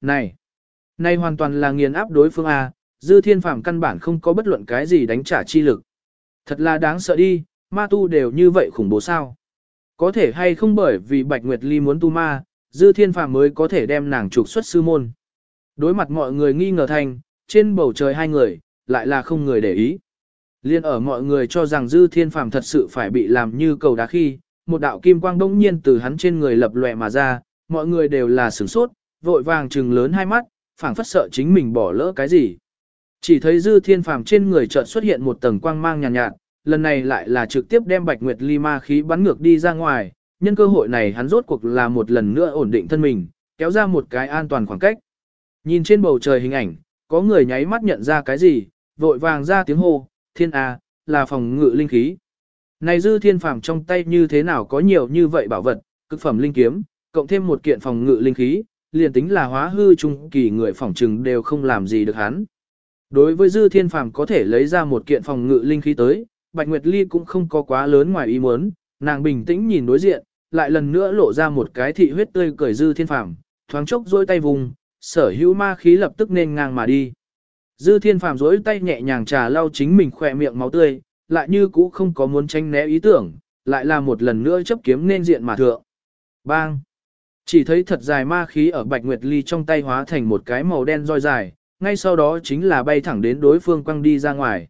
Này, này hoàn toàn là nghiền áp đối phương A, dư thiên phàm căn bản không có bất luận cái gì đánh trả chi lực. Thật là đáng sợ đi, ma tu đều như vậy khủng bố sao. Có thể hay không bởi vì Bạch Nguyệt Ly muốn tu ma, dư thiên phàm mới có thể đem nàng trục xuất sư môn. Đối mặt mọi người nghi ngờ thành, trên bầu trời hai người, lại là không người để ý. Liên ở mọi người cho rằng dư thiên phàm thật sự phải bị làm như cầu đá khi, một đạo kim quang đông nhiên từ hắn trên người lập lòe mà ra, mọi người đều là sửng sốt, vội vàng trừng lớn hai mắt, phảng phất sợ chính mình bỏ lỡ cái gì. Chỉ thấy dư thiên phàm trên người chợt xuất hiện một tầng quang mang nhàn nhạt, nhạt, lần này lại là trực tiếp đem bạch nguyệt ly ma khí bắn ngược đi ra ngoài, nhân cơ hội này hắn rốt cuộc là một lần nữa ổn định thân mình, kéo ra một cái an toàn khoảng cách. Nhìn trên bầu trời hình ảnh, có người nháy mắt nhận ra cái gì, vội vàng ra tiếng hô, thiên A, là phòng ngự linh khí. Này dư thiên phàm trong tay như thế nào có nhiều như vậy bảo vật, cực phẩm linh kiếm, cộng thêm một kiện phòng ngự linh khí, liền tính là hóa hư trung kỳ người phỏng trừng đều không làm gì được hắn. Đối với dư thiên phàm có thể lấy ra một kiện phòng ngự linh khí tới, Bạch Nguyệt Ly cũng không có quá lớn ngoài ý muốn, nàng bình tĩnh nhìn đối diện, lại lần nữa lộ ra một cái thị huyết tươi cười dư thiên phàm, thoáng chốc dôi tay vùng, sở hữu ma khí lập tức nên ngang mà đi. Dư thiên phàm dối tay nhẹ nhàng trà lau chính mình khỏe miệng máu tươi, lại như cũ không có muốn tranh né ý tưởng, lại là một lần nữa chấp kiếm nên diện mà thượng. Bang! Chỉ thấy thật dài ma khí ở Bạch Nguyệt Ly trong tay hóa thành một cái màu đen roi dài, ngay sau đó chính là bay thẳng đến đối phương quăng đi ra ngoài.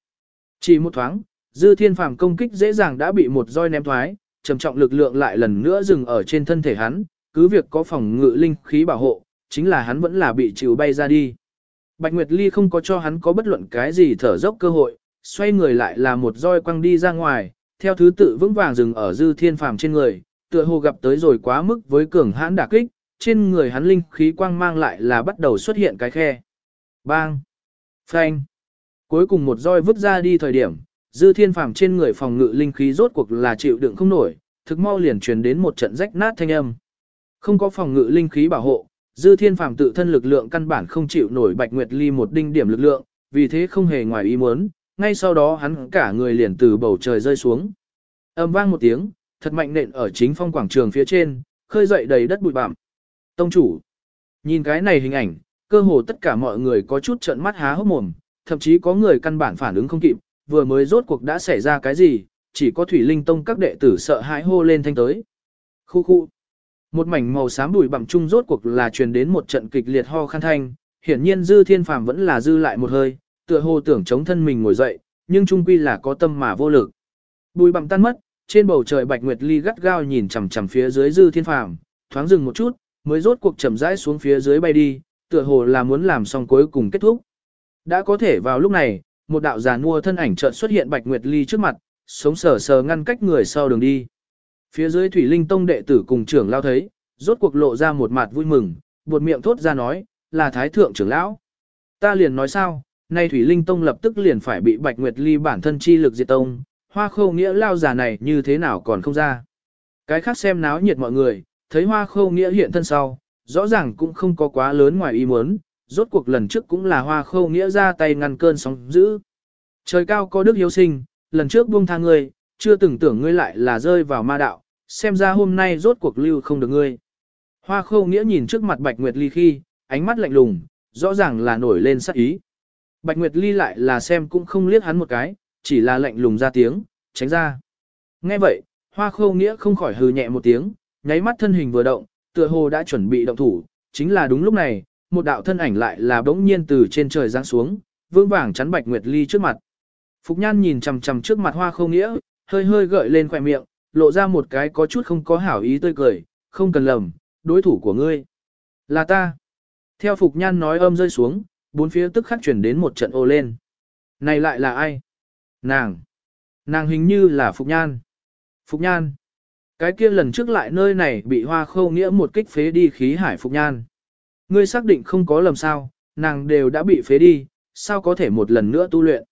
Chỉ một thoáng, Dư Thiên Phàm công kích dễ dàng đã bị một roi ném thoái, trầm trọng lực lượng lại lần nữa dừng ở trên thân thể hắn, cứ việc có phòng ngự linh khí bảo hộ, chính là hắn vẫn là bị chịu bay ra đi. Bạch Nguyệt Ly không có cho hắn có bất luận cái gì thở dốc cơ hội, xoay người lại là một roi quăng đi ra ngoài, theo thứ tự vững vàng dừng ở Dư Thiên Phàm trên người, tựa hồ gặp tới rồi quá mức với cường hãn đả kích, trên người hắn linh khí quang mang lại là bắt đầu xuất hiện cái khe. Bang! Phanh! Cuối cùng một roi vứt ra đi thời điểm, dư thiên phàm trên người phòng ngự linh khí rốt cuộc là chịu đựng không nổi, thực mau liền truyền đến một trận rách nát thanh âm. Không có phòng ngự linh khí bảo hộ, dư thiên phàm tự thân lực lượng căn bản không chịu nổi bạch nguyệt ly một đinh điểm lực lượng, vì thế không hề ngoài ý muốn, ngay sau đó hắn cả người liền từ bầu trời rơi xuống. Âm vang một tiếng, thật mạnh nện ở chính phong quảng trường phía trên, khơi dậy đầy đất bụi bặm. Tông chủ, nhìn cái này hình ảnh, cơ hồ tất cả mọi người có chút trợn mắt há hốc mồm, thậm chí có người căn bản phản ứng không kịp, vừa mới rốt cuộc đã xảy ra cái gì, chỉ có Thủy Linh Tông các đệ tử sợ hãi hô lên thanh tới. Khu khu. Một mảnh màu xám bụi bặm chung rốt cuộc là truyền đến một trận kịch liệt ho khan thanh, hiển nhiên Dư Thiên Phàm vẫn là dư lại một hơi, tựa hồ tưởng chống thân mình ngồi dậy, nhưng trung quy là có tâm mà vô lực. Bụi bặm tan mất, trên bầu trời Bạch Nguyệt Ly gắt gao nhìn chằm chằm phía dưới Dư Thiên Phàm, thoáng dừng một chút, mới rốt cuộc chậm rãi xuống phía dưới bay đi, tựa hồ là muốn làm xong cuối cùng kết thúc. Đã có thể vào lúc này, một đạo già nua thân ảnh chợt xuất hiện Bạch Nguyệt Ly trước mặt, sống sờ sờ ngăn cách người sau đường đi. Phía dưới Thủy Linh Tông đệ tử cùng trưởng lao thấy, rốt cuộc lộ ra một mặt vui mừng, buột miệng thốt ra nói, là Thái Thượng trưởng lão. Ta liền nói sao, nay Thủy Linh Tông lập tức liền phải bị Bạch Nguyệt Ly bản thân chi lực diệt tông, hoa khâu nghĩa lao giả này như thế nào còn không ra. Cái khác xem náo nhiệt mọi người, thấy hoa khâu nghĩa hiện thân sau, rõ ràng cũng không có quá lớn ngoài ý muốn, rốt cuộc lần trước cũng là hoa khâu nghĩa ra tay ngăn cơn sóng dữ. Trời cao có đức hiếu sinh, lần trước buông tha ngươi, chưa từng tưởng ngươi lại là rơi vào ma đạo, xem ra hôm nay rốt cuộc lưu không được ngươi. Hoa khâu nghĩa nhìn trước mặt Bạch Nguyệt Ly khi, ánh mắt lạnh lùng, rõ ràng là nổi lên sắc ý. Bạch Nguyệt Ly lại là xem cũng không liếc hắn một cái, chỉ là lạnh lùng ra tiếng, tránh ra. Nghe vậy, hoa khâu nghĩa không khỏi hừ nhẹ một tiếng, nháy mắt thân hình vừa động, tựa hồ đã chuẩn bị động thủ, chính là đúng lúc này, một đạo thân ảnh lại là bỗng nhiên từ trên trời giáng xuống, vương vàng chắn Bạch Nguyệt Ly trước mặt. Phục Nhan nhìn chằm chằm trước mặt Hoa Khâu Nghĩa, hơi hơi gợi lên khóe miệng, lộ ra một cái có chút không có hảo ý tươi cười, không cần lầm, đối thủ của ngươi là ta. Theo Phục Nhan nói âm rơi xuống, bốn phía tức khắc chuyển đến một trận ô lên. Này lại là ai? Nàng. Nàng hình như là Phục Nhan. Phục Nhan. Cái kia lần trước lại nơi này bị Hoa Khâu Nghĩa một kích phế đi khí hải Phục Nhan. Ngươi xác định không có lầm sao, nàng đều đã bị phế đi, sao có thể một lần nữa tu luyện.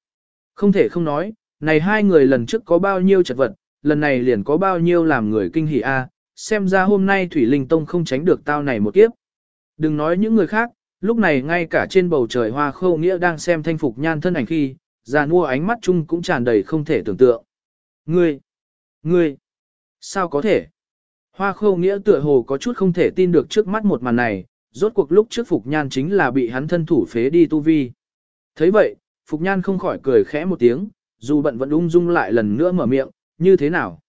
Không thể không nói, này hai người lần trước có bao nhiêu chật vật, lần này liền có bao nhiêu làm người kinh hỉ a. xem ra hôm nay Thủy Linh Tông không tránh được tao này một kiếp. Đừng nói những người khác, lúc này ngay cả trên bầu trời hoa khâu nghĩa đang xem thanh phục nhan thân ảnh khi, già mua ánh mắt chung cũng tràn đầy không thể tưởng tượng. Ngươi! Ngươi! Sao có thể? Hoa khâu nghĩa tựa hồ có chút không thể tin được trước mắt một màn này, rốt cuộc lúc trước Phục Nhan chính là bị hắn thân thủ phế đi tu vi. thấy vậy, Phục Nhan không khỏi cười khẽ một tiếng, dù bận vẫn ung dung lại lần nữa mở miệng, như thế nào?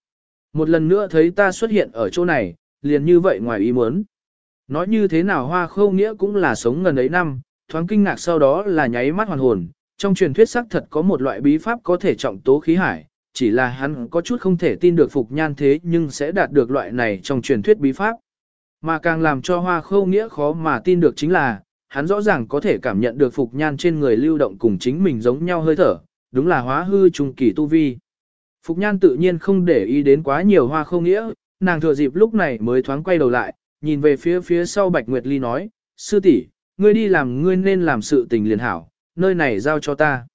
Một lần nữa thấy ta xuất hiện ở chỗ này, liền như vậy ngoài ý muốn. Nói như thế nào hoa khâu nghĩa cũng là sống gần ấy năm, thoáng kinh ngạc sau đó là nháy mắt hoàn hồn, trong truyền thuyết xác thật có một loại bí pháp có thể trọng tố khí hải, chỉ là hắn có chút không thể tin được Phục Nhan thế nhưng sẽ đạt được loại này trong truyền thuyết bí pháp. Mà càng làm cho hoa khâu nghĩa khó mà tin được chính là, hắn rõ ràng có thể cảm nhận được Phục Nhan trên người lưu động cùng chính mình giống nhau hơi thở, đúng là hóa hư trùng kỳ tu vi. Phục Nhan tự nhiên không để ý đến quá nhiều hoa khâu nghĩa, nàng thừa dịp lúc này mới thoáng quay đầu lại, nhìn về phía phía sau Bạch Nguyệt Ly nói, sư tỷ, ngươi đi làm ngươi nên làm sự tình liền hảo, nơi này giao cho ta.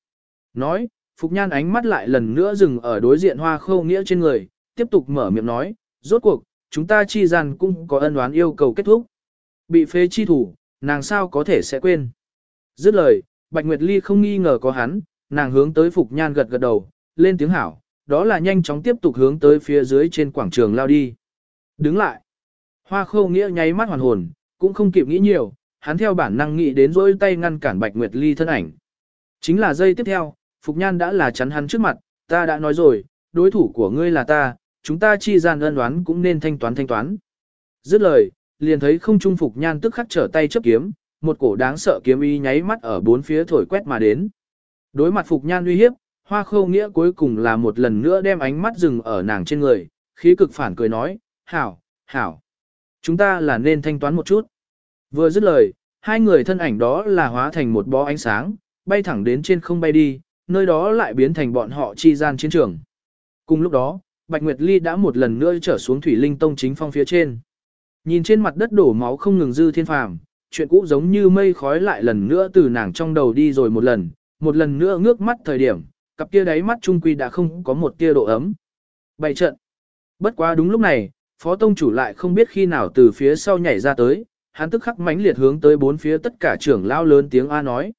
Nói, Phục Nhan ánh mắt lại lần nữa dừng ở đối diện hoa khâu nghĩa trên người, tiếp tục mở miệng nói, rốt cuộc, chúng ta chi gian cũng có ân oán yêu cầu kết thúc. Bị phế chi thủ, nàng sao có thể sẽ quên. Dứt lời, Bạch Nguyệt Ly không nghi ngờ có hắn, nàng hướng tới Phục Nhan gật gật đầu, lên tiếng hảo, đó là nhanh chóng tiếp tục hướng tới phía dưới trên quảng trường lao đi. Đứng lại. Hoa khâu nghĩa nháy mắt hoàn hồn, cũng không kịp nghĩ nhiều, hắn theo bản năng nghĩ đến rỗi tay ngăn cản Bạch Nguyệt Ly thân ảnh. Chính là giây tiếp theo, Phục Nhan đã là chắn hắn trước mặt, ta đã nói rồi, đối thủ của ngươi là ta, chúng ta chi gian ân đoán cũng nên thanh toán thanh toán. Dứt lời, liền thấy không trung Phục Nhan tức khắc trở tay chấp kiếm, một cổ đáng sợ kiếm y nháy mắt ở bốn phía thổi quét mà đến. Đối mặt Phục Nhan uy hiếp, Hoa Khâu Nghĩa cuối cùng là một lần nữa đem ánh mắt dừng ở nàng trên người, khí cực phản cười nói, hảo, hảo. Chúng ta là nên thanh toán một chút. Vừa dứt lời, hai người thân ảnh đó là hóa thành một bó ánh sáng, bay thẳng đến trên không bay đi, nơi đó lại biến thành bọn họ chi gian chiến trường. Cùng lúc đó, Bạch Nguyệt Ly đã một lần nữa trở xuống Thủy Linh Tông chính phong phía trên. Nhìn trên mặt đất đổ máu không ngừng dư thiên phàm, chuyện cũ giống như mây khói lại lần nữa từ nàng trong đầu đi rồi một lần, một lần nữa ngước mắt thời điểm, cặp kia đáy mắt trung quy đã không có một tia độ ấm. Bày trận. Bất quá đúng lúc này, Phó Tông chủ lại không biết khi nào từ phía sau nhảy ra tới, hắn tức khắc mãnh liệt hướng tới bốn phía tất cả trưởng lão lớn tiếng A nói.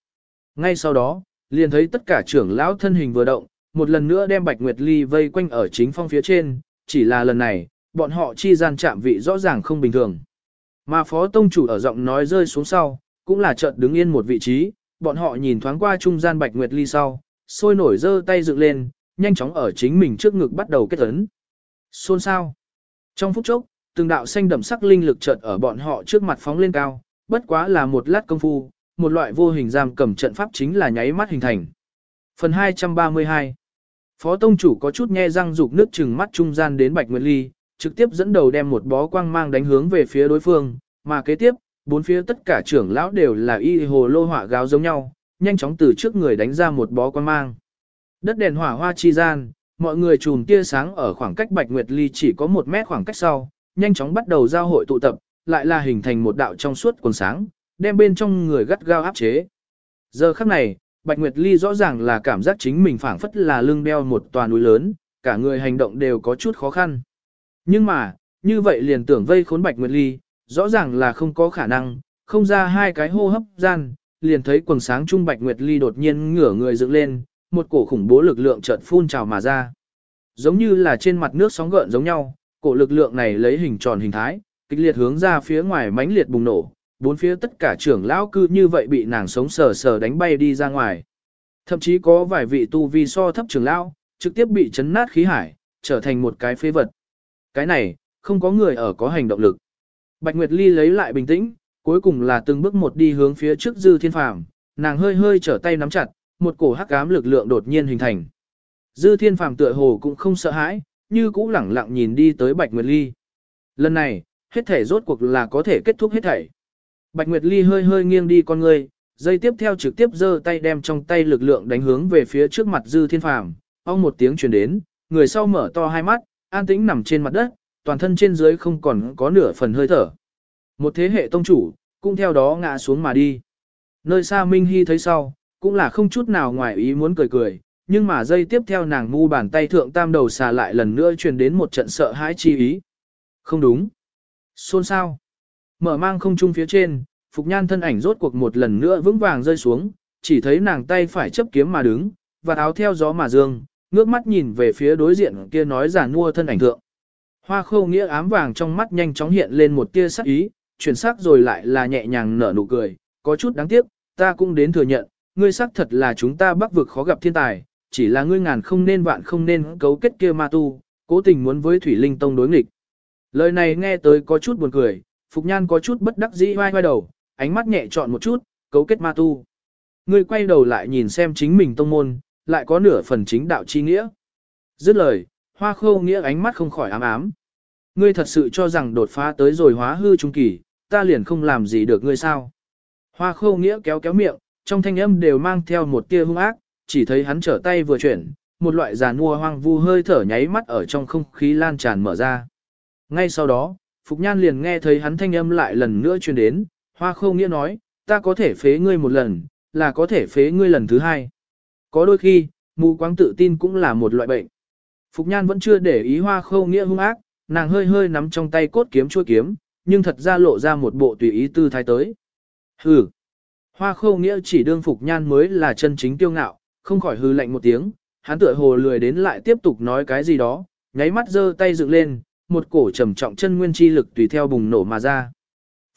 Ngay sau đó, liền thấy tất cả trưởng lão thân hình vừa động, một lần nữa đem Bạch Nguyệt Ly vây quanh ở chính phong phía trên, chỉ là lần này, bọn họ chi gian chạm vị rõ ràng không bình thường. Mà Phó Tông chủ ở giọng nói rơi xuống sau, cũng là chợt đứng yên một vị trí, bọn họ nhìn thoáng qua trung gian Bạch Nguyệt Ly sau, sôi nổi giơ tay dựng lên, nhanh chóng ở chính mình trước ngực bắt đầu kết ấn. Xôn sao? Trong phút chốc, từng đạo xanh đậm sắc linh lực chợt ở bọn họ trước mặt phóng lên cao, bất quá là một lát công phu, một loại vô hình giam cầm trận pháp chính là nháy mắt hình thành. Phần 232 Phó Tông Chủ có chút nghe răng rục nước chừng mắt trung gian đến Bạch Nguyệt Ly, trực tiếp dẫn đầu đem một bó quang mang đánh hướng về phía đối phương, mà kế tiếp, bốn phía tất cả trưởng lão đều là y hồ lô hỏa gáo giống nhau, nhanh chóng từ trước người đánh ra một bó quang mang. Đất đèn hỏa hoa chi gian, mọi người chùm tia sáng ở khoảng cách Bạch Nguyệt Ly chỉ có một mét khoảng cách sau, nhanh chóng bắt đầu giao hội tụ tập, lại là hình thành một đạo trong suốt quần sáng, đem bên trong người gắt gao áp chế. Giờ khắc này, Bạch Nguyệt Ly rõ ràng là cảm giác chính mình phảng phất là lưng đeo một tòa núi lớn, cả người hành động đều có chút khó khăn. Nhưng mà, như vậy liền tưởng vây khốn Bạch Nguyệt Ly, rõ ràng là không có khả năng, không ra hai cái hô hấp gian, liền thấy quần sáng trung Bạch Nguyệt Ly đột nhiên ngửa người dựng lên, một cổ khủng bố lực lượng chợt phun trào mà ra. Giống như là trên mặt nước sóng gợn giống nhau, cổ lực lượng này lấy hình tròn hình thái, kịch liệt hướng ra phía ngoài mãnh liệt bùng nổ, bốn phía tất cả trưởng lão cư như vậy bị nàng sống sờ sờ đánh bay đi ra ngoài. Thậm chí có vài vị tu vi so thấp trưởng lão, trực tiếp bị chấn nát khí hải, trở thành một cái phế vật. Cái này, không có người ở có hành động lực. Bạch Nguyệt Ly lấy lại bình tĩnh, cuối cùng là từng bước một đi hướng phía trước Dư Thiên Phàm, nàng hơi hơi trở tay nắm chặt, một cổ hắc ám lực lượng đột nhiên hình thành. Dư Thiên Phàm tựa hồ cũng không sợ hãi, như cũ lẳng lặng nhìn đi tới Bạch Nguyệt Ly. Lần này, hết thể rốt cuộc là có thể kết thúc hết thảy. Bạch Nguyệt Ly hơi hơi nghiêng đi con người, dây tiếp theo trực tiếp giơ tay đem trong tay lực lượng đánh hướng về phía trước mặt Dư Thiên Phàm. Ông một tiếng truyền đến, người sau mở to hai mắt, an tĩnh nằm trên mặt đất, toàn thân trên dưới không còn có nửa phần hơi thở. Một thế hệ tông chủ, cũng theo đó ngã xuống mà đi. Nơi xa Minh Hy thấy sau, cũng là không chút nào ngoài ý muốn cười cười, nhưng mà dây tiếp theo nàng ngu bàn tay thượng tam đầu xà lại lần nữa truyền đến một trận sợ hãi chi ý. Không đúng. Xôn sao. Mở mang không trung phía trên, Phục Nhan thân ảnh rốt cuộc một lần nữa vững vàng rơi xuống, chỉ thấy nàng tay phải chấp kiếm mà đứng, và áo theo gió mà dương, ngước mắt nhìn về phía đối diện kia nói giả nua thân ảnh thượng. Hoa khâu nghĩa ám vàng trong mắt nhanh chóng hiện lên một tia sắc ý, chuyển sắc rồi lại là nhẹ nhàng nở nụ cười, có chút đáng tiếc, ta cũng đến thừa nhận, ngươi sắc thật là chúng ta bắc vực khó gặp thiên tài, chỉ là ngươi ngàn không nên vạn không nên cấu kết kia ma tu, cố tình muốn với Thủy Linh Tông đối nghịch. Lời này nghe tới có chút buồn cười, Phục Nhan có chút bất đắc dĩ vai vai đầu, ánh mắt nhẹ trọn một chút, cấu kết ma tu. Ngươi quay đầu lại nhìn xem chính mình tông môn, lại có nửa phần chính đạo chi nghĩa. Dứt lời, hoa khâu nghĩa ánh mắt không khỏi ám ám. Ngươi thật sự cho rằng đột phá tới rồi hóa hư trung kỳ, ta liền không làm gì được ngươi sao. Hoa khâu nghĩa kéo kéo miệng, trong thanh âm đều mang theo một tia hung ác, chỉ thấy hắn trở tay vừa chuyển, một loại giàn mua hoang vu hơi thở nháy mắt ở trong không khí lan tràn mở ra. Ngay sau đó, Phục Nhan liền nghe thấy hắn thanh âm lại lần nữa truyền đến, hoa khâu nghĩa nói, ta có thể phế ngươi một lần, là có thể phế ngươi lần thứ hai. Có đôi khi, mù quáng tự tin cũng là một loại bệnh. Phục Nhan vẫn chưa để ý hoa khâu nghĩa hung ác, nàng hơi hơi nắm trong tay cốt kiếm chua kiếm, nhưng thật ra lộ ra một bộ tùy ý tư thái tới. Hừ. Hoa khâu nghĩa chỉ đương Phục Nhan mới là chân chính tiêu ngạo, không khỏi hư lạnh một tiếng, hắn tựa hồ lười đến lại tiếp tục nói cái gì đó, nháy mắt giơ tay dựng lên, một cổ trầm trọng chân nguyên chi lực tùy theo bùng nổ mà ra.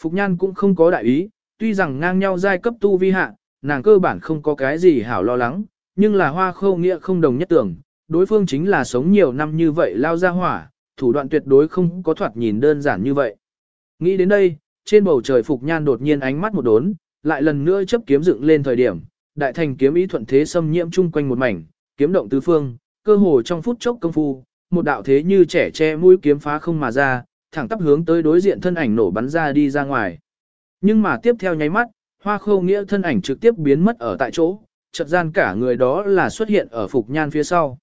Phục Nhan cũng không có đại ý, tuy rằng ngang nhau giai cấp tu vi hạ, nàng cơ bản không có cái gì hảo lo lắng, nhưng là hoa khâu nghĩa không đồng nhất tưởng, đối phương chính là sống nhiều năm như vậy lao ra hỏa, thủ đoạn tuyệt đối không có thoạt nhìn đơn giản như vậy. Nghĩ đến đây, trên bầu trời Phục Nhan đột nhiên ánh mắt một đốn, lại lần nữa chấp kiếm dựng lên thời điểm, đại thành kiếm ý thuận thế xâm nhiễm chung quanh một mảnh, kiếm động tứ phương, cơ hồ trong phút chốc công phu, một đạo thế như trẻ che mũi kiếm phá không mà ra, thẳng tắp hướng tới đối diện thân ảnh nổ bắn ra đi ra ngoài. Nhưng mà tiếp theo nháy mắt, hoa khâu nghĩa thân ảnh trực tiếp biến mất ở tại chỗ, chợt gian cả người đó là xuất hiện ở Phục Nhan phía sau.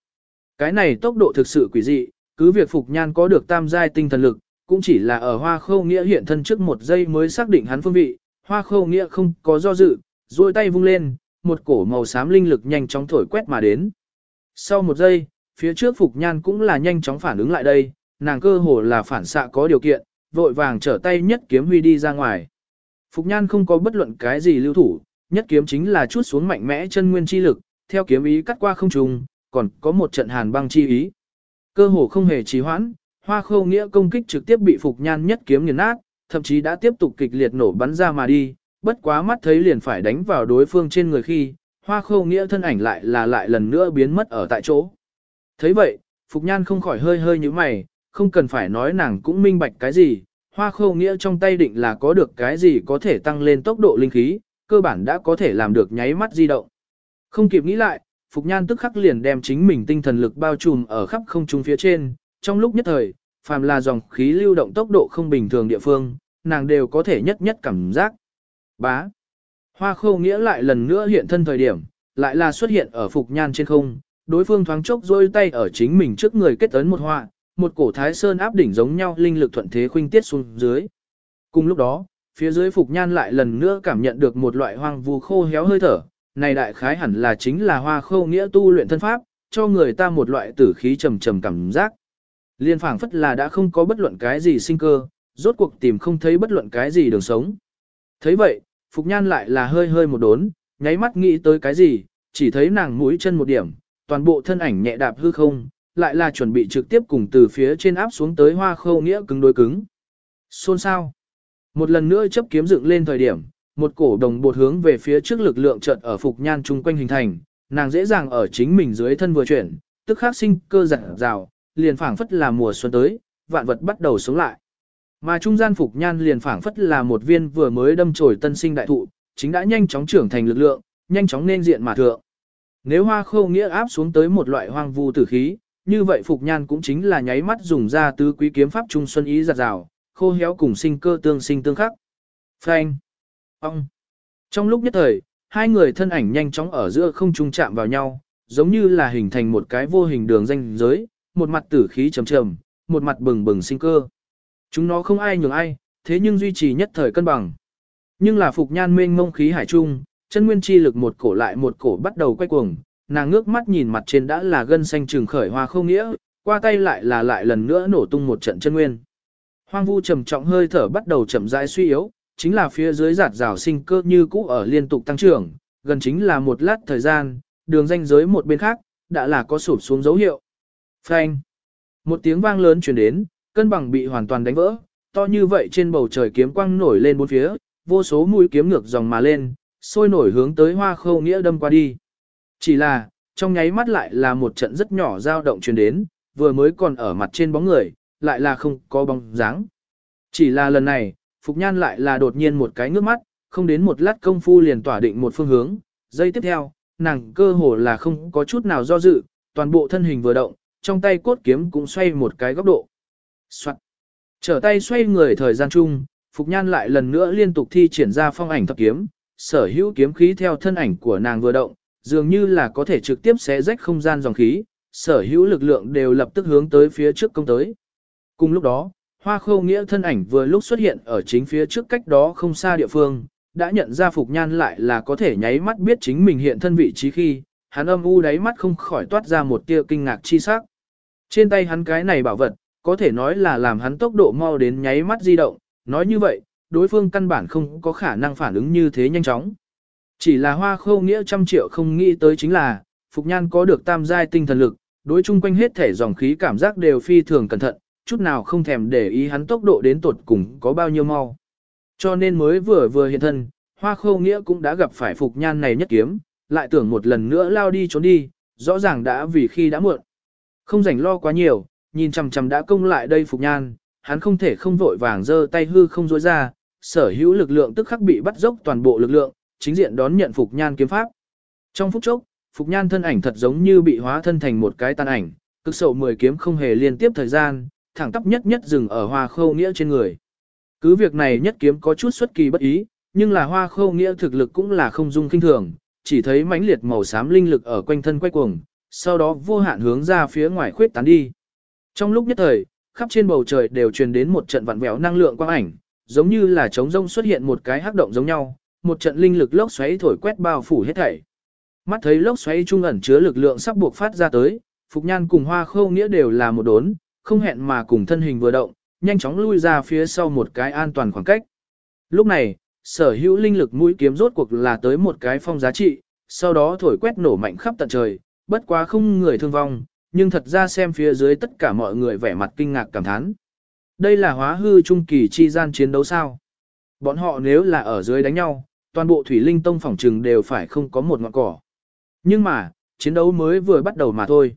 Cái này tốc độ thực sự quỷ dị, cứ việc Phục Nhan có được tam giai tinh thần lực, cũng chỉ là ở hoa khâu nghĩa hiện thân trước một giây mới xác định hắn phương vị, hoa khâu nghĩa không có do dự, duỗi tay vung lên, một cổ màu xám linh lực nhanh chóng thổi quét mà đến. Sau một giây, phía trước Phục Nhan cũng là nhanh chóng phản ứng lại đây, nàng cơ hồ là phản xạ có điều kiện, vội vàng trở tay nhất kiếm huy đi ra ngoài. Phục Nhan không có bất luận cái gì lưu thủ, nhất kiếm chính là chút xuống mạnh mẽ chân nguyên chi lực, theo kiếm ý cắt qua không trùng, còn có một trận hàn băng chi ý. Cơ hồ không hề trì hoãn, hoa khâu nghĩa công kích trực tiếp bị Phục Nhan nhất kiếm nghiền nát, thậm chí đã tiếp tục kịch liệt nổ bắn ra mà đi, bất quá mắt thấy liền phải đánh vào đối phương trên người khi, hoa khâu nghĩa thân ảnh lại là lại lần nữa biến mất ở tại chỗ. thấy vậy, Phục Nhan không khỏi hơi hơi như mày, không cần phải nói nàng cũng minh bạch cái gì, hoa khâu nghĩa trong tay định là có được cái gì có thể tăng lên tốc độ linh khí, cơ bản đã có thể làm được nháy mắt di động. Không kịp nghĩ lại, Phục Nhan tức khắc liền đem chính mình tinh thần lực bao trùm ở khắp không trung phía trên, trong lúc nhất thời, phàm là dòng khí lưu động tốc độ không bình thường địa phương, nàng đều có thể nhất nhất cảm giác. Bá. Hoa khâu nghĩa lại lần nữa hiện thân thời điểm, lại là xuất hiện ở Phục Nhan trên không, đối phương thoáng chốc rôi tay ở chính mình trước người kết ấn một họa, một cổ thái sơn áp đỉnh giống nhau linh lực thuận thế khuynh tiết xuống dưới. Cùng lúc đó, phía dưới Phục Nhan lại lần nữa cảm nhận được một loại hoang vu khô héo hơi thở, này đại khái hẳn là chính là hoa khâu nghĩa tu luyện thân pháp, cho người ta một loại tử khí trầm trầm cảm giác. Liên phảng phất là đã không có bất luận cái gì sinh cơ, rốt cuộc tìm không thấy bất luận cái gì đường sống thấy vậy, Phục Nhan lại là hơi hơi một đốn, nháy mắt nghĩ tới cái gì, chỉ thấy nàng mũi chân một điểm, toàn bộ thân ảnh nhẹ đạp hư không, lại là chuẩn bị trực tiếp cùng từ phía trên áp xuống tới hoa khâu nghĩa cứng đối cứng. Xôn sao? Một lần nữa chấp kiếm dựng lên thời điểm, một cổ đồng bột hướng về phía trước lực lượng chợt ở Phục Nhan chung quanh hình thành, nàng dễ dàng ở chính mình dưới thân vừa chuyển, tức khắc sinh cơ giản rào, liền phảng phất là mùa xuân tới, vạn vật bắt đầu sống lại. Mà trung gian Phục Nhan liền phảng phất là một viên vừa mới đâm chồi tân sinh đại thụ, chính đã nhanh chóng trưởng thành lực lượng, nhanh chóng nên diện mà thượng. Nếu hoa khâu nghĩa áp xuống tới một loại hoang vu tử khí, như vậy Phục Nhan cũng chính là nháy mắt dùng ra tứ quý kiếm pháp trung xuân ý giật rào, khô héo cùng sinh cơ tương sinh tương khắc. Phanh! Ông! Trong lúc nhất thời, hai người thân ảnh nhanh chóng ở giữa không trung chạm vào nhau, giống như là hình thành một cái vô hình đường danh giới, một mặt tử khí trầm trầm, một mặt bừng bừng sinh cơ. Chúng nó không ai nhường ai, thế nhưng duy trì nhất thời cân bằng. Nhưng là phục nhan mênh mông khí hải trung, chân nguyên chi lực một cổ lại một cổ bắt đầu quay cuồng, nàng ngước mắt nhìn mặt trên đã là gân xanh trừng khởi hoa không nghĩa, qua tay lại là lại lần nữa nổ tung một trận chân nguyên. Hoang vu trầm trọng hơi thở bắt đầu chậm rãi suy yếu, chính là phía dưới giạt rào sinh cơ như cũ ở liên tục tăng trưởng, gần chính là một lát thời gian, đường danh giới một bên khác, đã là có sụp xuống dấu hiệu. Phanh! Một tiếng vang lớn truyền đến, cân bằng bị hoàn toàn đánh vỡ, to như vậy trên bầu trời kiếm quang nổi lên bốn phía, vô số mũi kiếm ngược dòng mà lên, sôi nổi hướng tới hoa khâu nghĩa đâm qua đi. Chỉ là, trong nháy mắt lại là một trận rất nhỏ dao động truyền đến, vừa mới còn ở mặt trên bóng người, lại là không có bóng dáng. Chỉ là lần này, Phục Nhan lại là đột nhiên một cái ngước mắt, không đến một lát công phu liền tỏa định một phương hướng. Giây tiếp theo, nàng cơ hồ là không có chút nào do dự, toàn bộ thân hình vừa động, trong tay cốt kiếm cũng xoay một cái góc độ. Soạn. Trở tay xoay người thời gian chung, Phục Nhan lại lần nữa liên tục thi triển ra phong ảnh thập kiếm, sở hữu kiếm khí theo thân ảnh của nàng vừa động, dường như là có thể trực tiếp xé rách không gian dòng khí, sở hữu lực lượng đều lập tức hướng tới phía trước công tới. Cùng lúc đó, Hoa Khâu Nghĩa thân ảnh vừa lúc xuất hiện ở chính phía trước cách đó không xa địa phương, đã nhận ra Phục Nhan lại là có thể nháy mắt biết chính mình hiện thân vị trí khi, hắn âm u đáy mắt không khỏi toát ra một tia kinh ngạc chi sắc. Trên tay hắn cái này bảo vật, có thể nói là làm hắn tốc độ mau đến nháy mắt di động, nói như vậy, đối phương căn bản không có khả năng phản ứng như thế nhanh chóng. Chỉ là hoa khâu nghĩa trăm triệu không nghĩ tới chính là, Phục Nhan có được tam giai tinh thần lực, đối chung quanh hết thể dòng khí cảm giác đều phi thường cẩn thận, chút nào không thèm để ý hắn tốc độ đến tột cùng có bao nhiêu mau. Cho nên mới vừa vừa hiện thân, hoa khâu nghĩa cũng đã gặp phải Phục Nhan này nhất kiếm, lại tưởng một lần nữa lao đi trốn đi, rõ ràng đã vì khi đã muộn. Không rảnh lo quá nhiều, nhìn chằm chằm đã công lại đây Phục Nhan, hắn không thể không vội vàng giơ tay hư không rối ra, sở hữu lực lượng tức khắc bị bắt dốc toàn bộ lực lượng, chính diện đón nhận Phục Nhan kiếm pháp. Trong phút chốc, Phục Nhan thân ảnh thật giống như bị hóa thân thành một cái tàn ảnh, cực sầu 10 kiếm không hề liên tiếp thời gian, thẳng tắp nhất nhất dừng ở hoa khâu nghĩa trên người. Cứ việc này nhất kiếm có chút xuất kỳ bất ý, nhưng là hoa khâu nghĩa thực lực cũng là không dung kinh thường, chỉ thấy mãnh liệt màu xám linh lực ở quanh thân quay cuồng, sau đó vô hạn hướng ra phía ngoài khuyết tán đi. Trong lúc nhất thời, khắp trên bầu trời đều truyền đến một trận vặn vẹo năng lượng quang ảnh, giống như là trống rông xuất hiện một cái hắc động giống nhau, một trận linh lực lốc xoáy thổi quét bao phủ hết thảy. Mắt thấy lốc xoáy trung ẩn chứa lực lượng sắp buộc phát ra tới, Phục Nhan cùng Hoa Khâu Nghĩa đều là một đốn, không hẹn mà cùng thân hình vừa động, nhanh chóng lui ra phía sau một cái an toàn khoảng cách. Lúc này, sở hữu linh lực mũi kiếm rốt cuộc là tới một cái phong giá trị, sau đó thổi quét nổ mạnh khắp tận trời, bất quá không người thương vong, nhưng thật ra xem phía dưới tất cả mọi người vẻ mặt kinh ngạc cảm thán. Đây là hóa hư trung kỳ chi gian chiến đấu sao? Bọn họ nếu là ở dưới đánh nhau, toàn bộ thủy linh tông phòng trừng đều phải không có một ngọn cỏ. Nhưng mà, chiến đấu mới vừa bắt đầu mà thôi.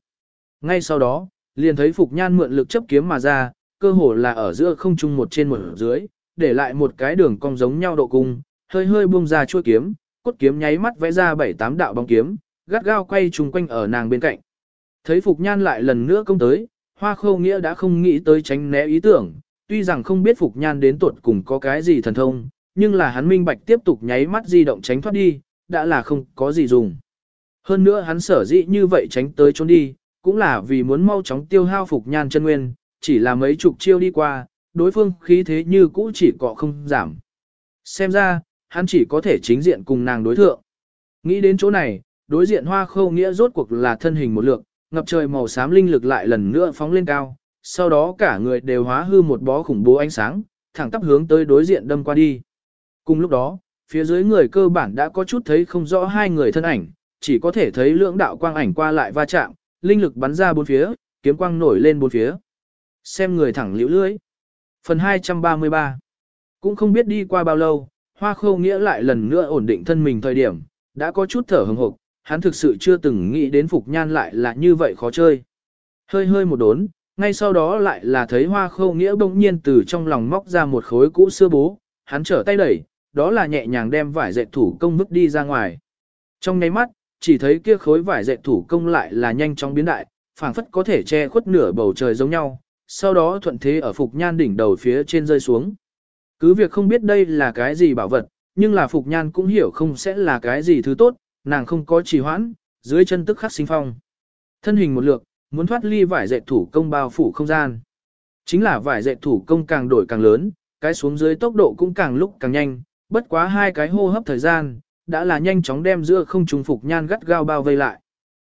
Ngay sau đó, liền thấy Phục Nhan mượn lực chấp kiếm mà ra, cơ hồ là ở giữa không trung một trên một dưới, để lại một cái đường cong giống nhau độ cung, hơi hơi buông ra chuôi kiếm, cốt kiếm nháy mắt vẽ ra bảy tám đạo bóng kiếm, gắt gao quay trùng quanh ở nàng bên cạnh. Thấy Phục Nhan lại lần nữa công tới, Hoa Khâu Nghĩa đã không nghĩ tới tránh né ý tưởng, tuy rằng không biết Phục Nhan đến tuột cùng có cái gì thần thông, nhưng là hắn minh bạch tiếp tục nháy mắt di động tránh thoát đi, đã là không có gì dùng. Hơn nữa hắn sở dĩ như vậy tránh tới trốn đi, cũng là vì muốn mau chóng tiêu hao Phục Nhan chân nguyên, chỉ là mấy chục chiêu đi qua, đối phương khí thế như cũ chỉ cọ không giảm. Xem ra, hắn chỉ có thể chính diện cùng nàng đối thượng. Nghĩ đến chỗ này, đối diện hoa khâu nghĩa rốt cuộc là thân hình một lượng, ngập trời màu xám linh lực lại lần nữa phóng lên cao, sau đó cả người đều hóa hư một bó khủng bố ánh sáng, thẳng tắp hướng tới đối diện đâm qua đi. Cùng lúc đó, phía dưới người cơ bản đã có chút thấy không rõ hai người thân ảnh, chỉ có thể thấy lưỡng đạo quang ảnh qua lại va chạm, linh lực bắn ra bốn phía, kiếm quang nổi lên bốn phía. Xem người thẳng liễu lưới. Phần 233 Cũng không biết đi qua bao lâu, Hoa Khâu Nghĩa lại lần nữa ổn định thân mình thời điểm, đã có chút thở hừng hực, hắn thực sự chưa từng nghĩ đến Phục Nhan lại là như vậy khó chơi. Hơi hơi một đốn, ngay sau đó lại là thấy Hoa Khâu Nghĩa bỗng nhiên từ trong lòng móc ra một khối cũ xưa bố, hắn trở tay đẩy, đó là nhẹ nhàng đem vải dệt thủ công vứt đi ra ngoài. Trong nháy mắt, chỉ thấy kia khối vải dệt thủ công lại là nhanh chóng biến đại, phảng phất có thể che khuất nửa bầu trời giống nhau, sau đó thuận thế ở Phục Nhan đỉnh đầu phía trên rơi xuống. Cứ việc không biết đây là cái gì bảo vật, nhưng là Phục Nhan cũng hiểu không sẽ là cái gì thứ tốt, nàng không có trì hoãn, dưới chân tức khắc sinh phong. Thân hình một lượt, muốn thoát ly vải dệt thủ công bao phủ không gian. Chính là vải dệt thủ công càng đổi càng lớn, cái xuống dưới tốc độ cũng càng lúc càng nhanh, bất quá hai cái hô hấp thời gian, đã là nhanh chóng đem giữa không trùng phục nhan gắt gao bao vây lại.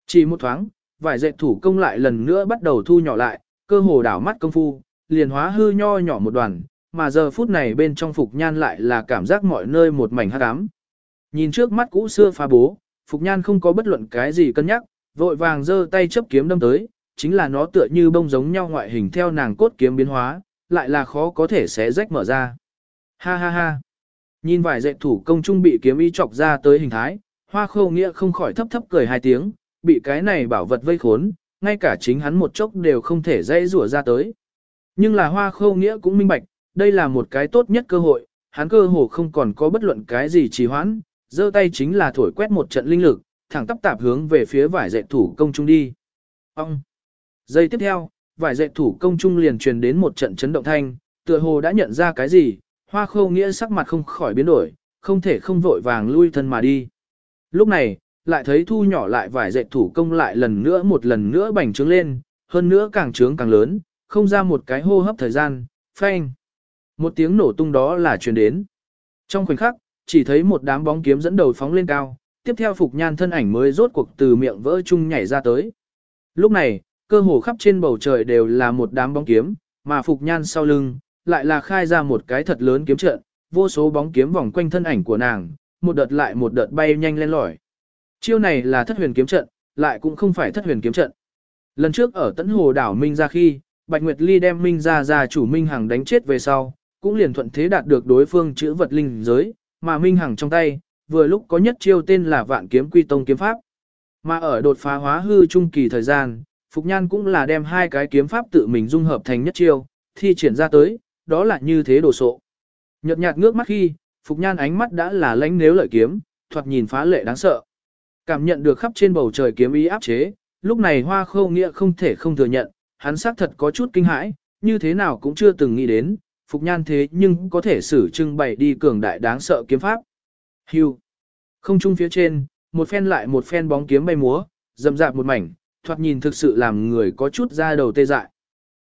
Chỉ một thoáng, vải dệt thủ công lại lần nữa bắt đầu thu nhỏ lại, cơ hồ đảo mắt công phu, liền hóa hư nho nhỏ một đoàn, mà giờ phút này bên trong phục nhan lại là cảm giác mọi nơi một mảnh hắc ám. Nhìn trước mắt cũ xưa phá bố, phục nhan không có bất luận cái gì cân nhắc, vội vàng giơ tay chấp kiếm đâm tới, chính là nó tựa như bông giống nhau ngoại hình theo nàng cốt kiếm biến hóa, lại là khó có thể xé rách mở ra. Ha ha ha. Nhìn vài dạy thủ công trung bị kiếm y chọc ra tới hình thái, hoa khâu nghĩa không khỏi thấp thấp cười hai tiếng, bị cái này bảo vật vây khốn, ngay cả chính hắn một chốc đều không thể dây rủa ra tới. Nhưng là hoa khâu nghĩa cũng minh bạch, đây là một cái tốt nhất cơ hội, hắn cơ hồ không còn có bất luận cái gì trì hoãn, giơ tay chính là thổi quét một trận linh lực, thẳng tắp tạp hướng về phía vải dệt thủ công trung đi. Ông! Giây tiếp theo, vải dệt thủ công trung liền truyền đến một trận chấn động thanh, tựa hồ đã nhận ra cái gì, hoa khâu nghĩa sắc mặt không khỏi biến đổi, không thể không vội vàng lui thân mà đi. Lúc này, lại thấy thu nhỏ lại vải dệt thủ công lại lần nữa một lần nữa bành trướng lên, hơn nữa càng trướng càng lớn, không ra một cái hô hấp thời gian, phanh. Một tiếng nổ tung đó là truyền đến. Trong khoảnh khắc, chỉ thấy một đám bóng kiếm dẫn đầu phóng lên cao, tiếp theo Phục Nhan thân ảnh mới rốt cuộc từ miệng vỡ chung nhảy ra tới. Lúc này, cơ hồ khắp trên bầu trời đều là một đám bóng kiếm, mà Phục Nhan sau lưng, lại là khai ra một cái thật lớn kiếm trận, vô số bóng kiếm vòng quanh thân ảnh của nàng, một đợt lại một đợt bay nhanh lên lỏi. Chiêu này là thất huyền kiếm trận, lại cũng không phải thất huyền kiếm trận. Lần trước ở tấn hồ đảo Minh ra khi, Bạch Nguyệt Ly đem Minh ra ra chủ Minh Hằng đánh chết về sau, cũng liền thuận thế đạt được đối phương chữ vật linh giới, mà Minh Hằng trong tay, vừa lúc có nhất chiêu tên là Vạn Kiếm Quy Tông kiếm pháp. Mà ở đột phá hóa hư trung kỳ thời gian, Phục Nhan cũng là đem hai cái kiếm pháp tự mình dung hợp thành nhất chiêu, thi triển ra tới, đó là như thế đồ sộ. Nhật nhạt ngước mắt khi, Phục Nhan ánh mắt đã là lánh nếu lợi kiếm, thoạt nhìn phá lệ đáng sợ. Cảm nhận được khắp trên bầu trời kiếm ý áp chế, lúc này hoa khâu nghĩa không thể không thừa nhận, hắn xác thật có chút kinh hãi, như thế nào cũng chưa từng nghĩ đến, Phục Nhan thế nhưng có thể sử trưng bày đi cường đại đáng sợ kiếm pháp. Hưu. Không trung phía trên, một phen lại một phen bóng kiếm bay múa, dầm dạp một mảnh, thoạt nhìn thực sự làm người có chút ra đầu tê dại.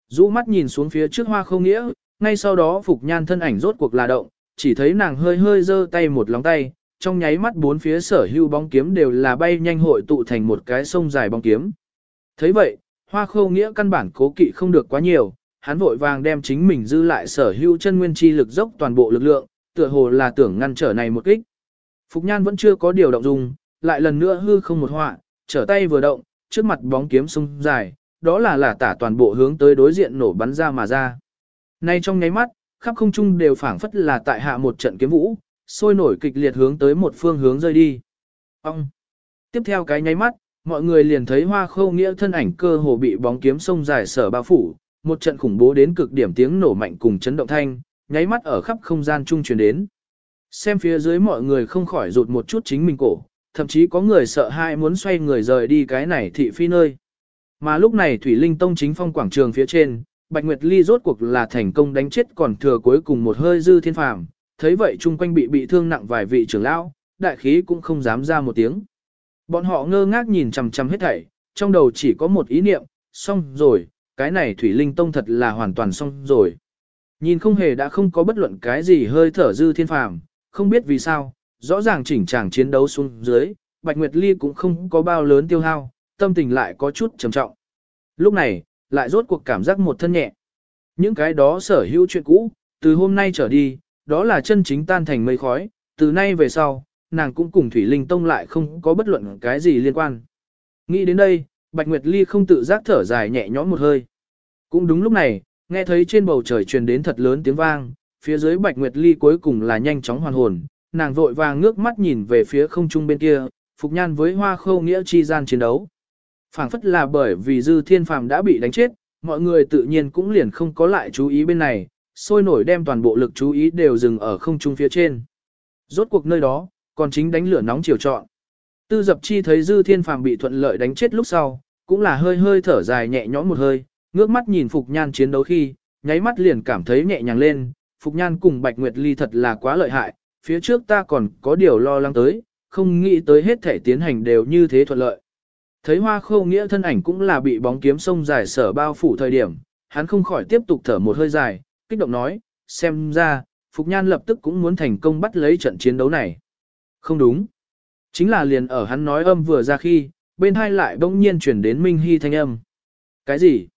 Dũ mắt nhìn xuống phía trước hoa không nghĩa, ngay sau đó Phục Nhan thân ảnh rốt cuộc là động, chỉ thấy nàng hơi hơi giơ tay một lóng tay, trong nháy mắt bốn phía sở hưu bóng kiếm đều là bay nhanh hội tụ thành một cái sông dài bóng kiếm. thấy vậy, hoa khâu nghĩa căn bản cố kỵ không được quá nhiều, hắn vội vàng đem chính mình dư lại sở hữu chân nguyên chi lực dốc toàn bộ lực lượng, tựa hồ là tưởng ngăn trở này một kích. Phục Nhan vẫn chưa có điều động dùng, lại lần nữa hư không một họa, trở tay vừa động, trước mặt bóng kiếm sông dài, đó là là tả toàn bộ hướng tới đối diện nổ bắn ra mà ra. Nay trong nháy mắt, khắp không trung đều phảng phất là tại hạ một trận kiếm vũ, sôi nổi kịch liệt hướng tới một phương hướng rơi đi. Ông! Tiếp theo cái nháy mắt, mọi người liền thấy hoa khâu nghĩa thân ảnh cơ hồ bị bóng kiếm sông dài sở bao phủ, một trận khủng bố đến cực điểm tiếng nổ mạnh cùng chấn động thanh, nháy mắt ở khắp không gian trung truyền đến. Xem phía dưới mọi người không khỏi rụt một chút chính mình cổ, thậm chí có người sợ hai muốn xoay người rời đi cái này thị phi nơi. Mà lúc này Thủy Linh Tông chính phong quảng trường phía trên, Bạch Nguyệt Ly rốt cuộc là thành công đánh chết còn thừa cuối cùng một hơi dư thiên phàm, thấy vậy chung quanh bị bị thương nặng vài vị trưởng lão, đại khí cũng không dám ra một tiếng. Bọn họ ngơ ngác nhìn chằm chằm hết thảy, trong đầu chỉ có một ý niệm, xong rồi, cái này Thủy Linh Tông thật là hoàn toàn xong rồi. Nhìn không hề đã không có bất luận cái gì hơi thở dư thiên phàm, không biết vì sao, rõ ràng chỉnh chàng chiến đấu xuống dưới, Bạch Nguyệt Ly cũng không có bao lớn tiêu hao, tâm tình lại có chút trầm trọng. Lúc này, lại rốt cuộc cảm giác một thân nhẹ. Những cái đó sở hữu chuyện cũ, từ hôm nay trở đi, đó là chân chính tan thành mây khói, từ nay về sau, nàng cũng cùng Thủy Linh Tông lại không có bất luận cái gì liên quan. Nghĩ đến đây, Bạch Nguyệt Ly không tự giác thở dài nhẹ nhõm một hơi. Cũng đúng lúc này, nghe thấy trên bầu trời truyền đến thật lớn tiếng vang, phía dưới Bạch Nguyệt Ly cuối cùng là nhanh chóng hoàn hồn, nàng vội vàng ngước mắt nhìn về phía không trung bên kia, Phục Nhan với Hoa Khâu Nghĩa chi gian chiến đấu. phảng phất là bởi vì Dư Thiên Phàm đã bị đánh chết, mọi người tự nhiên cũng liền không có lại chú ý bên này, sôi nổi đem toàn bộ lực chú ý đều dừng ở không trung phía trên. Rốt cuộc nơi đó, còn chính đánh lửa nóng chiều trọn. Tư dập chi thấy Dư Thiên Phàm bị thuận lợi đánh chết lúc sau, cũng là hơi hơi thở dài nhẹ nhõm một hơi, ngước mắt nhìn Phục Nhan chiến đấu khi, nháy mắt liền cảm thấy nhẹ nhàng lên, Phục Nhan cùng Bạch Nguyệt Ly thật là quá lợi hại, phía trước ta còn có điều lo lắng tới, không nghĩ tới hết thể tiến hành đều như thế thuận lợi. Thấy hoa khâu nghĩa thân ảnh cũng là bị bóng kiếm sông dài sở bao phủ thời điểm, hắn không khỏi tiếp tục thở một hơi dài, kích động nói, xem ra, Phục Nhan lập tức cũng muốn thành công bắt lấy trận chiến đấu này. Không đúng. Chính là liền ở hắn nói âm vừa ra khi, bên hai lại bỗng nhiên chuyển đến Minh Hy thanh âm. Cái gì?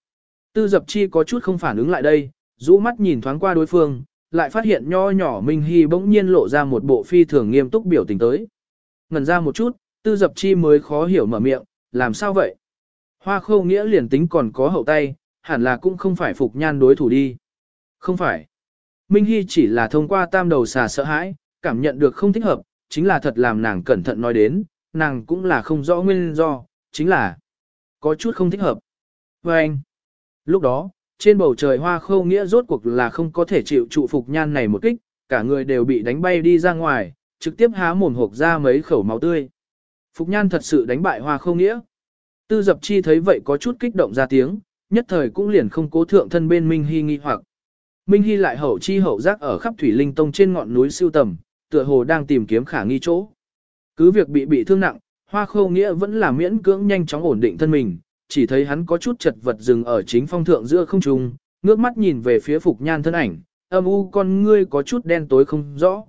Tư dập chi có chút không phản ứng lại đây, rũ mắt nhìn thoáng qua đối phương, lại phát hiện nho nhỏ Minh Hy bỗng nhiên lộ ra một bộ phi thường nghiêm túc biểu tình tới. Ngần ra một chút, tư dập chi mới khó hiểu mở miệng, làm sao vậy? Hoa khâu nghĩa liền tính còn có hậu tay, hẳn là cũng không phải phục nhan đối thủ đi. Không phải. Minh Hy chỉ là thông qua tam đầu xà sợ hãi, cảm nhận được không thích hợp, chính là thật làm nàng cẩn thận nói đến, nàng cũng là không rõ nguyên do, chính là có chút không thích hợp. Và anh, lúc đó, trên bầu trời hoa khâu nghĩa rốt cuộc là không có thể chịu trụ phục nhan này một kích, cả người đều bị đánh bay đi ra ngoài, trực tiếp há mồm hộp ra mấy khẩu máu tươi. Phục nhan thật sự đánh bại hoa khâu nghĩa. Tư dập chi thấy vậy có chút kích động ra tiếng, nhất thời cũng liền không cố thượng thân bên Minh Hy nghi hoặc. Minh Hy lại hậu chi hậu giác ở khắp thủy linh tông trên ngọn núi siêu tầm, tựa hồ đang tìm kiếm khả nghi chỗ. Cứ việc bị bị thương nặng, hoa khâu nghĩa vẫn là miễn cưỡng nhanh chóng ổn định thân mình, chỉ thấy hắn có chút chật vật dừng ở chính phong thượng giữa không trung, ngước mắt nhìn về phía phục nhan thân ảnh, âm u con ngươi có chút đen tối không rõ.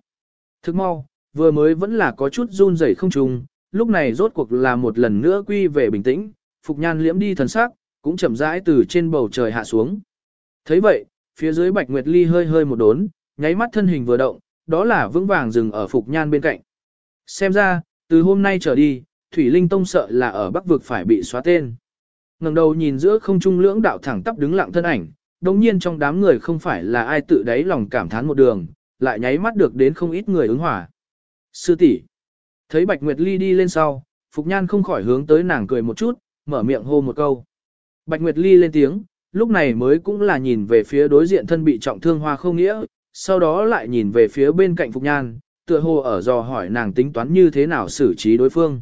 Thức mau, vừa mới vẫn là có chút run rẩy không trung. lúc này rốt cuộc là một lần nữa quy về bình tĩnh, phục nhan liễm đi thần sắc, cũng chậm rãi từ trên bầu trời hạ xuống. thấy vậy, phía dưới bạch nguyệt ly hơi hơi một đốn, nháy mắt thân hình vừa động, đó là vững vàng dừng ở phục nhan bên cạnh. Xem ra, từ hôm nay trở đi, Thủy Linh Tông sợ là ở Bắc Vực phải bị xóa tên. ngẩng đầu nhìn giữa không trung lưỡng đạo thẳng tắp đứng lặng thân ảnh, đồng nhiên trong đám người không phải là ai tự đáy lòng cảm thán một đường, lại nháy mắt được đến không ít người ứng hỏa. Sư tỷ Thấy Bạch Nguyệt Ly đi lên sau, Phục Nhan không khỏi hướng tới nàng cười một chút, mở miệng hô một câu. Bạch Nguyệt Ly lên tiếng, lúc này mới cũng là nhìn về phía đối diện thân bị trọng thương hoa không nghĩa, sau đó lại nhìn về phía bên cạnh Phục Nhan, tựa hồ ở dò hỏi nàng tính toán như thế nào xử trí đối phương.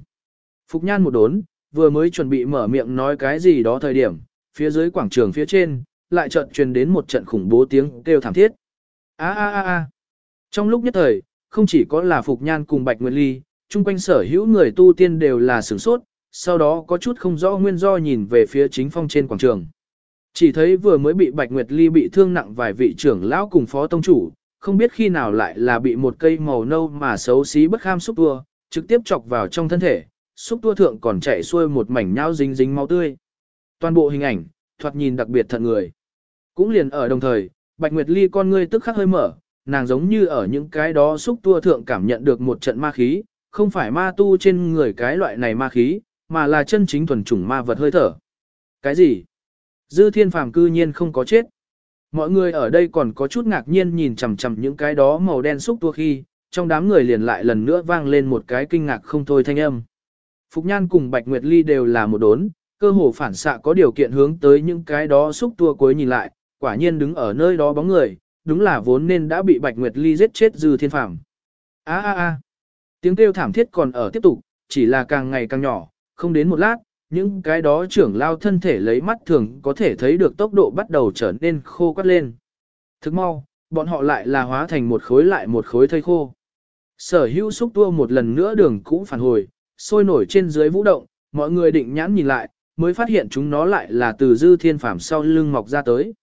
Phục Nhan một đốn, vừa mới chuẩn bị mở miệng nói cái gì đó thời điểm, phía dưới quảng trường phía trên, lại chợt truyền đến một trận khủng bố tiếng kêu thảm thiết. A a a a. Trong lúc nhất thời, không chỉ có là Phục Nhan cùng Bạch Nguyệt Ly, chung quanh sở hữu người tu tiên đều là sửng sốt, sau đó có chút không rõ nguyên do nhìn về phía chính phong trên quảng trường. Chỉ thấy vừa mới bị Bạch Nguyệt Ly bị thương nặng vài vị trưởng lão cùng phó tông chủ, không biết khi nào lại là bị một cây màu nâu mà xấu xí bất kham xúc tua, trực tiếp chọc vào trong thân thể, xúc tua thượng còn chạy xuôi một mảnh nhão dính dính máu tươi. Toàn bộ hình ảnh, thoạt nhìn đặc biệt thận người. Cũng liền ở đồng thời, Bạch Nguyệt Ly con ngươi tức khắc hơi mở, nàng giống như ở những cái đó xúc tua thượng cảm nhận được một trận ma khí, không phải ma tu trên người cái loại này ma khí, mà là chân chính thuần chủng ma vật hơi thở. Cái gì? Dư thiên phàm cư nhiên không có chết. Mọi người ở đây còn có chút ngạc nhiên nhìn chằm chằm những cái đó màu đen xúc tua khi, trong đám người liền lại lần nữa vang lên một cái kinh ngạc không thôi thanh âm. Phục Nhan cùng Bạch Nguyệt Ly đều là một đốn, cơ hồ phản xạ có điều kiện hướng tới những cái đó xúc tua cuối nhìn lại, quả nhiên đứng ở nơi đó bóng người, đúng là vốn nên đã bị Bạch Nguyệt Ly giết chết dư thiên phàm. A a a. Tiếng kêu thảm thiết còn ở tiếp tục, chỉ là càng ngày càng nhỏ, không đến một lát, những cái đó trưởng lao thân thể lấy mắt thường có thể thấy được tốc độ bắt đầu trở nên khô quắt lên. Thức mau, bọn họ lại là hóa thành một khối lại một khối thây khô. Sở hữu xúc tua một lần nữa đường cũng phản hồi, sôi nổi trên dưới vũ động, mọi người định nhãn nhìn lại, mới phát hiện chúng nó lại là từ dư thiên phàm sau lưng mọc ra tới.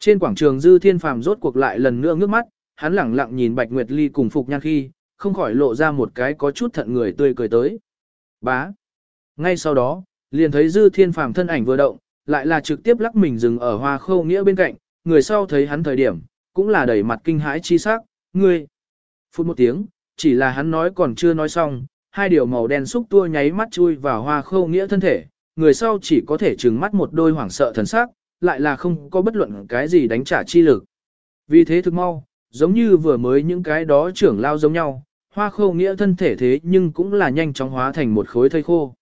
Trên quảng trường dư thiên phàm rốt cuộc lại lần nữa ngước mắt, hắn lẳng lặng nhìn Bạch Nguyệt Ly cùng Phục Nhan khi, không khỏi lộ ra một cái có chút thận người tươi cười tới. Bá. Ngay sau đó, liền thấy dư thiên phàm thân ảnh vừa động, lại là trực tiếp lắc mình dừng ở hoa khâu nghĩa bên cạnh, người sau thấy hắn thời điểm, cũng là đẩy mặt kinh hãi chi sắc, ngươi. Phút một tiếng, chỉ là hắn nói còn chưa nói xong, hai điều màu đen xúc tua nháy mắt chui vào hoa khâu nghĩa thân thể, người sau chỉ có thể trừng mắt một đôi hoảng sợ thần sắc, lại là không có bất luận cái gì đánh trả chi lực. Vì thế thực mau, giống như vừa mới những cái đó trưởng lao giống nhau, hoa khâu nghĩa thân thể thế nhưng cũng là nhanh chóng hóa thành một khối thây khô.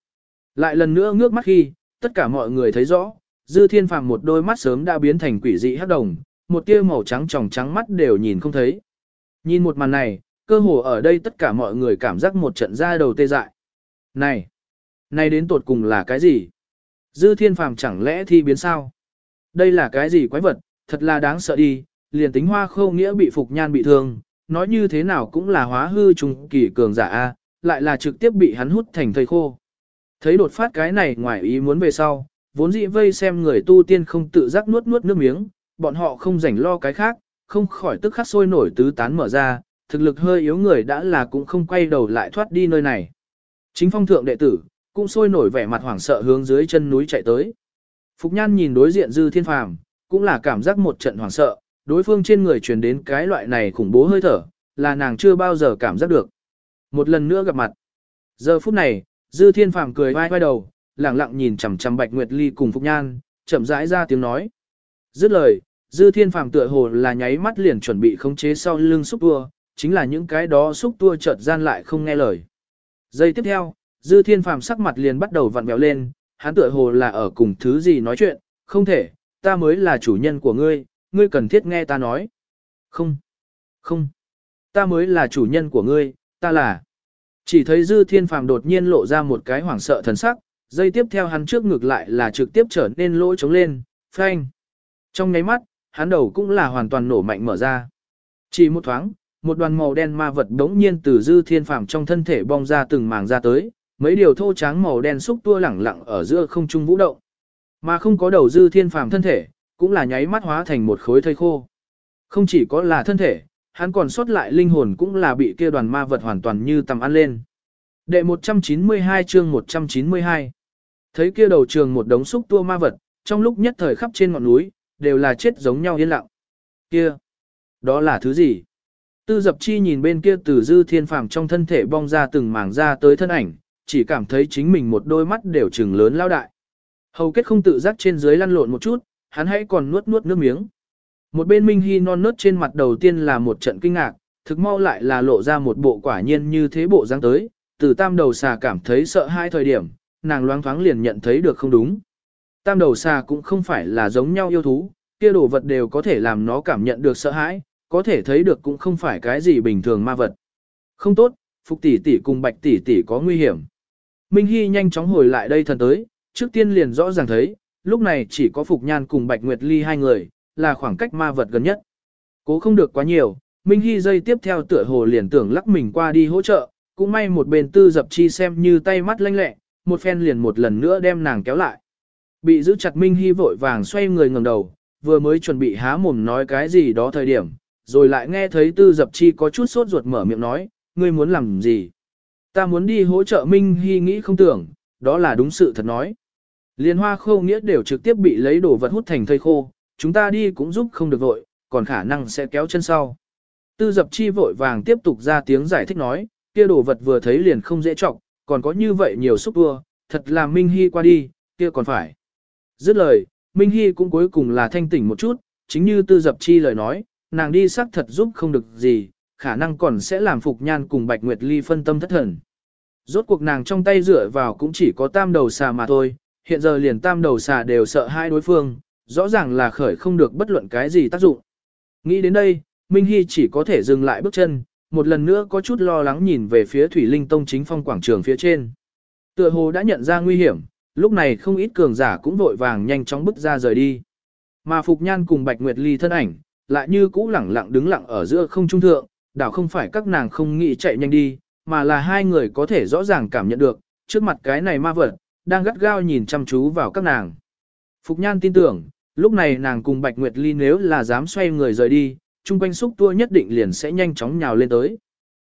Lại lần nữa ngước mắt khi, tất cả mọi người thấy rõ, dư thiên phàm một đôi mắt sớm đã biến thành quỷ dị hắc đồng, một tia màu trắng tròng trắng mắt đều nhìn không thấy. Nhìn một màn này, cơ hồ ở đây tất cả mọi người cảm giác một trận da đầu tê dại. Này, này đến tột cùng là cái gì? Dư thiên phàm chẳng lẽ thi biến sao? Đây là cái gì quái vật, thật là đáng sợ đi, liền tính hoa khâu nghĩa bị phục nhan bị thương, nói như thế nào cũng là hóa hư trùng kỳ cường giả A, lại là trực tiếp bị hắn hút thành thầy khô. Thấy đột phát cái này ngoài ý muốn về sau, vốn dĩ vây xem người tu tiên không tự giác nuốt nuốt nước miếng, bọn họ không rảnh lo cái khác, không khỏi tức khắc sôi nổi tứ tán mở ra, thực lực hơi yếu người đã là cũng không quay đầu lại thoát đi nơi này. Chính phong thượng đệ tử, cũng sôi nổi vẻ mặt hoảng sợ hướng dưới chân núi chạy tới. Phục Nhan nhìn đối diện Dư Thiên Phàm, cũng là cảm giác một trận hoảng sợ, đối phương trên người truyền đến cái loại này khủng bố hơi thở, là nàng chưa bao giờ cảm giác được. Một lần nữa gặp mặt. Giờ phút này, Dư Thiên Phàm cười vai vai đầu, lẳng lặng nhìn chằm chằm Bạch Nguyệt Ly cùng Phục Nhan, chậm rãi ra tiếng nói. Dứt lời, Dư Thiên Phàm tựa hồ là nháy mắt liền chuẩn bị khống chế sau lưng xúc tua, chính là những cái đó xúc tua chợt gian lại không nghe lời. Giây tiếp theo, Dư Thiên Phàm sắc mặt liền bắt đầu vặn vẹo lên, hắn tựa hồ là ở cùng thứ gì nói chuyện, không thể, ta mới là chủ nhân của ngươi, ngươi cần thiết nghe ta nói. Không, không, ta mới là chủ nhân của ngươi, ta là. Chỉ thấy Dư Thiên Phàm đột nhiên lộ ra một cái hoảng sợ thần sắc, dây tiếp theo hắn trước ngược lại là trực tiếp trở nên lỗ trống lên, phanh. Trong nháy mắt, hắn đầu cũng là hoàn toàn nổ mạnh mở ra. Chỉ một thoáng, một đoàn màu đen ma vật đống nhiên từ Dư Thiên Phàm trong thân thể bong ra từng màng ra tới, mấy điều thô tráng màu đen xúc tua lẳng lặng ở giữa không trung vũ động. Mà không có đầu Dư Thiên Phàm thân thể, cũng là nháy mắt hóa thành một khối thây khô. Không chỉ có là thân thể, hắn còn sót lại linh hồn cũng là bị kia đoàn ma vật hoàn toàn như tầm ăn lên. Đệ 192 chương 192 Thấy kia đầu trường một đống xúc tua ma vật, trong lúc nhất thời khắp trên ngọn núi, đều là chết giống nhau yên lặng. Kia! Đó là thứ gì? Tư dập chi nhìn bên kia từ dư thiên phàm trong thân thể bong ra từng mảng ra tới thân ảnh, chỉ cảm thấy chính mình một đôi mắt đều trừng lớn lao đại. Hầu kết không tự giác trên dưới lăn lộn một chút, hắn hãy còn nuốt nuốt nước miếng. Một bên Minh Hy non nớt trên mặt đầu tiên là một trận kinh ngạc, thực mau lại là lộ ra một bộ quả nhiên như thế bộ dáng tới, từ tam đầu xà cảm thấy sợ hai thời điểm, nàng loáng thoáng liền nhận thấy được không đúng. Tam đầu xà cũng không phải là giống nhau yêu thú, kia đồ vật đều có thể làm nó cảm nhận được sợ hãi, có thể thấy được cũng không phải cái gì bình thường ma vật. Không tốt, Phục tỷ tỷ cùng Bạch tỷ tỷ có nguy hiểm. Minh Hy nhanh chóng hồi lại đây thần tới, trước tiên liền rõ ràng thấy, lúc này chỉ có Phục Nhan cùng Bạch Nguyệt Ly hai người, là khoảng cách ma vật gần nhất. Cố không được quá nhiều, Minh Hy dây tiếp theo tựa hồ liền tưởng lắc mình qua đi hỗ trợ, cũng may một bên tư dập chi xem như tay mắt lanh lẹ, một phen liền một lần nữa đem nàng kéo lại. Bị giữ chặt Minh Hy vội vàng xoay người ngẩng đầu, vừa mới chuẩn bị há mồm nói cái gì đó thời điểm, rồi lại nghe thấy tư dập chi có chút sốt ruột mở miệng nói, ngươi muốn làm gì? Ta muốn đi hỗ trợ Minh Hy nghĩ không tưởng, đó là đúng sự thật nói. Liên hoa khô nghĩa đều trực tiếp bị lấy đồ vật hút thành thây khô, chúng ta đi cũng giúp không được vội, còn khả năng sẽ kéo chân sau. Tư dập chi vội vàng tiếp tục ra tiếng giải thích nói, kia đồ vật vừa thấy liền không dễ trọng, còn có như vậy nhiều xúc vua, thật là Minh Hy qua đi, kia còn phải. Dứt lời, Minh Hy cũng cuối cùng là thanh tỉnh một chút, chính như tư dập chi lời nói, nàng đi xác thật giúp không được gì, khả năng còn sẽ làm Phục Nhan cùng Bạch Nguyệt Ly phân tâm thất thần. Rốt cuộc nàng trong tay rửa vào cũng chỉ có tam đầu xà mà thôi, hiện giờ liền tam đầu xà đều sợ hai đối phương, rõ ràng là khởi không được bất luận cái gì tác dụng. Nghĩ đến đây, Minh Hy chỉ có thể dừng lại bước chân, một lần nữa có chút lo lắng nhìn về phía Thủy Linh Tông chính phong quảng trường phía trên. Tựa hồ đã nhận ra nguy hiểm, lúc này không ít cường giả cũng vội vàng nhanh chóng bước ra rời đi. Mà Phục Nhan cùng Bạch Nguyệt Ly thân ảnh, lại như cũ lẳng lặng đứng lặng ở giữa không trung thượng, đảo không phải các nàng không nghĩ chạy nhanh đi, mà là hai người có thể rõ ràng cảm nhận được, trước mặt cái này ma vật, đang gắt gao nhìn chăm chú vào các nàng. Phục Nhan tin tưởng, lúc này nàng cùng Bạch Nguyệt Ly nếu là dám xoay người rời đi, chung quanh xúc tua nhất định liền sẽ nhanh chóng nhào lên tới.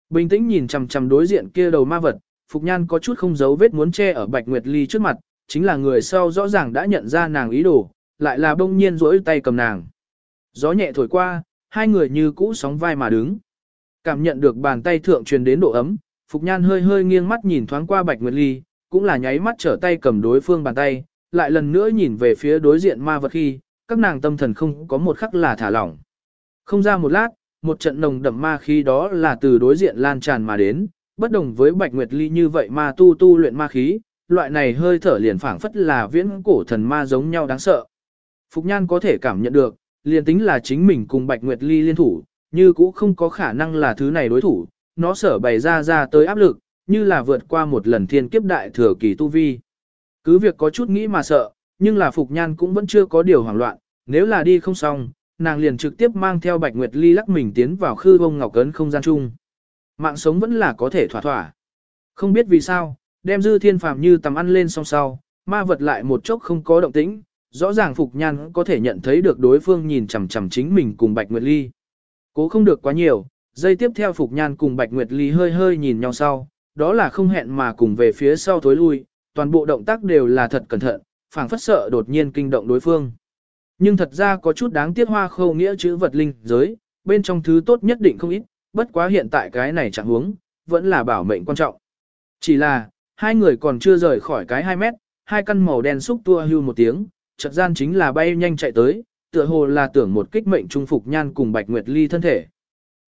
Bình tĩnh nhìn chằm chằm đối diện kia đầu ma vật, Phục Nhan có chút không giấu vết muốn che ở Bạch Nguyệt Ly trước mặt, chính là người sau rõ ràng đã nhận ra nàng ý đồ, lại là bông nhiên rỗi tay cầm nàng. Gió nhẹ thổi qua, hai người như cũ sóng vai mà đứng. Cảm nhận được bàn tay thượng truyền đến độ ấm, Phục Nhan hơi hơi nghiêng mắt nhìn thoáng qua Bạch Nguyệt Ly, cũng là nháy mắt trở tay cầm đối phương bàn tay, lại lần nữa nhìn về phía đối diện ma vật khi, các nàng tâm thần không có một khắc là thả lỏng. Không ra một lát, một trận nồng đậm ma khí đó là từ đối diện lan tràn mà đến, bất đồng với Bạch Nguyệt Ly như vậy ma tu tu luyện ma khí, loại này hơi thở liền phảng phất là viễn cổ thần ma giống nhau đáng sợ. Phục Nhan có thể cảm nhận được, liền tính là chính mình cùng Bạch Nguyệt Ly liên thủ, như cũ không có khả năng là thứ này đối thủ, nó sở bày ra ra tới áp lực, như là vượt qua một lần thiên kiếp đại thừa kỳ tu vi. Cứ việc có chút nghĩ mà sợ, nhưng là Phục Nhan cũng vẫn chưa có điều hoảng loạn, nếu là đi không xong, nàng liền trực tiếp mang theo Bạch Nguyệt Ly lắc mình tiến vào khư bông ngọc cấn không gian chung. Mạng sống vẫn là có thể thỏa thỏa. Không biết vì sao, đem dư thiên phàm như tầm ăn lên song sau, ma vật lại một chốc không có động tĩnh, rõ ràng Phục Nhan có thể nhận thấy được đối phương nhìn chằm chằm chính mình cùng Bạch Nguyệt Ly. Cố không được quá nhiều, giây tiếp theo Phục Nhan cùng Bạch Nguyệt Ly hơi hơi nhìn nhau sau, đó là không hẹn mà cùng về phía sau thối lui, toàn bộ động tác đều là thật cẩn thận, phảng phất sợ đột nhiên kinh động đối phương. Nhưng thật ra có chút đáng tiếc hoa khâu nghĩa chữ vật linh giới, bên trong thứ tốt nhất định không ít, bất quá hiện tại cái này chẳng huống vẫn là bảo mệnh quan trọng. Chỉ là, hai người còn chưa rời khỏi cái 2 mét, hai căn màu đen xúc tua hưu một tiếng, chợt gian chính là bay nhanh chạy tới, tựa hồ là tưởng một kích mệnh trung Phục Nhan cùng Bạch Nguyệt Ly thân thể.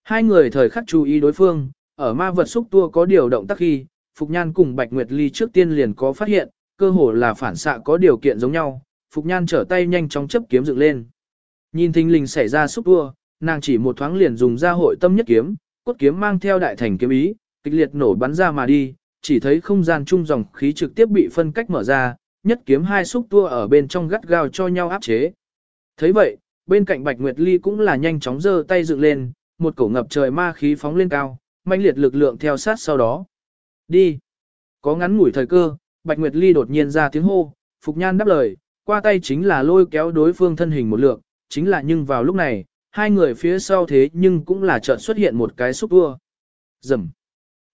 Hai người thời khắc chú ý đối phương, ở ma vật xúc tua có điều động tác khi, Phục Nhan cùng Bạch Nguyệt Ly trước tiên liền có phát hiện, cơ hồ là phản xạ có điều kiện giống nhau, Phục Nhan trở tay nhanh chóng chấp kiếm dựng lên. Nhìn thình lình xảy ra xúc tua, nàng chỉ một thoáng liền dùng ra hội tâm nhất kiếm, cốt kiếm mang theo đại thành kiếm ý, kịch liệt nổ bắn ra mà đi, chỉ thấy không gian trung dòng khí trực tiếp bị phân cách mở ra, nhất kiếm hai xúc tua ở bên trong gắt gao cho nhau áp chế. thấy vậy, bên cạnh Bạch Nguyệt Ly cũng là nhanh chóng giơ tay dựng lên, một cổ ngập trời ma khí phóng lên cao, mãnh liệt lực lượng theo sát sau đó. Đi! Có ngắn ngủi thời cơ, Bạch Nguyệt Ly đột nhiên ra tiếng hô, Phục Nhan đáp lời, qua tay chính là lôi kéo đối phương thân hình một lượng, chính là nhưng vào lúc này, hai người phía sau thế nhưng cũng là chợt xuất hiện một cái xúc vua. Dầm!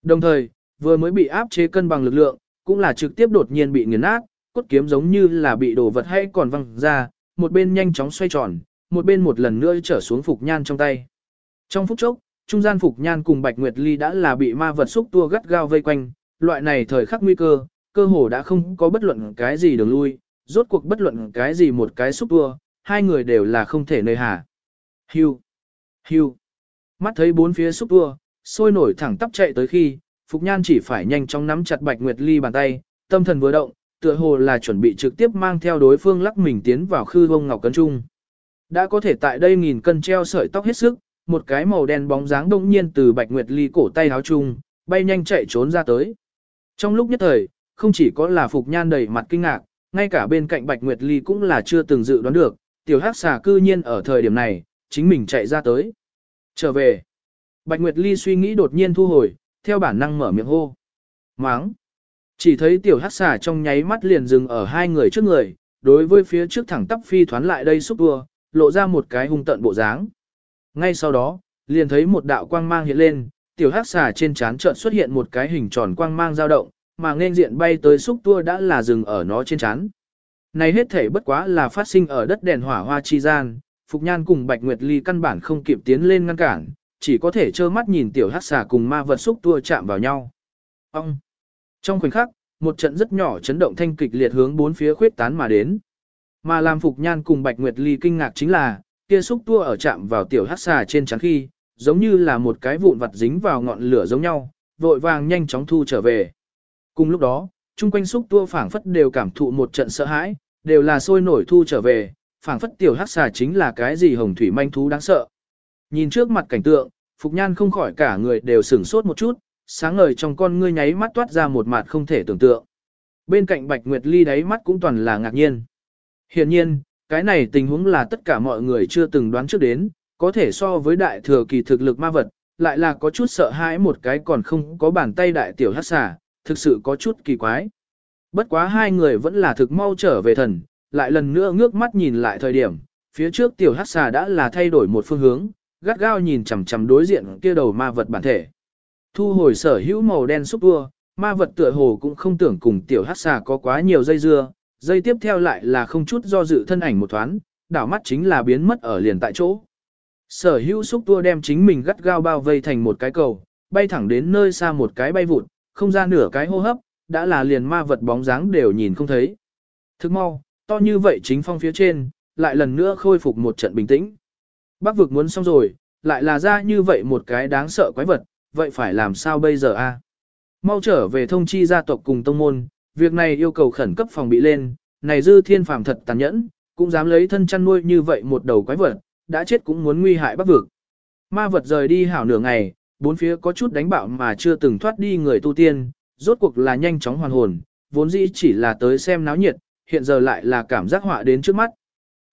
Đồng thời, vừa mới bị áp chế cân bằng lực lượng, cũng là trực tiếp đột nhiên bị nghiền nát, cốt kiếm giống như là bị đổ vật hay còn văng ra, một bên nhanh chóng xoay tròn, một bên một lần nữa trở xuống Phục Nhan trong tay. Trong phút chốc, trung gian Phục Nhan cùng Bạch Nguyệt Ly đã là bị ma vật xúc tua gắt gao vây quanh, loại này thời khắc nguy cơ, cơ hồ đã không có bất luận cái gì đường lui, rốt cuộc bất luận cái gì một cái xúc tua, hai người đều là không thể nơi hà. Hưu, hưu, mắt thấy bốn phía xúc tua, sôi nổi thẳng tắp chạy tới khi, Phục Nhan chỉ phải nhanh chóng nắm chặt Bạch Nguyệt Ly bàn tay, tâm thần vừa động, tựa hồ là chuẩn bị trực tiếp mang theo đối phương lắc mình tiến vào khư vông ngọc cấn trung. Đã có thể tại đây nghìn cân treo sợi tóc hết sức, một cái màu đen bóng dáng đông nhiên từ Bạch Nguyệt Ly cổ tay áo chung, bay nhanh chạy trốn ra tới. Trong lúc nhất thời, không chỉ có là Phục Nhan đầy mặt kinh ngạc, ngay cả bên cạnh Bạch Nguyệt Ly cũng là chưa từng dự đoán được, tiểu hắc xà cư nhiên ở thời điểm này, chính mình chạy ra tới. Trở về. Bạch Nguyệt Ly suy nghĩ đột nhiên thu hồi, theo bản năng mở miệng hô. Máng. Chỉ thấy tiểu hắc xà trong nháy mắt liền dừng ở hai người trước người, đối với phía trước thẳng tắp phi thoán lại đây xúc vua, lộ ra một cái hung tận bộ dáng. Ngay sau đó, liền thấy một đạo quang mang hiện lên, tiểu hắc xà trên trán chợt xuất hiện một cái hình tròn quang mang dao động, mà nên diện bay tới xúc tua đã là dừng ở nó trên trán. Này hết thể bất quá là phát sinh ở đất đèn hỏa hoa chi gian, Phục Nhan cùng Bạch Nguyệt Ly căn bản không kịp tiến lên ngăn cản, chỉ có thể trơ mắt nhìn tiểu hắc xà cùng ma vật xúc tua chạm vào nhau. Ông! Trong khoảnh khắc, một trận rất nhỏ chấn động thanh kịch liệt hướng bốn phía khuyết tán mà đến. Mà làm Phục Nhan cùng Bạch Nguyệt Ly kinh ngạc chính là, kia xúc tua ở chạm vào tiểu hắc xà trên trán khi, giống như là một cái vụn vặt dính vào ngọn lửa giống nhau, vội vàng nhanh chóng thu trở về. Cùng lúc đó, chung quanh xúc tua phảng phất đều cảm thụ một trận sợ hãi, đều là sôi nổi thu trở về, phảng phất tiểu hắc xà chính là cái gì hồng thủy manh thú đáng sợ. Nhìn trước mặt cảnh tượng, Phục Nhan không khỏi cả người đều sửng sốt một chút, sáng ngời trong con ngươi nháy mắt toát ra một mặt không thể tưởng tượng. Bên cạnh Bạch Nguyệt Ly đáy mắt cũng toàn là ngạc nhiên. hiển nhiên, cái này tình huống là tất cả mọi người chưa từng đoán trước đến, có thể so với đại thừa kỳ thực lực ma vật, lại là có chút sợ hãi một cái còn không có bàn tay đại tiểu hát xà, thực sự có chút kỳ quái. Bất quá hai người vẫn là thực mau trở về thần, lại lần nữa ngước mắt nhìn lại thời điểm, phía trước tiểu hát xà đã là thay đổi một phương hướng, gắt gao nhìn chằm chằm đối diện kia đầu ma vật bản thể. Thu hồi sở hữu màu đen xúc vua, ma vật tựa hồ cũng không tưởng cùng tiểu hát xà có quá nhiều dây dưa, dây tiếp theo lại là không chút do dự thân ảnh một thoáng, đảo mắt chính là biến mất ở liền tại chỗ. Sở hữu xúc tua đem chính mình gắt gao bao vây thành một cái cầu, bay thẳng đến nơi xa một cái bay vụt, không ra nửa cái hô hấp, đã là liền ma vật bóng dáng đều nhìn không thấy. Thức mau, to như vậy chính phong phía trên, lại lần nữa khôi phục một trận bình tĩnh. Bắc vực muốn xong rồi, lại là ra như vậy một cái đáng sợ quái vật, vậy phải làm sao bây giờ a? Mau trở về thông chi gia tộc cùng tông môn, việc này yêu cầu khẩn cấp phòng bị lên, này dư thiên phàm thật tàn nhẫn, cũng dám lấy thân chăn nuôi như vậy một đầu quái vật, đã chết cũng muốn nguy hại bắc vực. Ma vật rời đi hảo nửa ngày, bốn phía có chút đánh bạo mà chưa từng thoát đi người tu tiên, rốt cuộc là nhanh chóng hoàn hồn, vốn dĩ chỉ là tới xem náo nhiệt, hiện giờ lại là cảm giác họa đến trước mắt.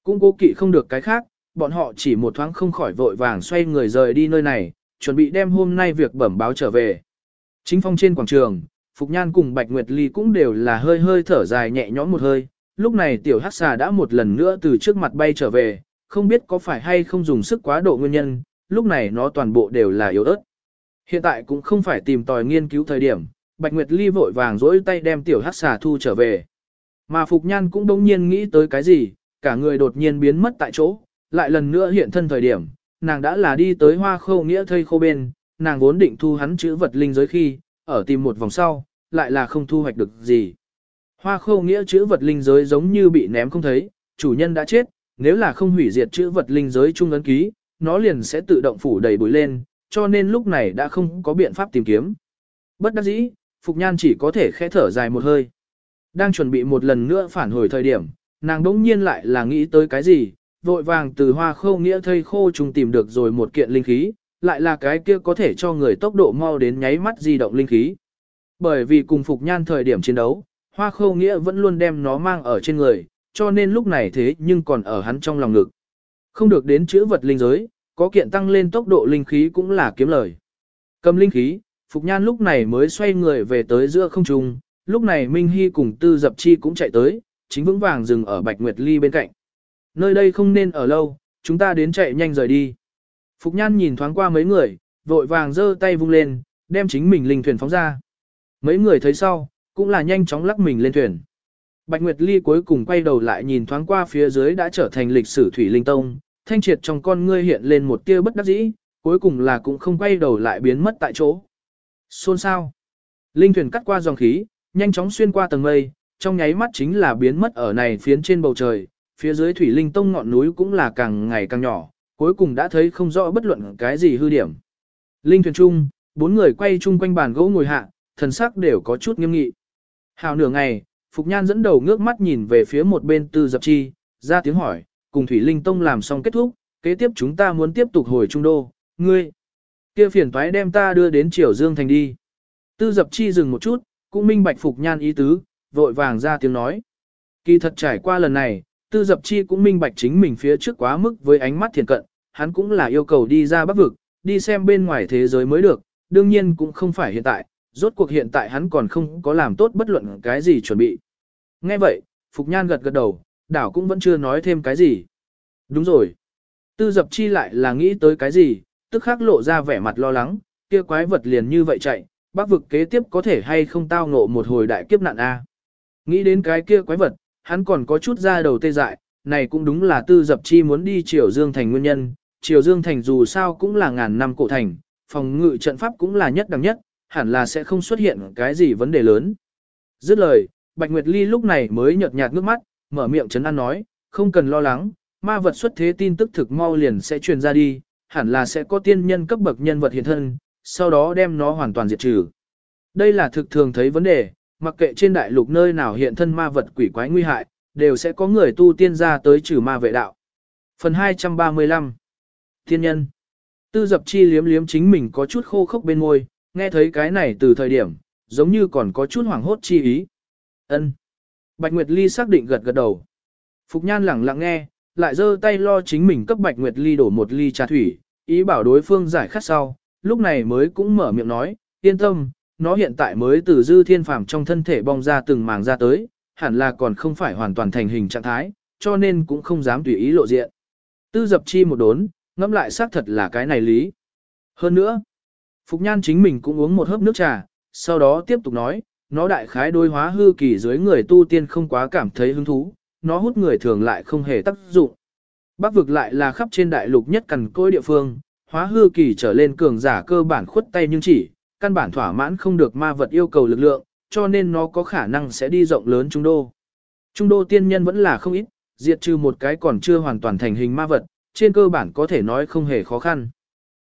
Cũng cố kỵ không được cái khác, bọn họ chỉ một thoáng không khỏi vội vàng xoay người rời đi nơi này, chuẩn bị đem hôm nay việc bẩm báo trở về. Chính phong trên quảng trường, Phục Nhan cùng Bạch Nguyệt Ly cũng đều là hơi hơi thở dài nhẹ nhõm một hơi, lúc này tiểu hắc xà đã một lần nữa từ trước mặt bay trở về, không biết có phải hay không dùng sức quá độ nguyên nhân, lúc này nó toàn bộ đều là yếu ớt. Hiện tại cũng không phải tìm tòi nghiên cứu thời điểm, Bạch Nguyệt Ly vội vàng dỗi tay đem tiểu hắc xà thu trở về. Mà Phục Nhan cũng đông nhiên nghĩ tới cái gì, cả người đột nhiên biến mất tại chỗ, lại lần nữa hiện thân thời điểm, nàng đã là đi tới hoa khâu nghĩa thây khô bên, nàng vốn định thu hắn chữ vật linh giới khi, ở tìm một vòng sau, lại là không thu hoạch được gì. Hoa Khô nghĩa chữ vật linh giới giống như bị ném không thấy, chủ nhân đã chết, nếu là không hủy diệt chữ vật linh giới trung ấn ký, nó liền sẽ tự động phủ đầy bụi lên, cho nên lúc này đã không có biện pháp tìm kiếm. Bất đắc dĩ, Phục Nhan chỉ có thể khẽ thở dài một hơi. Đang chuẩn bị một lần nữa phản hồi thời điểm, nàng đỗng nhiên lại là nghĩ tới cái gì, vội vàng từ hoa khô nghĩa thây khô trùng tìm được rồi một kiện linh khí, lại là cái kia có thể cho người tốc độ mau đến nháy mắt di động linh khí. Bởi vì cùng Phục Nhan thời điểm chiến đấu, hoa Khâu nghĩa vẫn luôn đem nó mang ở trên người, cho nên lúc này thế nhưng còn ở hắn trong lòng ngực. Không được đến chữ vật linh giới, có kiện tăng lên tốc độ linh khí cũng là kiếm lời. Cầm linh khí, Phục Nhan lúc này mới xoay người về tới giữa không trung, lúc này Minh Hy cùng Tư Dập Chi cũng chạy tới, chính vững vàng dừng ở Bạch Nguyệt Ly bên cạnh. Nơi đây không nên ở lâu, chúng ta đến chạy nhanh rời đi. Phục Nhan nhìn thoáng qua mấy người, vội vàng giơ tay vung lên, đem chính mình linh thuyền phóng ra. Mấy người thấy sau, cũng là nhanh chóng lắc mình lên thuyền. Bạch Nguyệt Ly cuối cùng quay đầu lại nhìn thoáng qua phía dưới đã trở thành lịch sử Thủy Linh Tông, thanh triệt trong con ngươi hiện lên một tia bất đắc dĩ, cuối cùng là cũng không quay đầu lại biến mất tại chỗ. Xôn sao? Linh thuyền cắt qua dòng khí, nhanh chóng xuyên qua tầng mây, trong nháy mắt chính là biến mất ở này phiến trên bầu trời, phía dưới Thủy Linh Tông ngọn núi cũng là càng ngày càng nhỏ, cuối cùng đã thấy không rõ bất luận cái gì hư điểm. Linh thuyền chung, bốn người quay chung quanh bàn gỗ ngồi hạ, thần sắc đều có chút nghiêm nghị. Hào nửa ngày, Phục Nhan dẫn đầu ngước mắt nhìn về phía một bên tư dập chi, ra tiếng hỏi, cùng Thủy Linh Tông làm xong kết thúc, kế tiếp chúng ta muốn tiếp tục hồi trung đô, ngươi. kia phiền toái đem ta đưa đến Triều Dương Thành đi. Tư dập chi dừng một chút, cũng minh bạch Phục Nhan ý tứ, vội vàng ra tiếng nói. Kỳ thật trải qua lần này, tư dập chi cũng minh bạch chính mình phía trước quá mức với ánh mắt thiền cận, hắn cũng là yêu cầu đi ra bắc vực, đi xem bên ngoài thế giới mới được, đương nhiên cũng không phải hiện tại, rốt cuộc hiện tại hắn còn không có làm tốt bất luận cái gì chuẩn bị. Nghe vậy, Phục Nhan gật gật đầu, đảo cũng vẫn chưa nói thêm cái gì. Đúng rồi. Tư dập chi lại là nghĩ tới cái gì, tức khắc lộ ra vẻ mặt lo lắng, kia quái vật liền như vậy chạy, bác vực kế tiếp có thể hay không tao ngộ một hồi đại kiếp nạn A. Nghĩ đến cái kia quái vật, hắn còn có chút ra đầu tê dại, này cũng đúng là tư dập chi muốn đi Triều Dương Thành nguyên nhân, Triều Dương Thành dù sao cũng là ngàn năm cổ thành, phòng ngự trận pháp cũng là nhất đẳng nhất, hẳn là sẽ không xuất hiện cái gì vấn đề lớn. Dứt lời, Bạch Nguyệt Ly lúc này mới nhợt nhạt nước mắt, mở miệng chấn an nói, không cần lo lắng, ma vật xuất thế tin tức thực mau liền sẽ truyền ra đi, hẳn là sẽ có tiên nhân cấp bậc nhân vật hiện thân, sau đó đem nó hoàn toàn diệt trừ. Đây là thực thường thấy vấn đề, mặc kệ trên đại lục nơi nào hiện thân ma vật quỷ quái nguy hại, đều sẽ có người tu tiên ra tới trừ ma vệ đạo. Phần 235 thiên nhân Tư dập chi liếm liếm chính mình có chút khô khốc bên môi, nghe thấy cái này từ thời điểm, giống như còn có chút hoảng hốt chi ý. ân Bạch Nguyệt Ly xác định gật gật đầu. Phục Nhan lẳng lặng nghe, lại giơ tay lo chính mình cấp Bạch Nguyệt Ly đổ một ly trà thủy, ý bảo đối phương giải khát sau, lúc này mới cũng mở miệng nói, yên tâm, nó hiện tại mới từ dư thiên phàm trong thân thể bong ra từng màng ra tới, hẳn là còn không phải hoàn toàn thành hình trạng thái, cho nên cũng không dám tùy ý lộ diện. Tư dập chi một đốn, ngẫm lại xác thật là cái này lý. Hơn nữa, Phục Nhan chính mình cũng uống một hớp nước trà, sau đó tiếp tục nói, nó đại khái đối hóa hư kỳ dưới người tu tiên không quá cảm thấy hứng thú, nó hút người thường lại không hề tác dụng. Bắc vực lại là khắp trên đại lục nhất cần côi địa phương, hóa hư kỳ trở lên cường giả cơ bản khuất tay nhưng chỉ, căn bản thỏa mãn không được ma vật yêu cầu lực lượng, cho nên nó có khả năng sẽ đi rộng lớn trung đô. Trung đô tiên nhân vẫn là không ít, diệt trừ một cái còn chưa hoàn toàn thành hình ma vật, trên cơ bản có thể nói không hề khó khăn.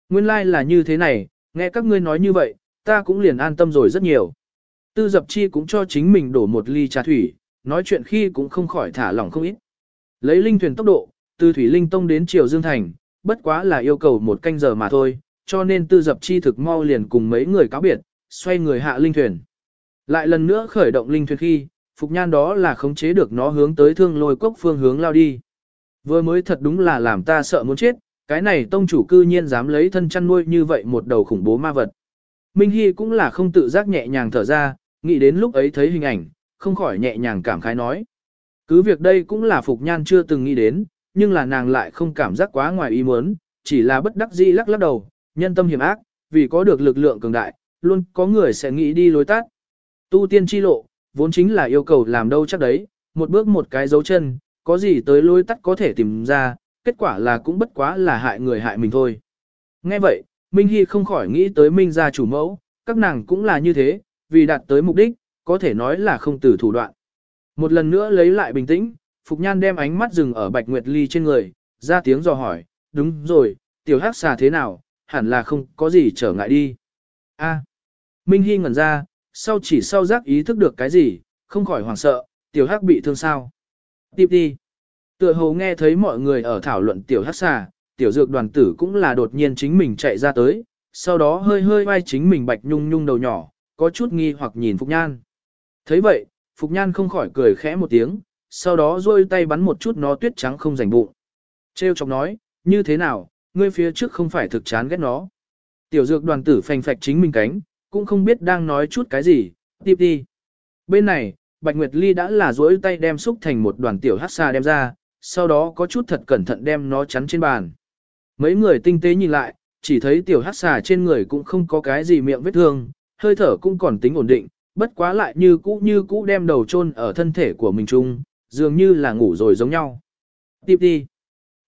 Nguyên lai like là như thế này, nghe các ngươi nói như vậy, ta cũng liền an tâm rồi rất nhiều. Tư dập chi cũng cho chính mình đổ một ly trà thủy, nói chuyện khi cũng không khỏi thả lỏng không ít. Lấy linh thuyền tốc độ, từ Thủy Linh Tông đến Triều Dương Thành, bất quá là yêu cầu một canh giờ mà thôi, cho nên tư dập chi thực mau liền cùng mấy người cáo biệt, xoay người hạ linh thuyền. Lại lần nữa khởi động linh thuyền khi, Phục Nhan đó là khống chế được nó hướng tới thương lôi cốc phương hướng lao đi. Vừa mới thật đúng là làm ta sợ muốn chết, cái này tông chủ cư nhiên dám lấy thân chăn nuôi như vậy một đầu khủng bố ma vật. Minh Hy cũng là không tự giác nhẹ nhàng thở ra, nghĩ đến lúc ấy thấy hình ảnh, không khỏi nhẹ nhàng cảm khái nói. Cứ việc đây cũng là Phục Nhan chưa từng nghĩ đến, nhưng là nàng lại không cảm giác quá ngoài ý muốn, chỉ là bất đắc dĩ lắc lắc đầu, nhân tâm hiểm ác, vì có được lực lượng cường đại, luôn có người sẽ nghĩ đi lối tắt. Tu tiên chi lộ, vốn chính là yêu cầu làm đâu chắc đấy, một bước một cái dấu chân, có gì tới lối tắt có thể tìm ra, kết quả là cũng bất quá là hại người hại mình thôi. Nghe vậy, Minh Hy không khỏi nghĩ tới Minh gia chủ mẫu, các nàng cũng là như thế, vì đạt tới mục đích, có thể nói là không từ thủ đoạn. Một lần nữa lấy lại bình tĩnh, Phục Nhan đem ánh mắt dừng ở Bạch Nguyệt Ly trên người, ra tiếng dò hỏi, đúng rồi, tiểu hắc xà thế nào, hẳn là không có gì trở ngại đi. A. Minh Hy ngẩn ra, sau chỉ sau giác ý thức được cái gì, không khỏi hoảng sợ, tiểu hắc bị thương sao. Tiếp đi. Tựa hồ nghe thấy mọi người ở thảo luận tiểu hắc xà, tiểu dược đoàn tử cũng là đột nhiên chính mình chạy ra tới, sau đó hơi hơi vai chính mình bạch nhung nhung đầu nhỏ, có chút nghi hoặc nhìn Phục Nhan. thấy vậy, Phục Nhan không khỏi cười khẽ một tiếng, sau đó rôi tay bắn một chút nó tuyết trắng không rảnh bụng. Trêu chọc nói, như thế nào, ngươi phía trước không phải thực chán ghét nó. Tiểu dược đoàn tử phành phạch chính mình cánh, cũng không biết đang nói chút cái gì, tiếp đi. Bên này, Bạch Nguyệt Ly đã là rỗi tay đem xúc thành một đoàn tiểu hát xa đem ra, sau đó có chút thật cẩn thận đem nó chắn trên bàn. Mấy người tinh tế nhìn lại, chỉ thấy tiểu hát xà trên người cũng không có cái gì miệng vết thương, hơi thở cũng còn tính ổn định, bất quá lại như cũ như cũ đem đầu chôn ở thân thể của mình chung, dường như là ngủ rồi giống nhau. Tiếp đi.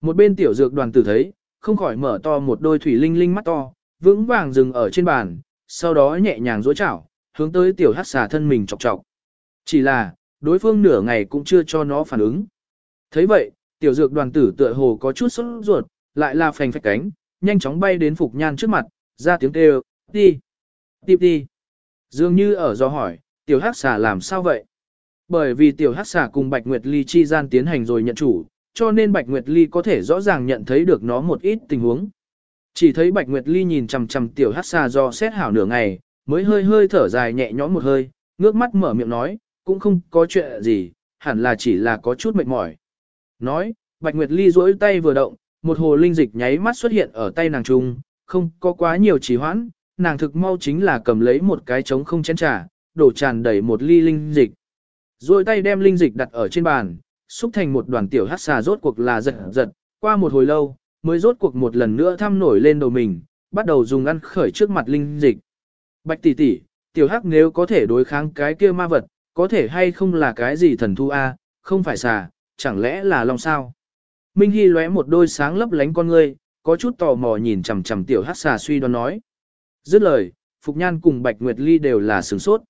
Một bên tiểu dược đoàn tử thấy, không khỏi mở to một đôi thủy linh linh mắt to, vững vàng dừng ở trên bàn, sau đó nhẹ nhàng duỗi chảo, hướng tới tiểu hắc xà thân mình chọc chọc. Chỉ là, đối phương nửa ngày cũng chưa cho nó phản ứng. thấy vậy, tiểu dược đoàn tử tựa hồ có chút sốt ruột, lại là phành phạch cánh, nhanh chóng bay đến Phục Nhan trước mặt, ra tiếng kêu, đi, tiếp đi. Dường như ở do hỏi, tiểu hắc xà làm sao vậy? Bởi vì tiểu hắc xà cùng Bạch Nguyệt Ly chi gian tiến hành rồi nhận chủ, cho nên Bạch Nguyệt Ly có thể rõ ràng nhận thấy được nó một ít tình huống. Chỉ thấy Bạch Nguyệt Ly nhìn chằm chằm tiểu hát xà do xét hảo nửa ngày, mới hơi hơi thở dài nhẹ nhõm một hơi, ngước mắt mở miệng nói, cũng không có chuyện gì, hẳn là chỉ là có chút mệt mỏi. Nói, Bạch Nguyệt Ly duỗi tay vừa động, một hồ linh dịch nháy mắt xuất hiện ở tay nàng trung, không có quá nhiều trì hoãn, nàng thực mau chính là cầm lấy một cái trống không chén trà, đổ tràn đầy một ly linh dịch. Rồi tay đem linh dịch đặt ở trên bàn, xúc thành một đoàn tiểu hát xà rốt cuộc là giật giật, qua một hồi lâu, mới rốt cuộc một lần nữa thăm nổi lên đầu mình, bắt đầu dùng ăn khởi trước mặt linh dịch. Bạch tỷ tỷ, tiểu hắc nếu có thể đối kháng cái kia ma vật, có thể hay không là cái gì thần thu a, không phải xà, chẳng lẽ là long sao? Minh Hy lóe một đôi sáng lấp lánh con ngươi, có chút tò mò nhìn chằm chằm tiểu hắc xà suy đoán nói. Dứt lời, Phục Nhan cùng Bạch Nguyệt Ly đều là sửng sốt.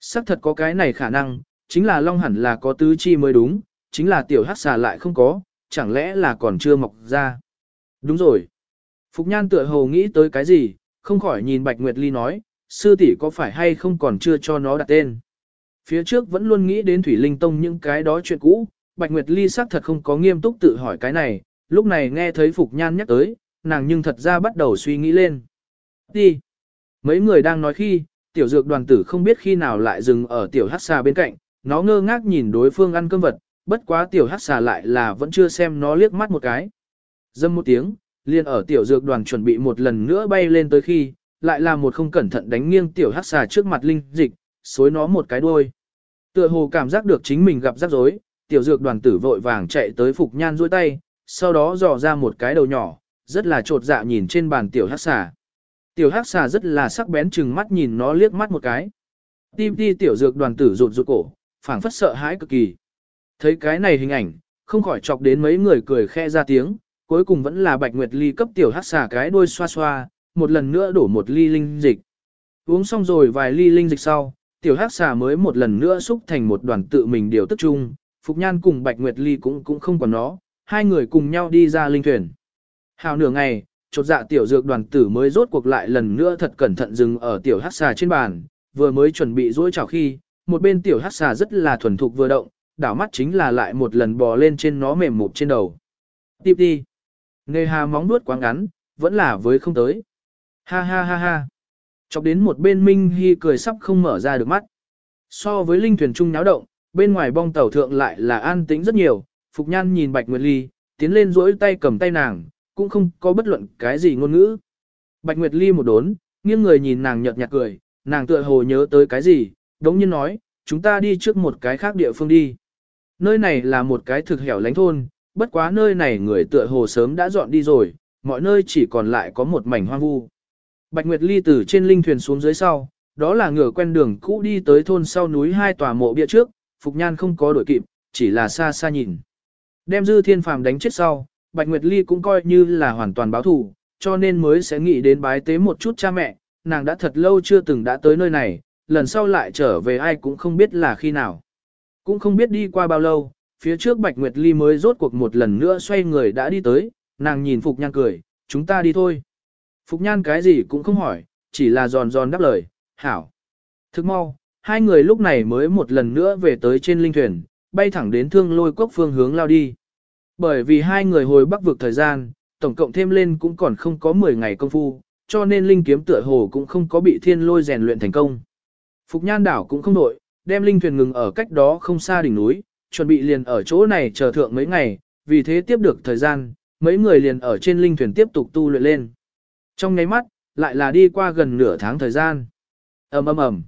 Sắc thật có cái này khả năng, chính là long hẳn là có tứ chi mới đúng, chính là tiểu hắc xà lại không có, chẳng lẽ là còn chưa mọc ra. Đúng rồi. Phục Nhan tựa hồ nghĩ tới cái gì, không khỏi nhìn Bạch Nguyệt Ly nói, sư tỷ có phải hay không còn chưa cho nó đặt tên. Phía trước vẫn luôn nghĩ đến Thủy Linh Tông những cái đó chuyện cũ, Bạch Nguyệt Ly xác thật không có nghiêm túc tự hỏi cái này, lúc này nghe thấy Phục Nhan nhắc tới, nàng nhưng thật ra bắt đầu suy nghĩ lên. Đi. Mấy người đang nói khi, tiểu dược đoàn tử không biết khi nào lại dừng ở tiểu hát xa bên cạnh, nó ngơ ngác nhìn đối phương ăn cơm vật, bất quá tiểu hắc xà lại là vẫn chưa xem nó liếc mắt một cái. Dâm một tiếng, liền ở tiểu dược đoàn chuẩn bị một lần nữa bay lên tới khi, lại là một không cẩn thận đánh nghiêng tiểu hắc xà trước mặt linh dịch, xối nó một cái đuôi. Tựa hồ cảm giác được chính mình gặp rắc rối, tiểu dược đoàn tử vội vàng chạy tới Phục Nhan duỗi tay, sau đó dò ra một cái đầu nhỏ, rất là trột dạ nhìn trên bàn tiểu hắc xà. Tiểu hắc xà rất là sắc bén chừng mắt nhìn nó liếc mắt một cái. Tim ti tiểu dược đoàn tử rụt rụt cổ, phảng phất sợ hãi cực kỳ. Thấy cái này hình ảnh, không khỏi chọc đến mấy người cười khe ra tiếng, cuối cùng vẫn là Bạch Nguyệt Ly cấp tiểu hắc xà cái đuôi xoa xoa, một lần nữa đổ một ly linh dịch. Uống xong rồi vài ly linh dịch sau, tiểu hắc xà mới một lần nữa xúc thành một đoàn tự mình điều tức chung, Phục Nhan cùng Bạch Nguyệt Ly cũng cũng không còn nó, hai người cùng nhau đi ra linh thuyền. Hào nửa ngày, chột dạ tiểu dược đoàn tử mới rốt cuộc lại lần nữa thật cẩn thận dừng ở tiểu hắc xà trên bàn, vừa mới chuẩn bị dỗi chào khi, một bên tiểu hắc xà rất là thuần thục vừa động, đảo mắt chính là lại một lần bò lên trên nó mềm mụp trên đầu. Tiếp đi. Nề hà móng nuốt quá ngắn, vẫn là với không tới. Ha ha ha ha. Chọc đến một bên Minh Hy cười sắp không mở ra được mắt. So với linh thuyền trung náo động, bên ngoài bong tàu thượng lại là an tĩnh rất nhiều, Phục Nhan nhìn Bạch Nguyệt Ly, tiến lên duỗi tay cầm tay nàng, cũng không có bất luận cái gì ngôn ngữ. Bạch Nguyệt Ly một đốn, nghiêng người nhìn nàng nhợt nhạt cười, nàng tựa hồ nhớ tới cái gì, đống nhiên nói, chúng ta đi trước một cái khác địa phương đi. Nơi này là một cái thực hẻo lánh thôn, bất quá nơi này người tựa hồ sớm đã dọn đi rồi, mọi nơi chỉ còn lại có một mảnh hoang vu. Bạch Nguyệt Ly từ trên linh thuyền xuống dưới sau, đó là ngựa quen đường cũ đi tới thôn sau núi hai tòa mộ bia trước, Phục Nhan không có đổi kịp, chỉ là xa xa nhìn. Đem Dư Thiên Phàm đánh chết sau, Bạch Nguyệt Ly cũng coi như là hoàn toàn báo thù, cho nên mới sẽ nghĩ đến bái tế một chút cha mẹ, nàng đã thật lâu chưa từng đã tới nơi này, lần sau lại trở về ai cũng không biết là khi nào. Cũng không biết đi qua bao lâu, phía trước Bạch Nguyệt Ly mới rốt cuộc một lần nữa xoay người đã đi tới, nàng nhìn Phục Nhan cười, chúng ta đi thôi. Phục Nhan cái gì cũng không hỏi, chỉ là giòn giòn đáp lời, hảo. Thức mau, hai người lúc này mới một lần nữa về tới trên linh thuyền, bay thẳng đến thương lôi quốc phương hướng lao đi. Bởi vì hai người hồi bắc vực thời gian, tổng cộng thêm lên cũng còn không có 10 ngày công phu, cho nên linh kiếm tựa hồ cũng không có bị thiên lôi rèn luyện thành công. Phục nhan đảo cũng không đội, đem linh thuyền ngừng ở cách đó không xa đỉnh núi, chuẩn bị liền ở chỗ này chờ thượng mấy ngày, vì thế tiếp được thời gian, mấy người liền ở trên linh thuyền tiếp tục tu luyện lên. Trong nháy mắt, lại là đi qua gần nửa tháng thời gian. ầm ầm ầm,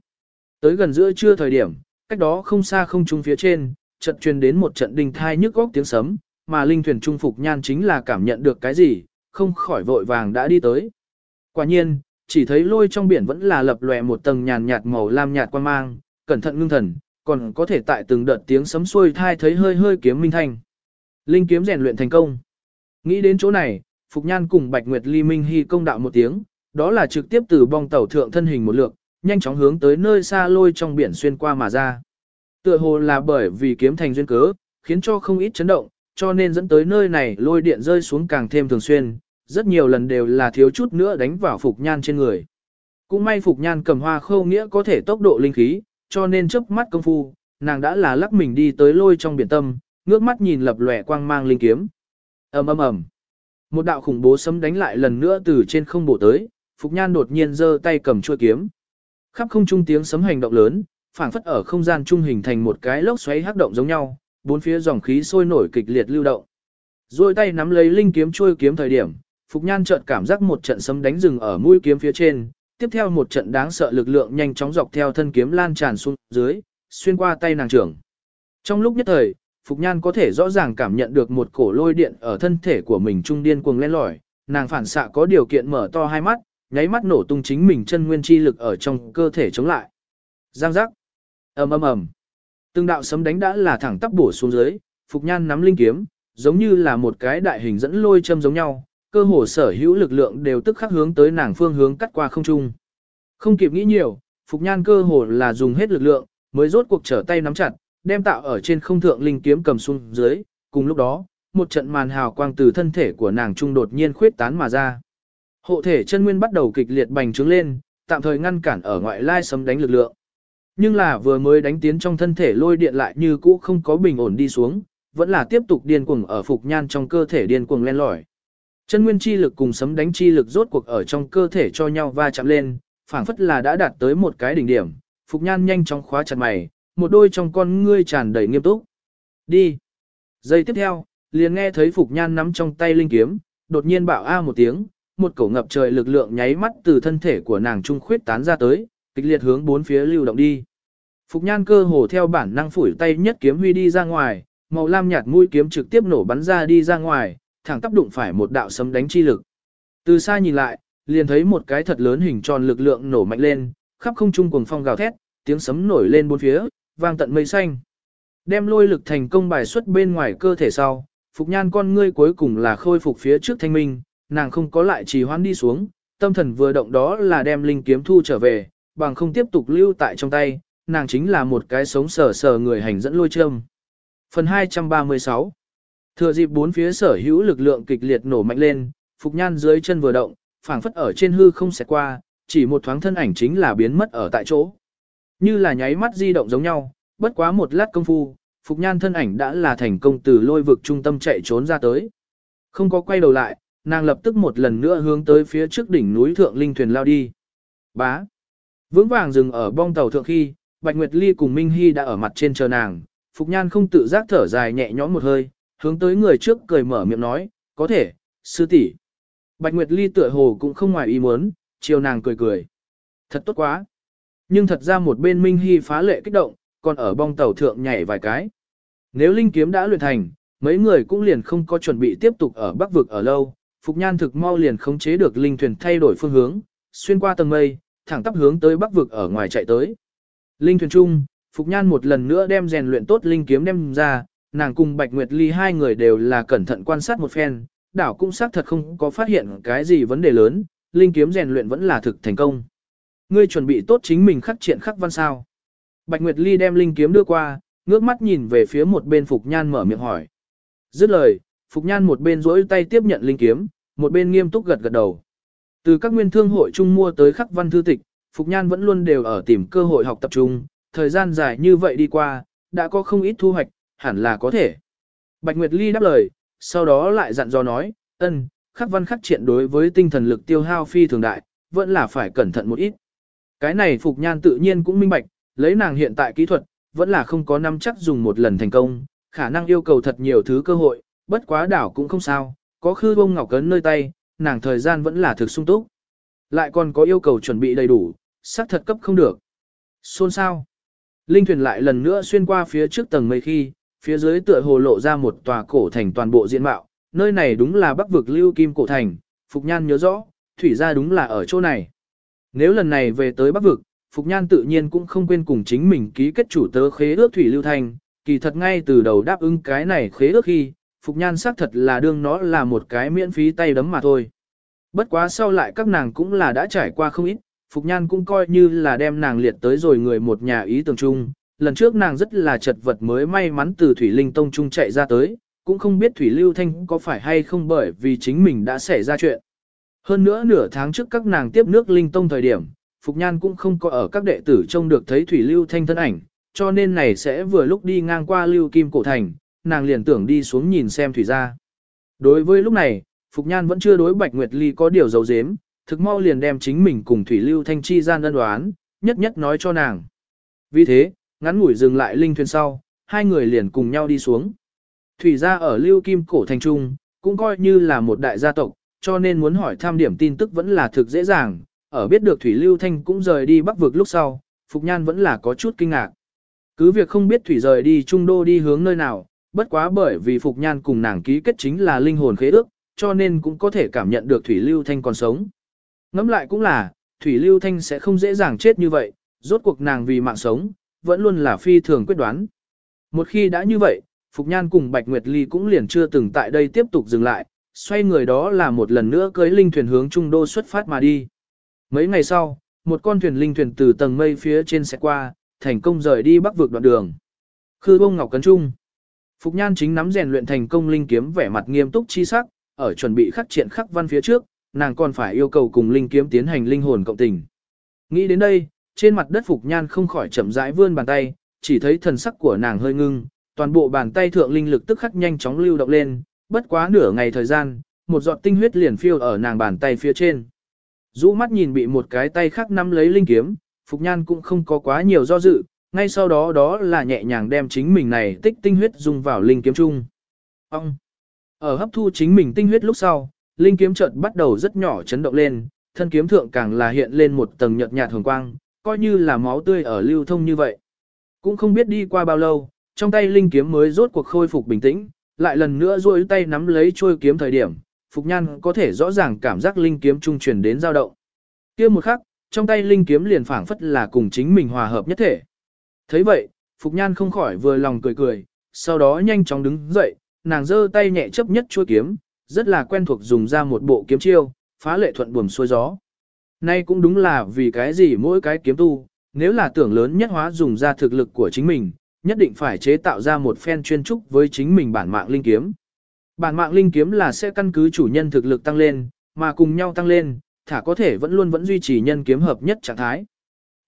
tới gần giữa trưa thời điểm, cách đó không xa không trung phía trên, trận truyền đến một trận đình thai nhức góc tiếng sấm, mà linh thuyền trung phục nhan chính là cảm nhận được cái gì, không khỏi vội vàng đã đi tới. Quả nhiên, chỉ thấy lôi trong biển vẫn là lập lòe một tầng nhàn nhạt màu lam nhạt quan mang, cẩn thận ngưng thần, còn có thể tại từng đợt tiếng sấm xuôi thai thấy hơi hơi kiếm minh thanh. Linh kiếm rèn luyện thành công. Nghĩ đến chỗ này, Phục Nhan cùng Bạch Nguyệt Ly Minh Hy công đạo một tiếng, đó là trực tiếp từ bong tàu thượng thân hình một lượt, nhanh chóng hướng tới nơi xa lôi trong biển xuyên qua mà ra. Tựa hồ là bởi vì kiếm thành duyên cớ, khiến cho không ít chấn động, cho nên dẫn tới nơi này lôi điện rơi xuống càng thêm thường xuyên, rất nhiều lần đều là thiếu chút nữa đánh vào Phục Nhan trên người. Cũng may Phục Nhan cầm hoa khâu nghĩa có thể tốc độ linh khí, cho nên chớp mắt công phu, nàng đã là lắc mình đi tới lôi trong biển tâm, ngước mắt nhìn lập lòe quang mang linh kiếm. ầm ầm ầm, một đạo khủng bố sấm đánh lại lần nữa từ trên không bổ tới, Phục Nhan đột nhiên giơ tay cầm chuôi kiếm. Khắp không trung tiếng sấm hành động lớn, phảng phất ở không gian trung hình thành một cái lốc xoáy hắc động giống nhau, bốn phía dòng khí sôi nổi kịch liệt lưu động. Rồi tay nắm lấy linh kiếm chuôi kiếm thời điểm, Phục Nhan chợt cảm giác một trận sấm đánh rừng ở mũi kiếm phía trên, tiếp theo một trận đáng sợ lực lượng nhanh chóng dọc theo thân kiếm lan tràn xuống dưới, xuyên qua tay nàng trưởng. Trong lúc nhất thời, Phục Nhan có thể rõ ràng cảm nhận được một cổ lôi điện ở thân thể của mình trung điên cuồng lên lỏi, nàng phản xạ có điều kiện mở to hai mắt, nháy mắt nổ tung chính mình chân nguyên chi lực ở trong cơ thể chống lại. Giang giác. ầm ầm ầm. Từng đạo sấm đánh đã là thẳng tắp bổ xuống dưới, Phục Nhan nắm linh kiếm, giống như là một cái đại hình dẫn lôi châm giống nhau, cơ hồ sở hữu lực lượng đều tức khắc hướng tới nàng phương hướng cắt qua không trung. Không kịp nghĩ nhiều, Phục Nhan cơ hồ là dùng hết lực lượng, mới rốt cuộc trở tay nắm chặt, đem tạo ở trên không thượng linh kiếm cầm xuống dưới, cùng lúc đó, một trận màn hào quang từ thân thể của nàng trung đột nhiên khuyết tán mà ra. Hộ thể chân nguyên bắt đầu kịch liệt bành trướng lên, tạm thời ngăn cản ở ngoại lai sấm đánh lực lượng. Nhưng là vừa mới đánh tiến trong thân thể lôi điện lại như cũ không có bình ổn đi xuống, vẫn là tiếp tục điên cuồng ở phục nhan trong cơ thể điên cuồng len lỏi. Chân nguyên chi lực cùng sấm đánh chi lực rốt cuộc ở trong cơ thể cho nhau va chạm lên, phảng phất là đã đạt tới một cái đỉnh điểm, Phục Nhan nhanh chóng khóa chặt mày, một đôi trong con ngươi tràn đầy nghiêm túc. Đi. Giây tiếp theo, liền nghe thấy Phục Nhan nắm trong tay linh kiếm, đột nhiên bảo a một tiếng, một cổ ngập trời lực lượng nháy mắt từ thân thể của nàng trung khuyết tán ra tới, kịch liệt hướng bốn phía lưu động đi. Phục Nhan cơ hồ theo bản năng phủi tay nhất kiếm huy đi ra ngoài, màu lam nhạt mũi kiếm trực tiếp nổ bắn ra đi ra ngoài, thẳng tác đụng phải một đạo sấm đánh chi lực. Từ xa nhìn lại, liền thấy một cái thật lớn hình tròn lực lượng nổ mạnh lên, khắp không trung cuồng phong gào thét, tiếng sấm nổi lên bốn phía, vang tận mây xanh. Đem lôi lực thành công bài xuất bên ngoài cơ thể sau, Phục Nhan con ngươi cuối cùng là khôi phục phía trước thanh minh, nàng không có lại trì hoãn đi xuống, tâm thần vừa động đó là đem linh kiếm thu trở về, bằng không tiếp tục lưu tại trong tay, nàng chính là một cái sống sờ sờ người hành dẫn lôi châm. Phần 236 Thừa dịp bốn phía sở hữu lực lượng kịch liệt nổ mạnh lên, Phục Nhan dưới chân vừa động, phảng phất ở trên hư không xẹt qua, chỉ một thoáng thân ảnh chính là biến mất ở tại chỗ. Như là nháy mắt di động giống nhau, bất quá một lát công phu, Phục Nhan thân ảnh đã là thành công từ lôi vực trung tâm chạy trốn ra tới. Không có quay đầu lại, nàng lập tức một lần nữa hướng tới phía trước đỉnh núi thượng linh thuyền lao đi. Bá. Vững vàng dừng ở bong tàu thượng khi, Bạch Nguyệt Ly cùng Minh Hy đã ở mặt trên chờ nàng, Phục Nhan không tự giác thở dài nhẹ nhõm một hơi, hướng tới người trước cười mở miệng nói, có thể, sư tỷ. Bạch Nguyệt Ly tựa hồ cũng không ngoài ý muốn, chiều nàng cười cười. Thật tốt quá. Nhưng thật ra một bên Minh Hy phá lệ kích động, còn ở bong tàu thượng nhảy vài cái. Nếu linh kiếm đã luyện thành, mấy người cũng liền không có chuẩn bị tiếp tục ở bắc vực ở lâu, Phục Nhan thực mau liền khống chế được linh thuyền thay đổi phương hướng, xuyên qua tầng mây, thẳng tắp hướng tới bắc vực ở ngoài chạy tới. Linh thuyền trung Phục Nhan một lần nữa đem rèn luyện tốt linh kiếm đem ra, nàng cùng Bạch Nguyệt Ly hai người đều là cẩn thận quan sát một phen, đảo cũng xác thật không có phát hiện cái gì vấn đề lớn, linh kiếm rèn luyện vẫn là thực thành công. Ngươi chuẩn bị tốt chính mình khắc triển khắc văn sao. Bạch Nguyệt Ly đem linh kiếm đưa qua, ngước mắt nhìn về phía một bên Phục Nhan mở miệng hỏi. Dứt lời, Phục Nhan một bên rỗi tay tiếp nhận linh kiếm, một bên nghiêm túc gật gật đầu. Từ các nguyên thương hội chung mua tới khắc văn thư tịch, Phục Nhan vẫn luôn đều ở tìm cơ hội học tập trung, thời gian dài như vậy đi qua, đã có không ít thu hoạch, hẳn là có thể. Bạch Nguyệt Ly đáp lời, sau đó lại dặn dò nói, ân, khắc văn khắc triện đối với tinh thần lực tiêu hao phi thường đại, vẫn là phải cẩn thận một ít. Cái này Phục Nhan tự nhiên cũng minh bạch, lấy nàng hiện tại kỹ thuật, vẫn là không có năm chắc dùng một lần thành công, khả năng yêu cầu thật nhiều thứ cơ hội, bất quá đảo cũng không sao, có khư bông ngọc cấn nơi tay, nàng thời gian vẫn là thực sung túc. Lại còn có yêu cầu chuẩn bị đầy đủ, xác thật cấp không được. Xôn sao? Linh thuyền lại lần nữa xuyên qua phía trước tầng mây khi, phía dưới tựa hồ lộ ra một tòa cổ thành toàn bộ diện mạo, nơi này đúng là bắc vực lưu kim cổ thành, Phục Nhan nhớ rõ, thủy ra đúng là ở chỗ này. Nếu lần này về tới bắc vực, Phục Nhan tự nhiên cũng không quên cùng chính mình ký kết chủ tớ khế ước thủy lưu thành, kỳ thật ngay từ đầu đáp ứng cái này khế ước khi, Phục Nhan xác thật là đương nó là một cái miễn phí tay đấm mà thôi. Bất quá sau lại các nàng cũng là đã trải qua không ít, Phục Nhan cũng coi như là đem nàng liệt tới rồi người một nhà ý tưởng chung. Lần trước nàng rất là chật vật mới may mắn từ Thủy Linh Tông Trung chạy ra tới, cũng không biết Thủy Lưu Thanh có phải hay không bởi vì chính mình đã xảy ra chuyện. Hơn nữa nửa tháng trước các nàng tiếp nước Linh Tông thời điểm, Phục Nhan cũng không có ở các đệ tử trông được thấy Thủy Lưu Thanh thân ảnh, cho nên này sẽ vừa lúc đi ngang qua Lưu Kim Cổ Thành, nàng liền tưởng đi xuống nhìn xem Thủy ra. Đối với lúc này, Phục Nhan vẫn chưa đối Bạch Nguyệt Ly có điều dấu dếm, thực mau liền đem chính mình cùng Thủy Lưu Thanh chi gian đơn đoán, nhất nhất nói cho nàng. Vì thế, ngắn ngủi dừng lại linh thuyền sau, hai người liền cùng nhau đi xuống. Thủy gia ở Lưu Kim Cổ Thành Trung, cũng coi như là một đại gia tộc, cho nên muốn hỏi tham điểm tin tức vẫn là thực dễ dàng, ở biết được Thủy Lưu Thanh cũng rời đi bắc vực lúc sau, Phục Nhan vẫn là có chút kinh ngạc. Cứ việc không biết Thủy rời đi Trung Đô đi hướng nơi nào, bất quá bởi vì Phục Nhan cùng nàng ký kết chính là linh hồn khế ước, cho nên cũng có thể cảm nhận được Thủy Lưu Thanh còn sống. Ngắm lại cũng là, Thủy Lưu Thanh sẽ không dễ dàng chết như vậy, rốt cuộc nàng vì mạng sống, vẫn luôn là phi thường quyết đoán. Một khi đã như vậy, Phục Nhan cùng Bạch Nguyệt Ly cũng liền chưa từng tại đây tiếp tục dừng lại, xoay người đó là một lần nữa cưới linh thuyền hướng Trung Đô xuất phát mà đi. Mấy ngày sau, một con thuyền linh thuyền từ tầng mây phía trên sẽ qua, thành công rời đi bắc vực đoạn đường. Khư bông ngọc cấn trung. Phục Nhan chính nắm rèn luyện thành công linh kiếm vẻ mặt nghiêm túc chi sắc, ở chuẩn bị khắc triển khắc văn phía trước, nàng còn phải yêu cầu cùng linh kiếm tiến hành linh hồn cộng tình. Nghĩ đến đây, trên mặt đất Phục Nhan không khỏi chậm rãi vươn bàn tay, chỉ thấy thần sắc của nàng hơi ngưng, toàn bộ bàn tay thượng linh lực tức khắc nhanh chóng lưu động lên, bất quá nửa ngày thời gian, một giọt tinh huyết liền phiêu ở nàng bàn tay phía trên. Dũ mắt nhìn bị một cái tay khác nắm lấy linh kiếm, Phục Nhan cũng không có quá nhiều do dự, ngay sau đó đó là nhẹ nhàng đem chính mình này tích tinh huyết dùng vào linh kiếm chung. Ông! Ở hấp thu chính mình tinh huyết lúc sau, linh kiếm chợt bắt đầu rất nhỏ chấn động lên, thân kiếm thượng càng là hiện lên một tầng nhợt nhạt hồng quang, coi như là máu tươi ở lưu thông như vậy. Cũng không biết đi qua bao lâu, trong tay linh kiếm mới rốt cuộc khôi phục bình tĩnh, lại lần nữa duỗi tay nắm lấy trôi kiếm thời điểm, Phục Nhan có thể rõ ràng cảm giác linh kiếm trung truyền đến dao động. Kia một khắc, trong tay linh kiếm liền phảng phất là cùng chính mình hòa hợp nhất thể. thấy vậy, Phục Nhan không khỏi vừa lòng cười cười, sau đó nhanh chóng đứng dậy, nàng giơ tay nhẹ chấp nhất chuôi kiếm, rất là quen thuộc dùng ra một bộ kiếm chiêu, phá lệ thuận buồm xuôi gió. Nay cũng đúng là vì cái gì mỗi cái kiếm tu, nếu là tưởng lớn nhất hóa dùng ra thực lực của chính mình, nhất định phải chế tạo ra một phen chuyên trúc với chính mình bản mạng linh kiếm. Bản mạng linh kiếm là sẽ căn cứ chủ nhân thực lực tăng lên, mà cùng nhau tăng lên, thả có thể vẫn luôn vẫn duy trì nhân kiếm hợp nhất trạng thái.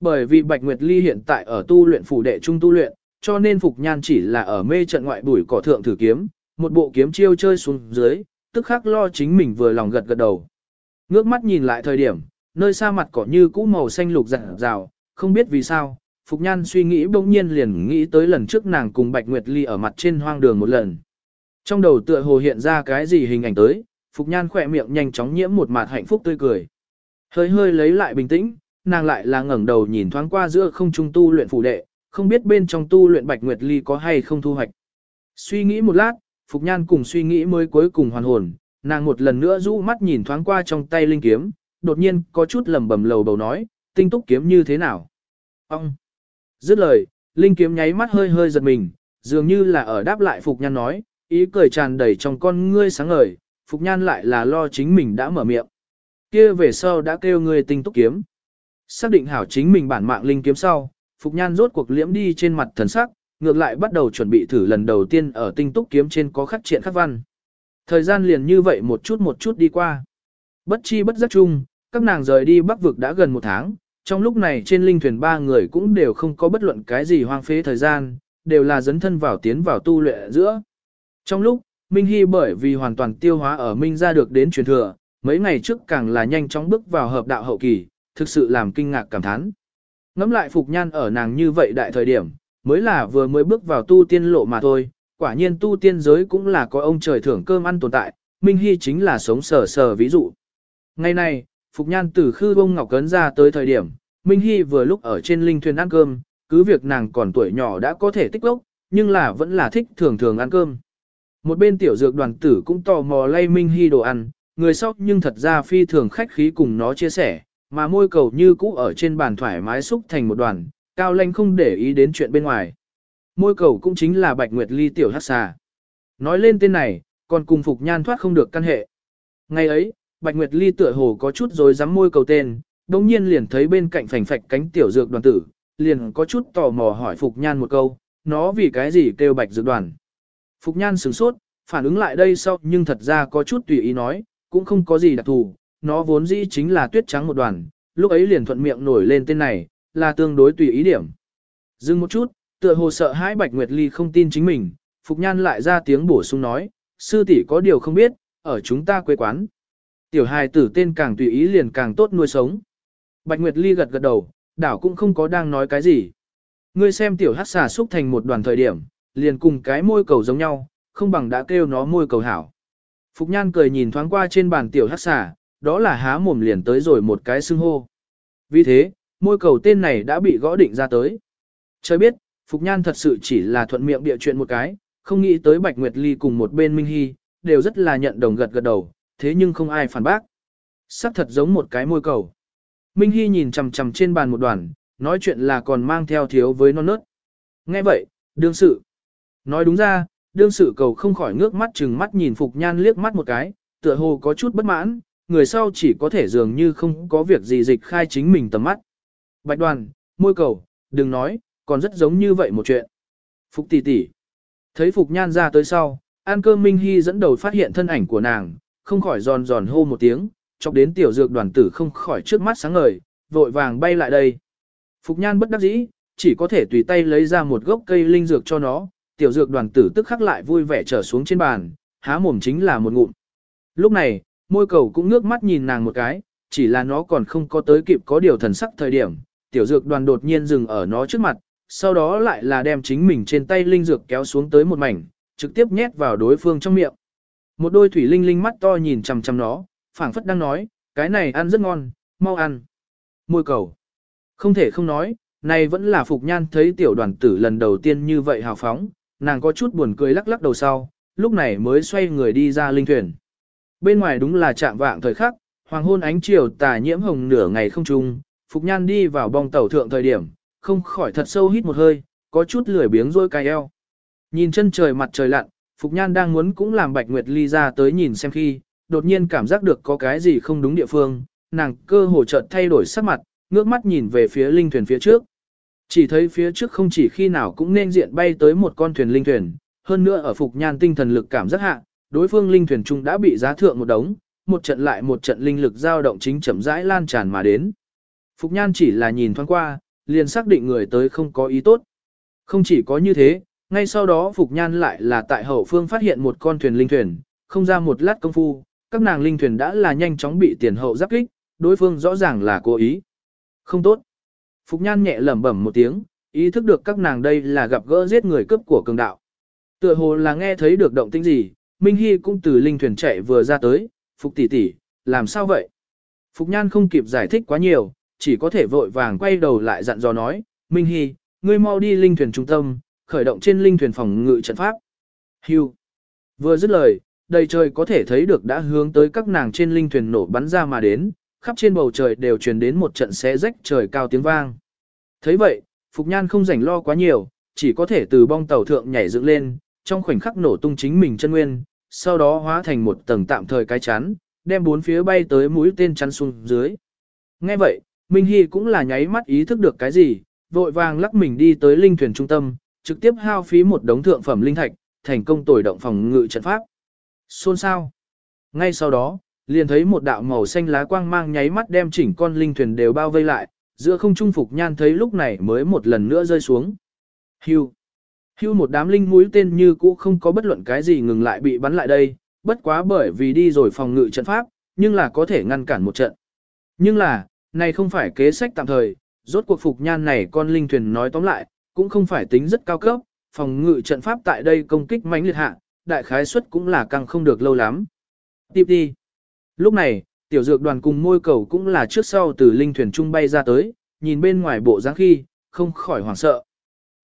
Bởi vì Bạch Nguyệt Ly hiện tại ở tu luyện phủ đệ trung tu luyện, cho nên Phục Nhan chỉ là ở mê trận ngoại bùi cỏ thượng thử kiếm, một bộ kiếm chiêu chơi xuống dưới, tức khắc lo chính mình vừa lòng gật gật đầu. Ngước mắt nhìn lại thời điểm, nơi xa mặt cỏ như cũ màu xanh lục rạng rào, không biết vì sao, Phục Nhan suy nghĩ bỗng nhiên liền nghĩ tới lần trước nàng cùng Bạch Nguyệt Ly ở mặt trên hoang đường một lần. Trong đầu tựa hồ hiện ra cái gì hình ảnh tới, Phục Nhan khỏe miệng nhanh chóng nhiễm một mặt hạnh phúc tươi cười. Hơi hơi lấy lại bình tĩnh, nàng lại là ngẩng đầu nhìn thoáng qua giữa không trung tu luyện phủ đệ, không biết bên trong tu luyện Bạch Nguyệt Ly có hay không thu hoạch. Suy nghĩ một lát, Phục Nhan cùng suy nghĩ mới cuối cùng hoàn hồn, nàng một lần nữa rũ mắt nhìn thoáng qua trong tay linh kiếm, đột nhiên có chút lầm bầm lầu bầu nói, tinh túc kiếm như thế nào. Ông! Dứt lời, linh kiếm nháy mắt hơi hơi giật mình, dường như là ở đáp lại Phục Nhan nói, ý cười tràn đầy trong con ngươi sáng ngời, Phục Nhan lại là lo chính mình đã mở miệng. kia về sau đã kêu ngươi tinh túc kiếm. Xác định hảo chính mình bản mạng linh kiếm sau, Phục Nhan rốt cuộc liễm đi trên mặt thần sắc, ngược lại bắt đầu chuẩn bị thử lần đầu tiên ở tinh túc kiếm trên có khắc triện khắc văn. Thời gian liền như vậy một chút một chút đi qua. Bất chi bất giác chung, các nàng rời đi bắc vực đã gần một tháng, trong lúc này trên linh thuyền ba người cũng đều không có bất luận cái gì hoang phế thời gian, đều là dấn thân vào tiến vào tu luyện giữa. Trong lúc, Minh Hy bởi vì hoàn toàn tiêu hóa ở Minh ra được đến truyền thừa, mấy ngày trước càng là nhanh chóng bước vào hợp đạo hậu kỳ, thực sự làm kinh ngạc cảm thán. Ngắm lại Phục Nhan ở nàng như vậy đại thời điểm, mới là vừa mới bước vào tu tiên lộ mà thôi, quả nhiên tu tiên giới cũng là có ông trời thưởng cơm ăn tồn tại, Minh Hy chính là sống sờ sờ ví dụ. Ngày này, Phục Nhan từ khư bông ngọc cấn ra tới thời điểm, Minh Hy vừa lúc ở trên linh thuyền ăn cơm, cứ việc nàng còn tuổi nhỏ đã có thể tích lốc, nhưng là vẫn là thích thường thường ăn cơm. Một bên tiểu dược đoàn tử cũng tò mò lay Minh Hy đồ ăn, người sóc nhưng thật ra phi thường khách khí cùng nó chia sẻ, mà môi cầu như cũ ở trên bàn thoải mái xúc thành một đoàn, cao lanh không để ý đến chuyện bên ngoài. Môi cầu cũng chính là Bạch Nguyệt Ly tiểu hát xà. Nói lên tên này, còn cùng Phục Nhan thoát không được căn hệ. Ngày ấy, Bạch Nguyệt Ly tựa hồ có chút rồi dám môi cầu tên, đồng nhiên liền thấy bên cạnh phành phạch cánh tiểu dược đoàn tử, liền có chút tò mò hỏi Phục Nhan một câu, nó vì cái gì kêu Bạch dược đoàn. Phục Nhan sửng sốt, phản ứng lại đây sau nhưng thật ra có chút tùy ý nói, cũng không có gì đặc thù, nó vốn dĩ chính là tuyết trắng một đoàn, lúc ấy liền thuận miệng nổi lên tên này, là tương đối tùy ý điểm. Dừng một chút, tựa hồ sợ hãi Bạch Nguyệt Ly không tin chính mình, Phục Nhan lại ra tiếng bổ sung nói, sư tỷ có điều không biết, ở chúng ta quê quán. Tiểu hài tử tên càng tùy ý liền càng tốt nuôi sống. Bạch Nguyệt Ly gật gật đầu, đảo cũng không có đang nói cái gì. Ngươi xem tiểu hát xà xúc thành một đoàn thời điểm, liền cùng cái môi cầu giống nhau, không bằng đã kêu nó môi cầu hảo. Phục Nhan cười nhìn thoáng qua trên bàn tiểu hát xà, đó là há mồm liền tới rồi một cái xưng hô. Vì thế, môi cầu tên này đã bị gõ định ra tới. Trời biết, Phục Nhan thật sự chỉ là thuận miệng địa chuyện một cái, không nghĩ tới Bạch Nguyệt Ly cùng một bên Minh Hy, đều rất là nhận đồng gật gật đầu, thế nhưng không ai phản bác. Sắc thật giống một cái môi cầu. Minh Hy nhìn chằm chằm trên bàn một đoàn, nói chuyện là còn mang theo thiếu với non nớt. Nghe vậy, đương sự. Nói đúng ra, đương sự cầu không khỏi ngước mắt chừng mắt nhìn Phục Nhan liếc mắt một cái, tựa hồ có chút bất mãn, người sau chỉ có thể dường như không có việc gì dịch khai chính mình tầm mắt. Bạch đoàn, môi cầu, đừng nói, còn rất giống như vậy một chuyện. Phục tỷ tỷ. Thấy Phục Nhan ra tới sau, An cơ Minh Hy dẫn đầu phát hiện thân ảnh của nàng, không khỏi giòn giòn hô một tiếng, chọc đến tiểu dược đoàn tử không khỏi trước mắt sáng ngời, vội vàng bay lại đây. Phục Nhan bất đắc dĩ, chỉ có thể tùy tay lấy ra một gốc cây linh dược cho nó, tiểu dược đoàn tử tức khắc lại vui vẻ trở xuống trên bàn, há mồm chính là một ngụm. Lúc này, môi cầu cũng ngước mắt nhìn nàng một cái, chỉ là nó còn không có tới kịp có điều thần sắc thời điểm, tiểu dược đoàn đột nhiên dừng ở nó trước mặt, sau đó lại là đem chính mình trên tay linh dược kéo xuống tới một mảnh, trực tiếp nhét vào đối phương trong miệng. Một đôi thủy linh linh mắt to nhìn chằm chằm nó, phảng phất đang nói, cái này ăn rất ngon, mau ăn. Môi cầu. Không thể không nói, này vẫn là Phục Nhan thấy tiểu đoàn tử lần đầu tiên như vậy hào phóng, nàng có chút buồn cười lắc lắc đầu sau, lúc này mới xoay người đi ra linh thuyền. Bên ngoài đúng là chạm vạng thời khắc, hoàng hôn ánh chiều tà nhiễm hồng nửa ngày không trung, Phục Nhan đi vào bong tàu thượng thời điểm, không khỏi thật sâu hít một hơi, có chút lười biếng rôi cài eo. Nhìn chân trời mặt trời lặn, Phục Nhan đang muốn cũng làm Bạch Nguyệt Ly ra tới nhìn xem khi, đột nhiên cảm giác được có cái gì không đúng địa phương, nàng cơ hồ chợt thay đổi sắc mặt, ngước mắt nhìn về phía linh thuyền phía trước. Chỉ thấy phía trước không chỉ khi nào cũng nên diện bay tới một con thuyền linh thuyền, hơn nữa ở Phục Nhan tinh thần lực cảm giác hạ, đối phương linh thuyền trung đã bị giá thượng một đống, một trận lại một trận linh lực dao động chính chậm rãi lan tràn mà đến. Phục Nhan chỉ là nhìn thoáng qua, liền xác định người tới không có ý tốt. Không chỉ có như thế, ngay sau đó Phục Nhan lại là tại hậu phương phát hiện một con thuyền linh thuyền, không ra một lát công phu, các nàng linh thuyền đã là nhanh chóng bị tiền hậu giáp kích, đối phương rõ ràng là cố ý. Không tốt. Phục Nhan nhẹ lẩm bẩm một tiếng, ý thức được các nàng đây là gặp gỡ giết người cướp của cường đạo. Tựa hồ là nghe thấy được động tĩnh gì, Minh Hy cũng từ linh thuyền chạy vừa ra tới, Phục tỷ tỷ, làm sao vậy? Phục Nhan không kịp giải thích quá nhiều, chỉ có thể vội vàng quay đầu lại dặn dò nói, Minh Hy, ngươi mau đi linh thuyền trung tâm, khởi động trên linh thuyền phòng ngự trận pháp. Hưu. Vừa dứt lời, đầy trời có thể thấy được đã hướng tới các nàng trên linh thuyền nổ bắn ra mà đến, khắp trên bầu trời đều truyền đến một trận xé rách trời cao tiếng vang. thấy vậy, Phục Nhan không rảnh lo quá nhiều, chỉ có thể từ bong tàu thượng nhảy dựng lên, trong khoảnh khắc nổ tung chính mình chân nguyên, sau đó hóa thành một tầng tạm thời cái chắn, đem bốn phía bay tới mũi tên chắn xuống dưới. Nghe vậy, Minh Hy cũng là nháy mắt ý thức được cái gì, vội vàng lắc mình đi tới linh thuyền trung tâm, trực tiếp hao phí một đống thượng phẩm linh thạch, thành công tồi động phòng ngự trận pháp. Xôn sao? Ngay sau đó, liền thấy một đạo màu xanh lá quang mang nháy mắt đem chỉnh con linh thuyền đều bao vây lại, giữa không trung phục nhan thấy lúc này mới một lần nữa rơi xuống. Hưu. Hưu một đám linh mũi tên như cũ không có bất luận cái gì ngừng lại bị bắn lại đây, bất quá bởi vì đi rồi phòng ngự trận pháp, nhưng là có thể ngăn cản một trận. Nhưng là, này không phải kế sách tạm thời, rốt cuộc phục nhan này con linh thuyền nói tóm lại, cũng không phải tính rất cao cấp, phòng ngự trận pháp tại đây công kích mãnh liệt hạ, đại khái suất cũng là càng không được lâu lắm. Tiếp đi. Lúc này, tiểu dược đoàn cùng môi cầu cũng là trước sau từ linh thuyền trung bay ra tới, nhìn bên ngoài bộ dáng khi, không khỏi hoảng sợ.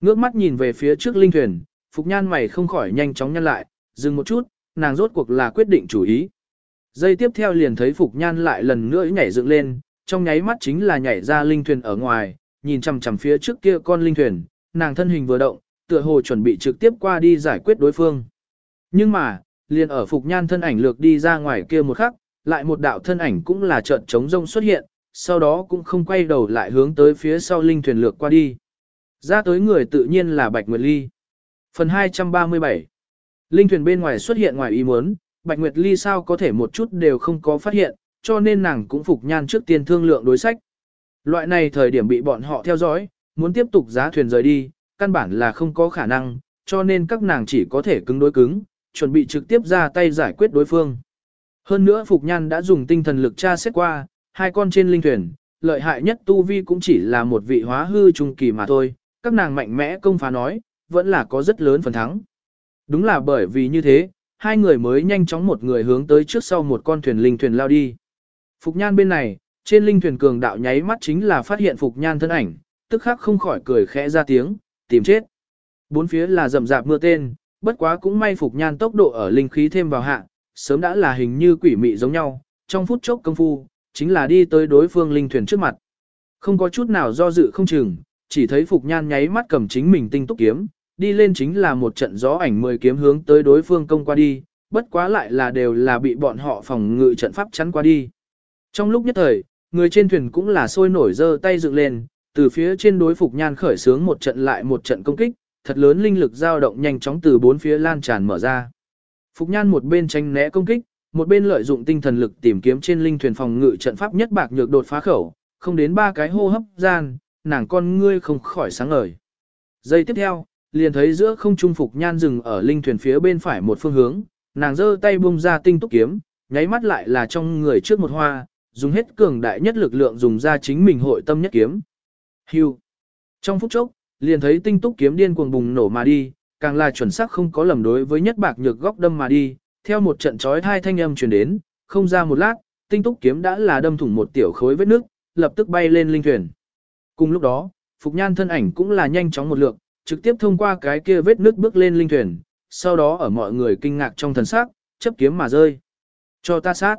Ngước mắt nhìn về phía trước linh thuyền, Phục Nhan mày không khỏi nhanh chóng nhăn lại, dừng một chút, nàng rốt cuộc là quyết định chủ ý. Giây tiếp theo liền thấy Phục Nhan lại lần nữa nhảy dựng lên, trong nháy mắt chính là nhảy ra linh thuyền ở ngoài, nhìn chằm chằm phía trước kia con linh thuyền, nàng thân hình vừa động, tựa hồ chuẩn bị trực tiếp qua đi giải quyết đối phương. Nhưng mà, liền ở Phục Nhan thân ảnh lược đi ra ngoài kia một khắc, lại một đạo thân ảnh cũng là trận trống rông xuất hiện, sau đó cũng không quay đầu lại hướng tới phía sau linh thuyền lược qua đi. Ra tới người tự nhiên là Bạch Nguyệt Ly. Phần 237 Linh thuyền bên ngoài xuất hiện ngoài ý muốn, Bạch Nguyệt Ly sao có thể một chút đều không có phát hiện, cho nên nàng cũng phục nhan trước tiên thương lượng đối sách. Loại này thời điểm bị bọn họ theo dõi, muốn tiếp tục giá thuyền rời đi, căn bản là không có khả năng, cho nên các nàng chỉ có thể cứng đối cứng, chuẩn bị trực tiếp ra tay giải quyết đối phương. Hơn nữa Phục Nhan đã dùng tinh thần lực tra xét qua, hai con trên linh thuyền, lợi hại nhất Tu Vi cũng chỉ là một vị hóa hư trung kỳ mà thôi, các nàng mạnh mẽ công phá nói, vẫn là có rất lớn phần thắng. Đúng là bởi vì như thế, hai người mới nhanh chóng một người hướng tới trước sau một con thuyền linh thuyền lao đi. Phục Nhan bên này, trên linh thuyền cường đạo nháy mắt chính là phát hiện Phục Nhan thân ảnh, tức khắc không khỏi cười khẽ ra tiếng, tìm chết. Bốn phía là rầm rạp mưa tên, bất quá cũng may Phục Nhan tốc độ ở linh khí thêm vào hạ, sớm đã là hình như quỷ mị giống nhau, trong phút chốc công phu, chính là đi tới đối phương linh thuyền trước mặt. Không có chút nào do dự không chừng, chỉ thấy Phục Nhan nháy mắt cầm chính mình tinh túc kiếm, đi lên chính là một trận gió ảnh mười kiếm hướng tới đối phương công qua đi, bất quá lại là đều là bị bọn họ phòng ngự trận pháp chắn qua đi. Trong lúc nhất thời, người trên thuyền cũng là sôi nổi dơ tay dựng lên, từ phía trên đối Phục Nhan khởi sướng một trận lại một trận công kích, thật lớn linh lực dao động nhanh chóng từ bốn phía lan tràn mở ra. Phục Nhan một bên tranh né công kích, một bên lợi dụng tinh thần lực tìm kiếm trên linh thuyền phòng ngự trận pháp nhất bạc nhược đột phá khẩu, không đến ba cái hô hấp gian, nàng con ngươi không khỏi sáng ngời. Giây tiếp theo, liền thấy giữa không trung Phục Nhan dừng ở linh thuyền phía bên phải một phương hướng, nàng giơ tay bung ra tinh túc kiếm, nháy mắt lại là trong người trước một hoa, dùng hết cường đại nhất lực lượng dùng ra chính mình hội tâm nhất kiếm. Hưu. Trong phút chốc, liền thấy tinh túc kiếm điên cuồng bùng nổ mà đi, càng là chuẩn xác không có lầm đối với nhất bạc nhược góc đâm mà đi, theo một trận chói hai thanh âm truyền đến, không ra một lát, tinh túc kiếm đã là đâm thủng một tiểu khối vết nước, lập tức bay lên linh thuyền. Cùng lúc đó, Phục Nhan thân ảnh cũng là nhanh chóng một lượng, trực tiếp thông qua cái kia vết nước bước lên linh thuyền, sau đó ở mọi người kinh ngạc trong thần sắc, chấp kiếm mà rơi. Cho ta sát.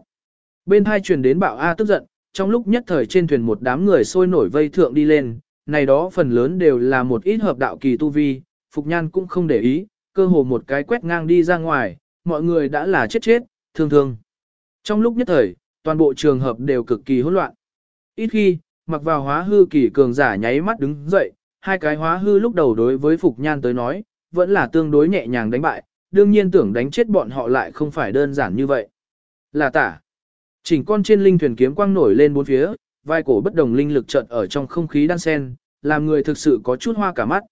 Bên hai truyền đến bạo A tức giận, trong lúc nhất thời trên thuyền một đám người sôi nổi vây thượng đi lên, này đó phần lớn đều là một ít hợp đạo kỳ tu vi, Phục Nhan cũng không để ý, cơ hồ một cái quét ngang đi ra ngoài, mọi người đã là chết chết, thương thương. Trong lúc nhất thời, toàn bộ trường hợp đều cực kỳ hỗn loạn. Ít khi, mặc vào hóa hư kỳ cường giả nháy mắt đứng dậy, hai cái hóa hư lúc đầu đối với Phục Nhan tới nói, vẫn là tương đối nhẹ nhàng đánh bại, đương nhiên tưởng đánh chết bọn họ lại không phải đơn giản như vậy. Là tả. Chỉnh con trên linh thuyền kiếm quang nổi lên bốn phía, vai cổ bất đồng linh lực chợt ở trong không khí đan sen, làm người thực sự có chút hoa cả mắt.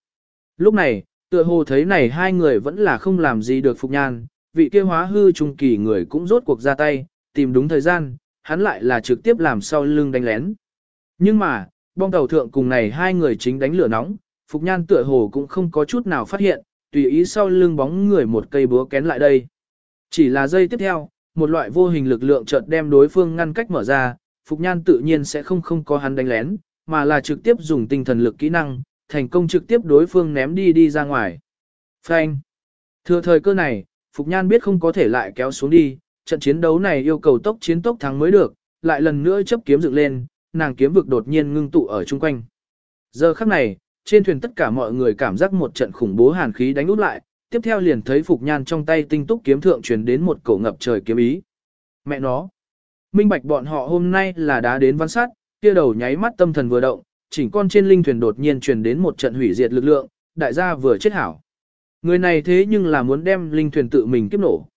Lúc này, tựa hồ thấy này hai người vẫn là không làm gì được Phục Nhan, vị kia hóa hư trung kỳ người cũng rốt cuộc ra tay, tìm đúng thời gian, hắn lại là trực tiếp làm sau lưng đánh lén. Nhưng mà, bong tàu thượng cùng này hai người chính đánh lửa nóng, Phục Nhan tựa hồ cũng không có chút nào phát hiện, tùy ý sau lưng bóng người một cây búa kén lại đây. Chỉ là giây tiếp theo, một loại vô hình lực lượng chợt đem đối phương ngăn cách mở ra, Phục Nhan tự nhiên sẽ không không có hắn đánh lén, mà là trực tiếp dùng tinh thần lực kỹ năng, thành công trực tiếp đối phương ném đi đi ra ngoài. Phanh. Thừa thời cơ này, Phục Nhan biết không có thể lại kéo xuống đi, trận chiến đấu này yêu cầu tốc chiến tốc thắng mới được, lại lần nữa chấp kiếm dựng lên, nàng kiếm vực đột nhiên ngưng tụ ở chung quanh. Giờ khắc này, trên thuyền tất cả mọi người cảm giác một trận khủng bố hàn khí đánh út lại, tiếp theo liền thấy Phục Nhan trong tay tinh túc kiếm thượng truyền đến một cổ ngập trời kiếm ý. Mẹ nó! Minh bạch bọn họ hôm nay là đã đến văn sát, kia đầu nháy mắt tâm thần vừa động, chỉnh con trên linh thuyền đột nhiên truyền đến một trận hủy diệt lực lượng, đại gia vừa chết hảo. Người này thế nhưng là muốn đem linh thuyền tự mình kiếp nổ.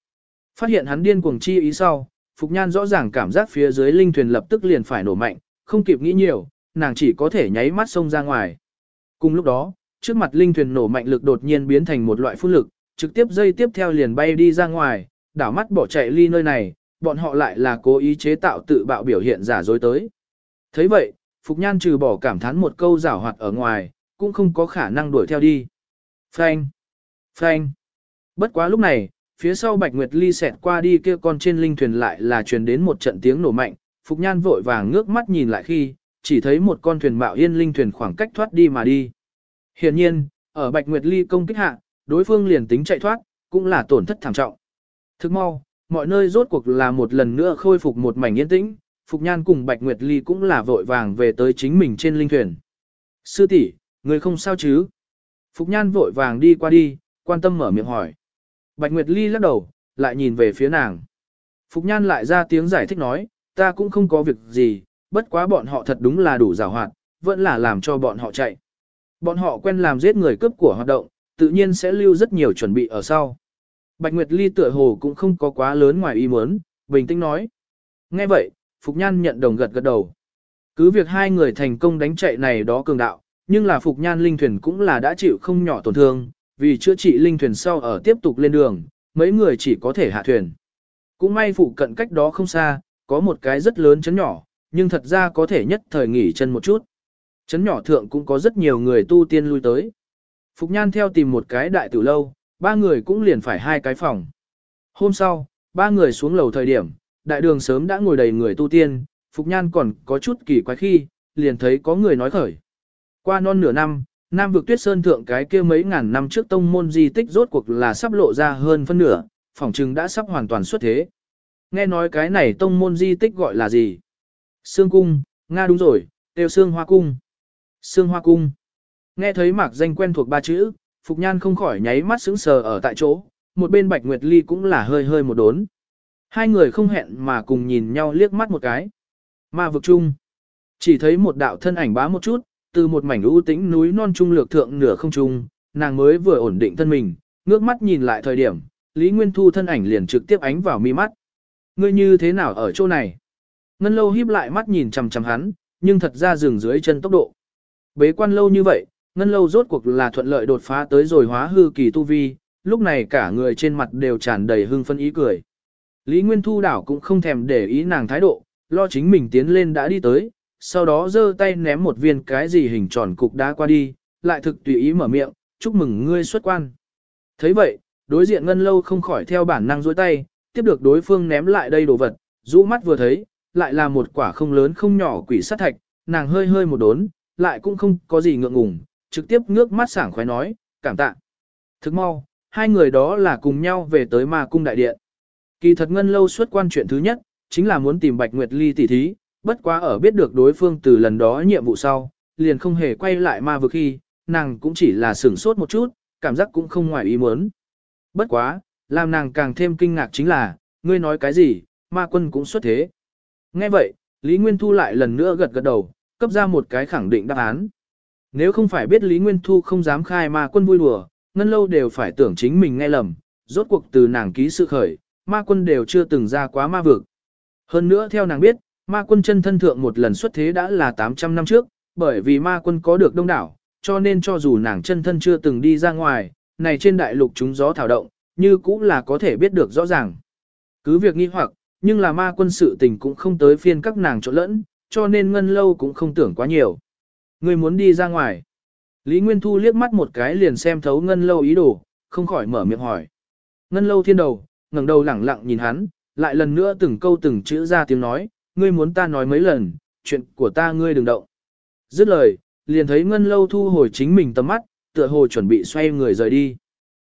Phát hiện hắn điên cuồng chi ý sau, Phục Nhan rõ ràng cảm giác phía dưới linh thuyền lập tức liền phải nổ mạnh, không kịp nghĩ nhiều, nàng chỉ có thể nháy mắt xông ra ngoài. Cùng lúc đó, trước mặt linh thuyền nổ mạnh lực đột nhiên biến thành một loại phun lực, trực tiếp dây tiếp theo liền bay đi ra ngoài, đảo mắt bỏ chạy ly nơi này, bọn họ lại là cố ý chế tạo tự bạo biểu hiện giả dối tới. thấy vậy, Phục Nhan trừ bỏ cảm thán một câu giảo hoạt ở ngoài, cũng không có khả năng đuổi theo đi. Phanh! Phanh! Bất quá lúc này, phía sau Bạch Nguyệt Ly xẹt qua đi kia con trên linh thuyền lại là truyền đến một trận tiếng nổ mạnh, Phục Nhan vội vàng ngước mắt nhìn lại khi, chỉ thấy một con thuyền mạo yên linh thuyền khoảng cách thoát đi mà đi. Hiện nhiên, ở Bạch Nguyệt Ly công kích hạ, đối phương liền tính chạy thoát, cũng là tổn thất thảm trọng. Thức mau, mọi nơi rốt cuộc là một lần nữa khôi phục một mảnh yên tĩnh, Phục Nhan cùng Bạch Nguyệt Ly cũng là vội vàng về tới chính mình trên linh thuyền. Sư tỷ, người không sao chứ? Phục Nhan vội vàng đi qua đi, quan tâm mở miệng hỏi. Bạch Nguyệt Ly lắc đầu, lại nhìn về phía nàng. Phục Nhan lại ra tiếng giải thích nói, ta cũng không có việc gì, bất quá bọn họ thật đúng là đủ rào hoạt, vẫn là làm cho bọn họ chạy. Bọn họ quen làm giết người cướp của hoạt động, tự nhiên sẽ lưu rất nhiều chuẩn bị ở sau. Bạch Nguyệt Ly tựa hồ cũng không có quá lớn ngoài ý muốn, bình tĩnh nói. Nghe vậy, Phục Nhan nhận đồng gật gật đầu. Cứ việc hai người thành công đánh chạy này đó cường đạo, nhưng là Phục Nhan linh thuyền cũng là đã chịu không nhỏ tổn thương, vì chữa trị linh thuyền sau ở tiếp tục lên đường, mấy người chỉ có thể hạ thuyền. Cũng may phụ cận cách đó không xa, có một cái rất lớn chấn nhỏ, nhưng thật ra có thể nhất thời nghỉ chân một chút. Chấn nhỏ thượng cũng có rất nhiều người tu tiên lui tới. Phục Nhan theo tìm một cái đại tử lâu, ba người cũng liền phải hai cái phòng. Hôm sau, ba người xuống lầu thời điểm, đại đường sớm đã ngồi đầy người tu tiên, Phục Nhan còn có chút kỳ quái khi, liền thấy có người nói khởi. Qua non nửa năm, Nam vực tuyết sơn thượng cái kia mấy ngàn năm trước tông môn di tích rốt cuộc là sắp lộ ra hơn phân nửa, phỏng chừng đã sắp hoàn toàn xuất thế. Nghe nói cái này tông môn di tích gọi là gì? Sương cung, Nga đúng rồi, tiêu sương hoa cung. Sương hoa cung. Nghe thấy mạc danh quen thuộc ba chữ, Phục Nhan không khỏi nháy mắt sững sờ ở tại chỗ, một bên Bạch Nguyệt Ly cũng là hơi hơi một đốn. Hai người không hẹn mà cùng nhìn nhau liếc mắt một cái. Ma vực chung. Chỉ thấy một đạo thân ảnh bá một chút, từ một mảnh ưu tĩnh núi non trung lược thượng nửa không trung, nàng mới vừa ổn định thân mình, ngước mắt nhìn lại thời điểm, Lý Nguyên Thu thân ảnh liền trực tiếp ánh vào mi mắt. Ngươi như thế nào ở chỗ này? Ngân lâu híp lại mắt nhìn chằm chằm hắn, nhưng thật ra dừng dưới chân tốc độ. Bế quan lâu như vậy, ngân lâu rốt cuộc là thuận lợi đột phá tới rồi hóa hư kỳ tu vi, lúc này cả người trên mặt đều tràn đầy hưng phân ý cười. Lý Nguyên Thu đảo cũng không thèm để ý nàng thái độ, lo chính mình tiến lên đã đi tới, sau đó giơ tay ném một viên cái gì hình tròn cục đá qua đi, lại thực tùy ý mở miệng, chúc mừng ngươi xuất quan. thấy vậy, đối diện ngân lâu không khỏi theo bản năng dối tay, tiếp được đối phương ném lại đây đồ vật, rũ mắt vừa thấy, lại là một quả không lớn không nhỏ quỷ sát thạch, nàng hơi hơi một đốn, lại cũng không có gì ngượng ngùng, trực tiếp ngước mắt sảng khoái nói, cảm tạ. Thức mau, hai người đó là cùng nhau về tới ma cung đại điện. Kỳ thật ngân lâu suốt quan chuyện thứ nhất, chính là muốn tìm Bạch Nguyệt Ly tỷ thí, bất quá ở biết được đối phương từ lần đó nhiệm vụ sau, liền không hề quay lại ma vực khi, nàng cũng chỉ là sửng sốt một chút, cảm giác cũng không ngoài ý muốn. Bất quá, làm nàng càng thêm kinh ngạc chính là, ngươi nói cái gì, ma quân cũng xuất thế. Nghe vậy, Lý Nguyên Thu lại lần nữa gật gật đầu, cấp ra một cái khẳng định đáp án. Nếu không phải biết Lý Nguyên Thu không dám khai ma quân vui đùa, ngân lâu đều phải tưởng chính mình nghe lầm, rốt cuộc từ nàng ký sự khởi, ma quân đều chưa từng ra quá ma vực. Hơn nữa theo nàng biết, ma quân chân thân thượng một lần xuất thế đã là 800 năm trước, bởi vì ma quân có được đông đảo, cho nên cho dù nàng chân thân chưa từng đi ra ngoài, này trên đại lục chúng gió thảo động, như cũng là có thể biết được rõ ràng. Cứ việc nghi hoặc, nhưng là ma quân sự tình cũng không tới phiên các nàng trộn lẫn, cho nên ngân lâu cũng không tưởng quá nhiều. Người muốn đi ra ngoài. Lý Nguyên Thu liếc mắt một cái liền xem thấu ngân lâu ý đồ, không khỏi mở miệng hỏi. Ngân lâu thiên đầu, ngẩng đầu lẳng lặng nhìn hắn, lại lần nữa từng câu từng chữ ra tiếng nói, ngươi muốn ta nói mấy lần, chuyện của ta ngươi đừng động. Dứt lời, liền thấy ngân lâu thu hồi chính mình tầm mắt, tựa hồ chuẩn bị xoay người rời đi.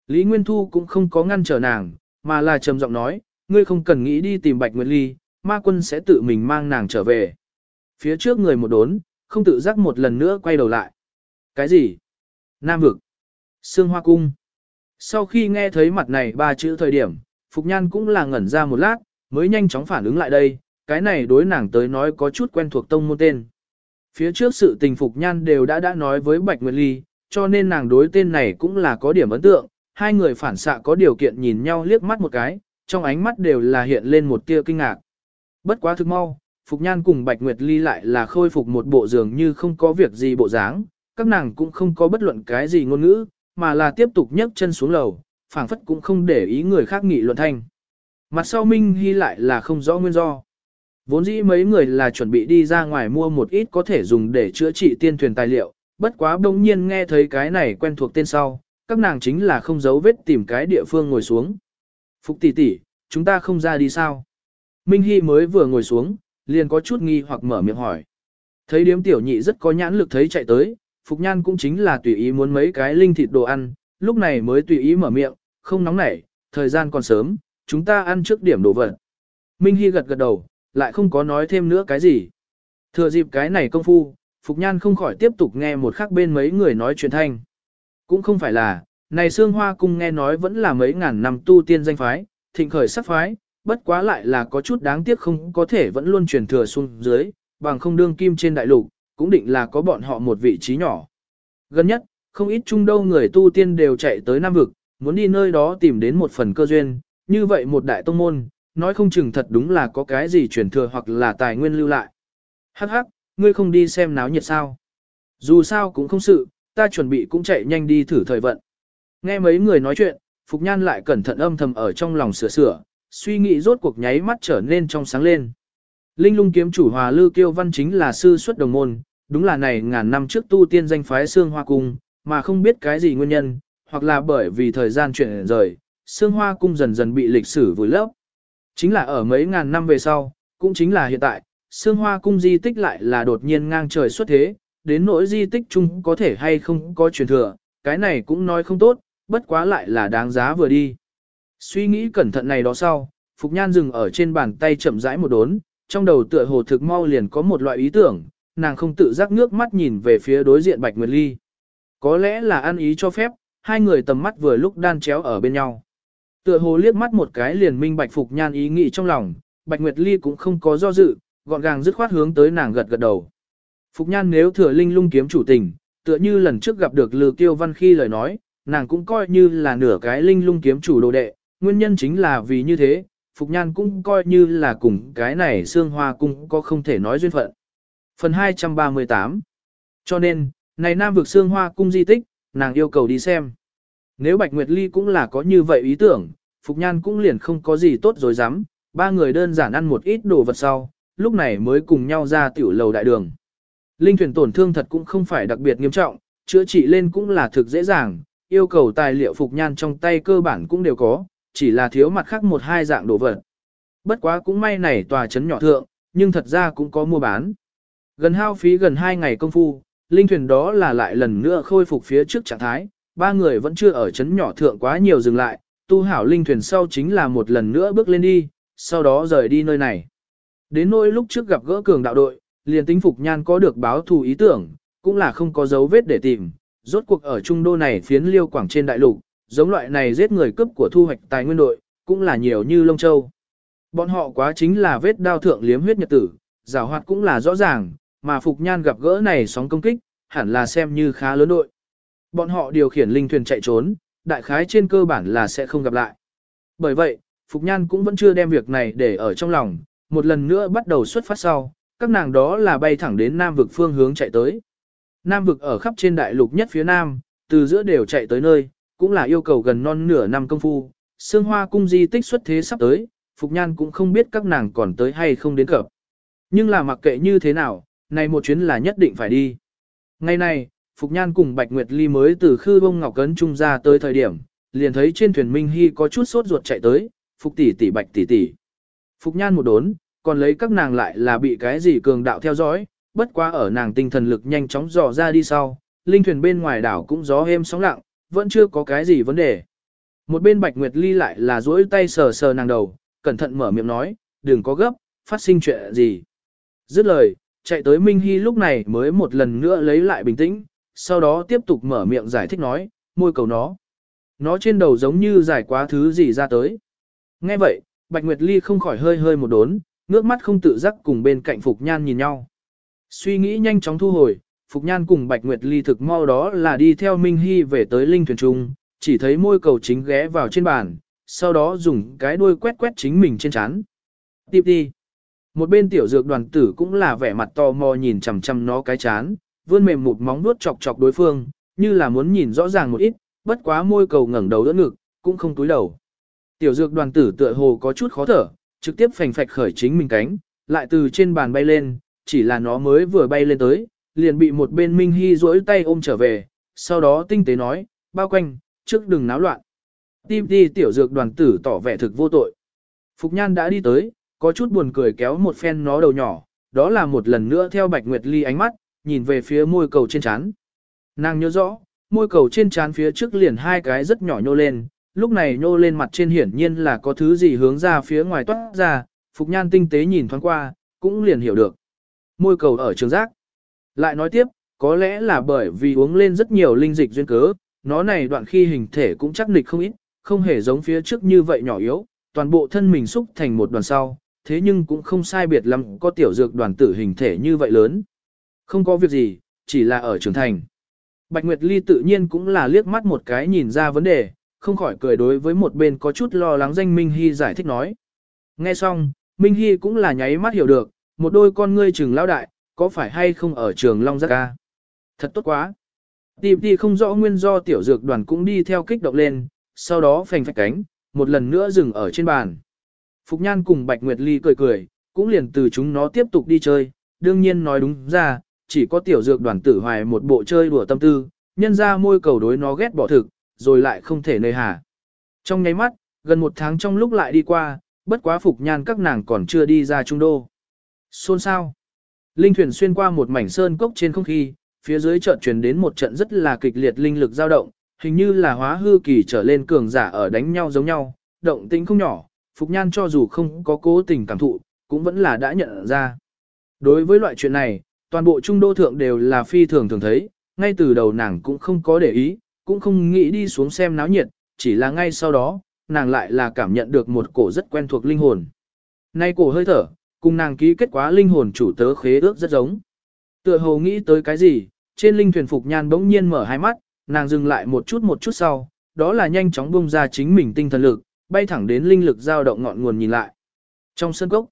Lý Nguyên Thu cũng không có ngăn trở nàng, mà là trầm giọng nói, ngươi không cần nghĩ đi tìm Bạch Nguyệt Ly, ma quân sẽ tự mình mang nàng trở về. Phía trước người một đốn, không tự giác một lần nữa quay đầu lại. Cái gì? Nam vực. Sương Hoa Cung. Sau khi nghe thấy mặt này ba chữ thời điểm, Phục Nhan cũng là ngẩn ra một lát, mới nhanh chóng phản ứng lại đây, cái này đối nàng tới nói có chút quen thuộc tông môn tên. Phía trước sự tình Phục Nhan đều đã đã nói với Bạch Nguyệt Ly, cho nên nàng đối tên này cũng là có điểm ấn tượng, hai người phản xạ có điều kiện nhìn nhau liếc mắt một cái, trong ánh mắt đều là hiện lên một tia kinh ngạc. Bất quá thực mau, Phục Nhan cùng Bạch Nguyệt Ly lại là khôi phục một bộ dường như không có việc gì bộ dáng, các nàng cũng không có bất luận cái gì ngôn ngữ, mà là tiếp tục nhấc chân xuống lầu, phảng phất cũng không để ý người khác nghị luận thanh. Mặt sau Minh Hy lại là không rõ nguyên do. Vốn dĩ mấy người là chuẩn bị đi ra ngoài mua một ít có thể dùng để chữa trị tiên thuyền tài liệu, bất quá đông nhiên nghe thấy cái này quen thuộc tên sau, các nàng chính là không giấu vết tìm cái địa phương ngồi xuống. Phục tỷ tỷ, chúng ta không ra đi sao? Minh Hy mới vừa ngồi xuống, liền có chút nghi hoặc mở miệng hỏi. Thấy điếm tiểu nhị rất có nhãn lực thấy chạy tới, Phục Nhan cũng chính là tùy ý muốn mấy cái linh thịt đồ ăn, lúc này mới tùy ý mở miệng, không nóng nảy, thời gian còn sớm, chúng ta ăn trước điểm đồ vật. Minh Hy gật gật đầu, lại không có nói thêm nữa cái gì. Thừa dịp cái này công phu, Phục Nhan không khỏi tiếp tục nghe một khắc bên mấy người nói chuyện thanh. Cũng không phải là, này Sương Hoa Cung nghe nói vẫn là mấy ngàn năm tu tiên danh phái, thịnh khởi sắc phái, bất quá lại là có chút đáng tiếc không có thể vẫn luôn truyền thừa xuống dưới, bằng không đương kim trên đại lục, cũng định là có bọn họ một vị trí nhỏ. Gần nhất, không ít trung đâu người tu tiên đều chạy tới Nam Vực, muốn đi nơi đó tìm đến một phần cơ duyên, như vậy một đại tông môn, nói không chừng thật đúng là có cái gì truyền thừa hoặc là tài nguyên lưu lại. Hắc hắc, ngươi không đi xem náo nhiệt sao. Dù sao cũng không sự, ta chuẩn bị cũng chạy nhanh đi thử thời vận. Nghe mấy người nói chuyện, Phục Nhan lại cẩn thận âm thầm ở trong lòng sửa sửa, suy nghĩ rốt cuộc nháy mắt trở nên trong sáng lên. Linh lung kiếm chủ hòa lư kiêu văn chính là sư xuất đồng môn, đúng là này ngàn năm trước tu tiên danh phái xương hoa cung, mà không biết cái gì nguyên nhân, hoặc là bởi vì thời gian chuyển rời, xương hoa cung dần dần bị lịch sử vùi lấp. Chính là ở mấy ngàn năm về sau, cũng chính là hiện tại, xương hoa cung di tích lại là đột nhiên ngang trời xuất thế, đến nỗi di tích chung có thể hay không có truyền thừa, cái này cũng nói không tốt, bất quá lại là đáng giá vừa đi. Suy nghĩ cẩn thận này đó sau, Phục Nhan dừng ở trên bàn tay chậm rãi một đốn, trong đầu tựa hồ thực mau liền có một loại ý tưởng, nàng không tự giác nước mắt nhìn về phía đối diện Bạch Nguyệt Ly. Có lẽ là ăn ý cho phép, hai người tầm mắt vừa lúc đan chéo ở bên nhau. Tựa hồ liếc mắt một cái liền minh Bạch Phục Nhan ý nghĩ trong lòng, Bạch Nguyệt Ly cũng không có do dự, gọn gàng dứt khoát hướng tới nàng gật gật đầu. Phục Nhan nếu thừa linh lung kiếm chủ tình, tựa như lần trước gặp được Lư Kiêu Văn khi lời nói, nàng cũng coi như là nửa cái linh lung kiếm chủ đồ đệ, nguyên nhân chính là vì như thế, Phục Nhan cũng coi như là cùng cái này xương hoa cung có không thể nói duyên phận. Phần 238 Cho nên, này Nam vực xương hoa cung di tích, nàng yêu cầu đi xem. Nếu Bạch Nguyệt Ly cũng là có như vậy ý tưởng, Phục Nhan cũng liền không có gì tốt rồi dám, ba người đơn giản ăn một ít đồ vật sau, lúc này mới cùng nhau ra tiểu lầu đại đường. Linh thuyền tổn thương thật cũng không phải đặc biệt nghiêm trọng, chữa trị lên cũng là thực dễ dàng, yêu cầu tài liệu Phục Nhan trong tay cơ bản cũng đều có, chỉ là thiếu mặt khác một hai dạng đồ vật. Bất quá cũng may này tòa trấn nhỏ thượng, nhưng thật ra cũng có mua bán. Gần hao phí gần 2 ngày công phu, linh thuyền đó là lại lần nữa khôi phục phía trước trạng thái, ba người vẫn chưa ở trấn nhỏ thượng quá nhiều dừng lại, tu hảo linh thuyền sau chính là một lần nữa bước lên đi, sau đó rời đi nơi này. Đến nỗi lúc trước gặp gỡ cường đạo đội, liền tính phục nhan có được báo thù ý tưởng, cũng là không có dấu vết để tìm, rốt cuộc ở trung đô này phiến liêu quảng trên đại lục, giống loại này giết người cướp của thu hoạch tài nguyên đội, cũng là nhiều như lông châu. Bọn họ quá chính là vết đao thượng liếm huyết nhật tử, giảo hoạt cũng là rõ ràng, mà Phục Nhan gặp gỡ này sóng công kích, hẳn là xem như khá lớn đội. Bọn họ điều khiển linh thuyền chạy trốn, đại khái trên cơ bản là sẽ không gặp lại. Bởi vậy, Phục Nhan cũng vẫn chưa đem việc này để ở trong lòng, một lần nữa bắt đầu xuất phát sau, các nàng đó là bay thẳng đến Nam vực phương hướng chạy tới. Nam vực ở khắp trên đại lục nhất phía Nam, từ giữa đều chạy tới nơi, cũng là yêu cầu gần non nửa năm công phu, Sương Hoa cung di tích xuất thế sắp tới, Phục Nhan cũng không biết các nàng còn tới hay không đến cập. Nhưng là mặc kệ như thế nào, này một chuyến là nhất định phải đi. Ngày này, Phục Nhan cùng Bạch Nguyệt Ly mới từ khư bông ngọc cấn trung ra tới thời điểm, liền thấy trên thuyền Minh Hy có chút sốt ruột chạy tới, Phục tỷ tỷ Bạch tỷ tỷ. Phục Nhan một đốn, còn lấy các nàng lại là bị cái gì cường đạo theo dõi, bất quá ở nàng tinh thần lực nhanh chóng dò ra đi sau, linh thuyền bên ngoài đảo cũng gió êm sóng lặng, vẫn chưa có cái gì vấn đề. Một bên Bạch Nguyệt Ly lại là duỗi tay sờ sờ nàng đầu, cẩn thận mở miệng nói, đừng có gấp, phát sinh chuyện gì. Dứt lời, chạy tới Minh Hy lúc này mới một lần nữa lấy lại bình tĩnh, sau đó tiếp tục mở miệng giải thích nói, môi cầu nó. Nó trên đầu giống như giải quá thứ gì ra tới. Nghe vậy, Bạch Nguyệt Ly không khỏi hơi hơi một đốn, ngước mắt không tự giác cùng bên cạnh Phục Nhan nhìn nhau. Suy nghĩ nhanh chóng thu hồi, Phục Nhan cùng Bạch Nguyệt Ly thực mau đó là đi theo Minh Hy về tới linh thuyền trung, chỉ thấy môi cầu chính ghé vào trên bàn, sau đó dùng cái đuôi quét quét chính mình trên chán. Tiếp đi. Một bên tiểu dược đoàn tử cũng là vẻ mặt tò mò nhìn chằm chằm nó cái chán, vươn mềm một móng vuốt chọc chọc đối phương, như là muốn nhìn rõ ràng một ít, bất quá môi cầu ngẩng đầu đỡ ngực, cũng không túi đầu. Tiểu dược đoàn tử tựa hồ có chút khó thở, trực tiếp phành phạch khởi chính mình cánh, lại từ trên bàn bay lên, chỉ là nó mới vừa bay lên tới, liền bị một bên Minh Hy duỗi tay ôm trở về, sau đó tinh tế nói, bao quanh, trước đừng náo loạn. Tim ti tiểu dược đoàn tử tỏ vẻ thực vô tội. Phục Nhan đã đi tới, có chút buồn cười kéo một phen nó đầu nhỏ, đó là một lần nữa theo Bạch Nguyệt Ly ánh mắt, nhìn về phía môi cầu trên chán. Nàng nhớ rõ, môi cầu trên chán phía trước liền hai cái rất nhỏ nhô lên, lúc này nhô lên mặt trên hiển nhiên là có thứ gì hướng ra phía ngoài toát ra, Phục Nhan tinh tế nhìn thoáng qua, cũng liền hiểu được. Môi cầu ở trường giác. Lại nói tiếp, có lẽ là bởi vì uống lên rất nhiều linh dịch duyên cớ, nó này đoạn khi hình thể cũng chắc nịch không ít, không hề giống phía trước như vậy nhỏ yếu, toàn bộ thân mình xúc thành một đoàn sau, thế nhưng cũng không sai biệt lắm có tiểu dược đoàn tử hình thể như vậy lớn. Không có việc gì, chỉ là ở trưởng thành. Bạch Nguyệt Ly tự nhiên cũng là liếc mắt một cái nhìn ra vấn đề, không khỏi cười đối với một bên có chút lo lắng danh Minh Hy giải thích nói. Nghe xong, Minh Hy cũng là nháy mắt hiểu được, một đôi con ngươi trừng lao đại, có phải hay không ở trường Long Giác ca. Thật tốt quá. Tìm đi không rõ nguyên do tiểu dược đoàn cũng đi theo kích động lên, sau đó phành phạch cánh, một lần nữa dừng ở trên bàn. Phục Nhan cùng Bạch Nguyệt Ly cười cười, cũng liền từ chúng nó tiếp tục đi chơi, đương nhiên nói đúng ra, chỉ có tiểu dược đoàn tử hoài một bộ chơi đùa tâm tư, nhân ra môi cầu đối nó ghét bỏ thực, rồi lại không thể nơi hà. Trong nháy mắt, gần một tháng trong lúc lại đi qua, bất quá Phục Nhan các nàng còn chưa đi ra trung đô. Xôn sao? Linh thuyền xuyên qua một mảnh sơn cốc trên không khí, phía dưới chợt truyền đến một trận rất là kịch liệt linh lực dao động, hình như là hóa hư kỳ trở lên cường giả ở đánh nhau giống nhau, động tĩnh không nhỏ, Phục Nhan cho dù không có cố tình cảm thụ, cũng vẫn là đã nhận ra. Đối với loại chuyện này, toàn bộ trung đô thượng đều là phi thường thường thấy, ngay từ đầu nàng cũng không có để ý, cũng không nghĩ đi xuống xem náo nhiệt, chỉ là ngay sau đó, nàng lại là cảm nhận được một cổ rất quen thuộc linh hồn. Nay cổ hơi thở, cùng nàng ký kết quá linh hồn chủ tớ khế ước rất giống. Tựa hồ nghĩ tới cái gì, trên linh thuyền Phục Nhan bỗng nhiên mở hai mắt, nàng dừng lại một chút một chút sau, đó là nhanh chóng bung ra chính mình tinh thần lực, bay thẳng đến linh lực dao động ngọn nguồn nhìn lại. Trong sân cốc,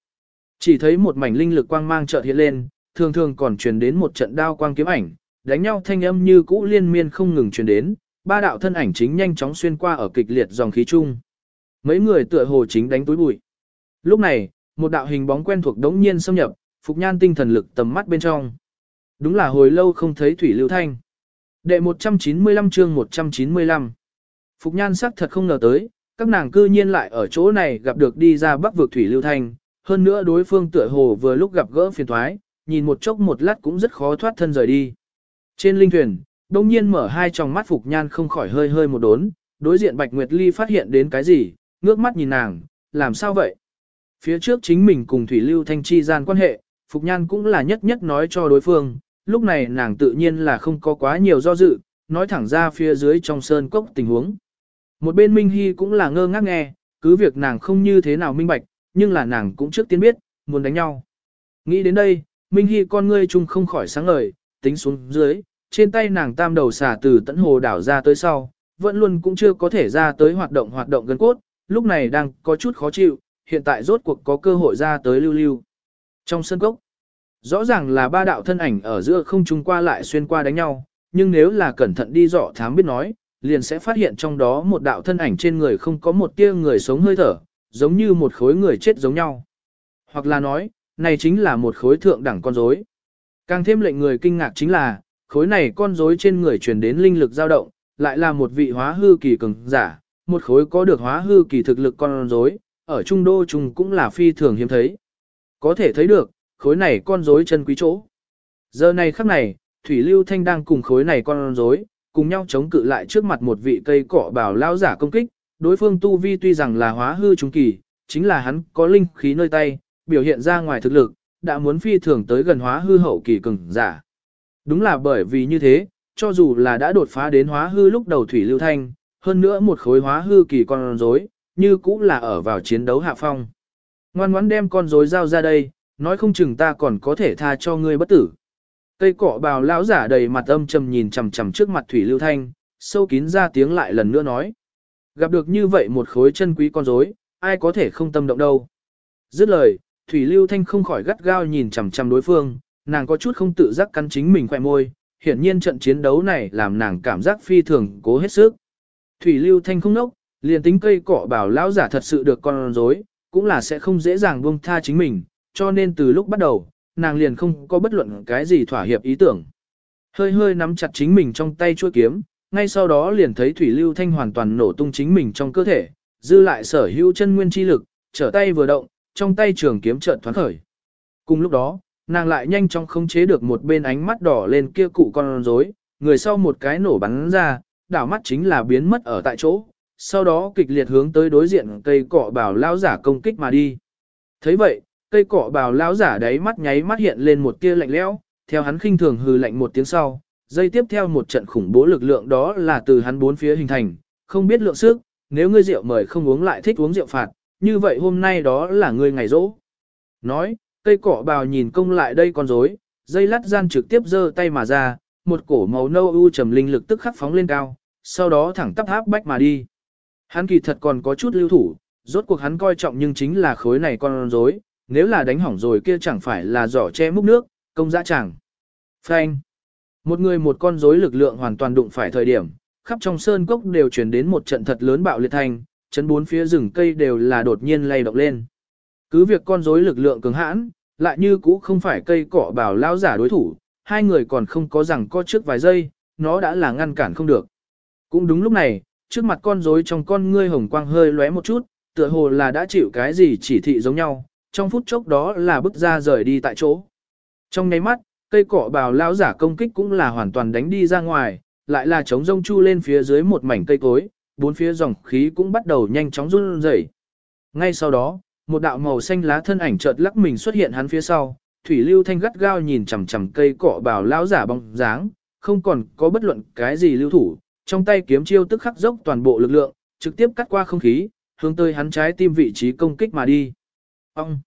chỉ thấy một mảnh linh lực quang mang chợt hiện lên, thường thường còn truyền đến một trận đao quang kiếm ảnh, đánh nhau thanh âm như cũ liên miên không ngừng truyền đến, ba đạo thân ảnh chính nhanh chóng xuyên qua ở kịch liệt dòng khí chung. Mấy người tựa hồ chính đánh túi bụi. Lúc này, một đạo hình bóng quen thuộc đống nhiên xâm nhập, Phục Nhan tinh thần lực tầm mắt bên trong. Đúng là hồi lâu không thấy Thủy Lưu Thanh. Đệ 195 chương 195. Phục Nhan sắc thật không ngờ tới, các nàng cư nhiên lại ở chỗ này gặp được đi ra bắc vực Thủy Lưu Thanh, hơn nữa đối phương tựa hồ vừa lúc gặp gỡ phiền thoái, nhìn một chốc một lát cũng rất khó thoát thân rời đi. Trên linh thuyền, đông nhiên mở hai tròng mắt Phục Nhan không khỏi hơi hơi một đốn, đối diện Bạch Nguyệt Ly phát hiện đến cái gì, ngước mắt nhìn nàng, làm sao vậy? Phía trước chính mình cùng Thủy Lưu Thanh chi gian quan hệ, Phục Nhan cũng là nhất nhất nói cho đối phương, lúc này nàng tự nhiên là không có quá nhiều do dự, nói thẳng ra phía dưới trong sơn cốc tình huống. Một bên Minh Hy cũng là ngơ ngác nghe, cứ việc nàng không như thế nào minh bạch, nhưng là nàng cũng trước tiên biết, muốn đánh nhau. Nghĩ đến đây, Minh Hy con ngươi chung không khỏi sáng ngời, tính xuống dưới, trên tay nàng tam đầu xả từ tận hồ đảo ra tới sau, vẫn luôn cũng chưa có thể ra tới hoạt động hoạt động gần cốt, lúc này đang có chút khó chịu, hiện tại rốt cuộc có cơ hội ra tới lưu lưu. Trong sân cốc, rõ ràng là ba đạo thân ảnh ở giữa không trung qua lại xuyên qua đánh nhau, nhưng nếu là cẩn thận đi dọ thám biết nói, liền sẽ phát hiện trong đó một đạo thân ảnh trên người không có một tia người sống hơi thở, giống như một khối người chết giống nhau. Hoặc là nói, này chính là một khối thượng đẳng con rối. Càng thêm lệnh người kinh ngạc chính là, khối này con rối trên người truyền đến linh lực dao động, lại là một vị hóa hư kỳ cường giả, một khối có được hóa hư kỳ thực lực con rối, ở trung đô trùng cũng là phi thường hiếm thấy. Có thể thấy được, khối này con rối chân quý chỗ. Giờ này khắc này, Thủy Lưu Thanh đang cùng khối này con rối, cùng nhau chống cự lại trước mặt một vị cây cỏ bảo lao giả công kích, đối phương tu vi tuy rằng là hóa hư trung kỳ, chính là hắn có linh khí nơi tay, biểu hiện ra ngoài thực lực, đã muốn phi thường tới gần hóa hư hậu kỳ cường giả. Đúng là bởi vì như thế, cho dù là đã đột phá đến hóa hư lúc đầu thủy lưu thanh, hơn nữa một khối hóa hư kỳ con rối, như cũng là ở vào chiến đấu hạ phong. Ngoan ngoãn đem con rối giao ra đây, nói không chừng ta còn có thể tha cho ngươi bất tử. Cây cọ bào lão giả đầy mặt âm trầm nhìn chằm chằm trước mặt Thủy Lưu Thanh, sâu kín ra tiếng lại lần nữa nói. Gặp được như vậy một khối chân quý con rối, ai có thể không tâm động đâu. Dứt lời, Thủy Lưu Thanh không khỏi gắt gao nhìn chằm chằm đối phương, nàng có chút không tự giác cắn chính mình khỏe môi, hiển nhiên trận chiến đấu này làm nàng cảm giác phi thường cố hết sức. Thủy Lưu Thanh không nốc, liền tính cây cọ bảo lão giả thật sự được con rối, cũng là sẽ không dễ dàng buông tha chính mình, cho nên từ lúc bắt đầu, nàng liền không có bất luận cái gì thỏa hiệp ý tưởng. Hơi hơi nắm chặt chính mình trong tay chuôi kiếm, ngay sau đó liền thấy Thủy Lưu Thanh hoàn toàn nổ tung chính mình trong cơ thể, dư lại sở hữu chân nguyên chi lực, trở tay vừa động, trong tay trường kiếm chợt thoáng khởi. Cùng lúc đó, nàng lại nhanh chóng khống chế được một bên ánh mắt đỏ lên kia cụ con rối, người sau một cái nổ bắn ra, đảo mắt chính là biến mất ở tại chỗ, sau đó kịch liệt hướng tới đối diện cây cọ bảo lão giả công kích mà đi. thấy vậy, cây cọ bảo lão giả đáy mắt nháy mắt hiện lên một tia lạnh lẽo, theo hắn khinh thường hừ lạnh một tiếng sau, dây tiếp theo một trận khủng bố lực lượng đó là từ hắn bốn phía hình thành, không biết lượng sức, nếu ngươi rượu mời không uống lại thích uống rượu phạt, như vậy hôm nay đó là ngươi ngày rỗ. Nói, cây cỏ bào nhìn công lại đây con rối, dây lát gian trực tiếp giơ tay mà ra, một cổ màu nâu u trầm linh lực tức khắc phóng lên cao, sau đó thẳng tắp áp bách mà đi. Hắn kỳ thật còn có chút lưu thủ, rốt cuộc hắn coi trọng nhưng chính là khối này con rối, nếu là đánh hỏng rồi kia chẳng phải là giỏ che múc nước, công dã chẳng. Phanh. Một người một con rối lực lượng hoàn toàn đụng phải thời điểm, khắp trong sơn cốc đều truyền đến một trận thật lớn bạo liệt thành, chấn bốn phía rừng cây đều là đột nhiên lay động lên. Cứ việc con rối lực lượng cứng hãn, lại như cũ không phải cây cỏ bảo lao giả đối thủ, hai người còn không có rằng co trước vài giây, nó đã là ngăn cản không được. Cũng đúng lúc này, trước mặt con rối trong con ngươi hồng quang hơi lóe một chút, tựa hồ là đã chịu cái gì chỉ thị giống nhau, trong phút chốc đó là bước ra rời đi tại chỗ. Trong nháy mắt, cây cỏ bào lão giả công kích cũng là hoàn toàn đánh đi ra ngoài, lại là chống rông chu lên phía dưới một mảnh cây cối, bốn phía dòng khí cũng bắt đầu nhanh chóng run rẩy. Ngay sau đó, một đạo màu xanh lá thân ảnh chợt lắc mình xuất hiện hắn phía sau, Thủy Lưu Thanh gắt gao nhìn chằm chằm cây cỏ bào lão giả bóng dáng, không còn có bất luận cái gì lưu thủ, trong tay kiếm chiêu tức khắc dốc toàn bộ lực lượng, trực tiếp cắt qua không khí, hướng tới hắn trái tim vị trí công kích mà đi. Ông!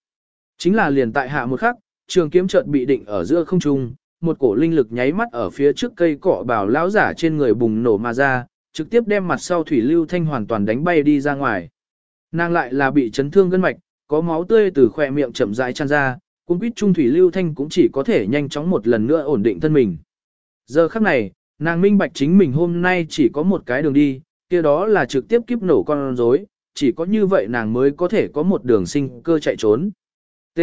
Chính là liền tại hạ một khắc, trường kiếm chợt bị định ở giữa không trung, một cổ linh lực nháy mắt ở phía trước cây cỏ bảo lão giả trên người bùng nổ mà ra, trực tiếp đem mặt sau thủy lưu thanh hoàn toàn đánh bay đi ra ngoài. Nàng lại là bị chấn thương gân mạch, có máu tươi từ khỏe miệng chậm rãi tràn ra, cuốn quýt trung thủy lưu thanh cũng chỉ có thể nhanh chóng một lần nữa ổn định thân mình. Giờ khắc này, nàng minh bạch chính mình hôm nay chỉ có một cái đường đi, kia đó là trực tiếp kiếp nổ con rối, chỉ có như vậy nàng mới có thể có một đường sinh cơ chạy trốn. T.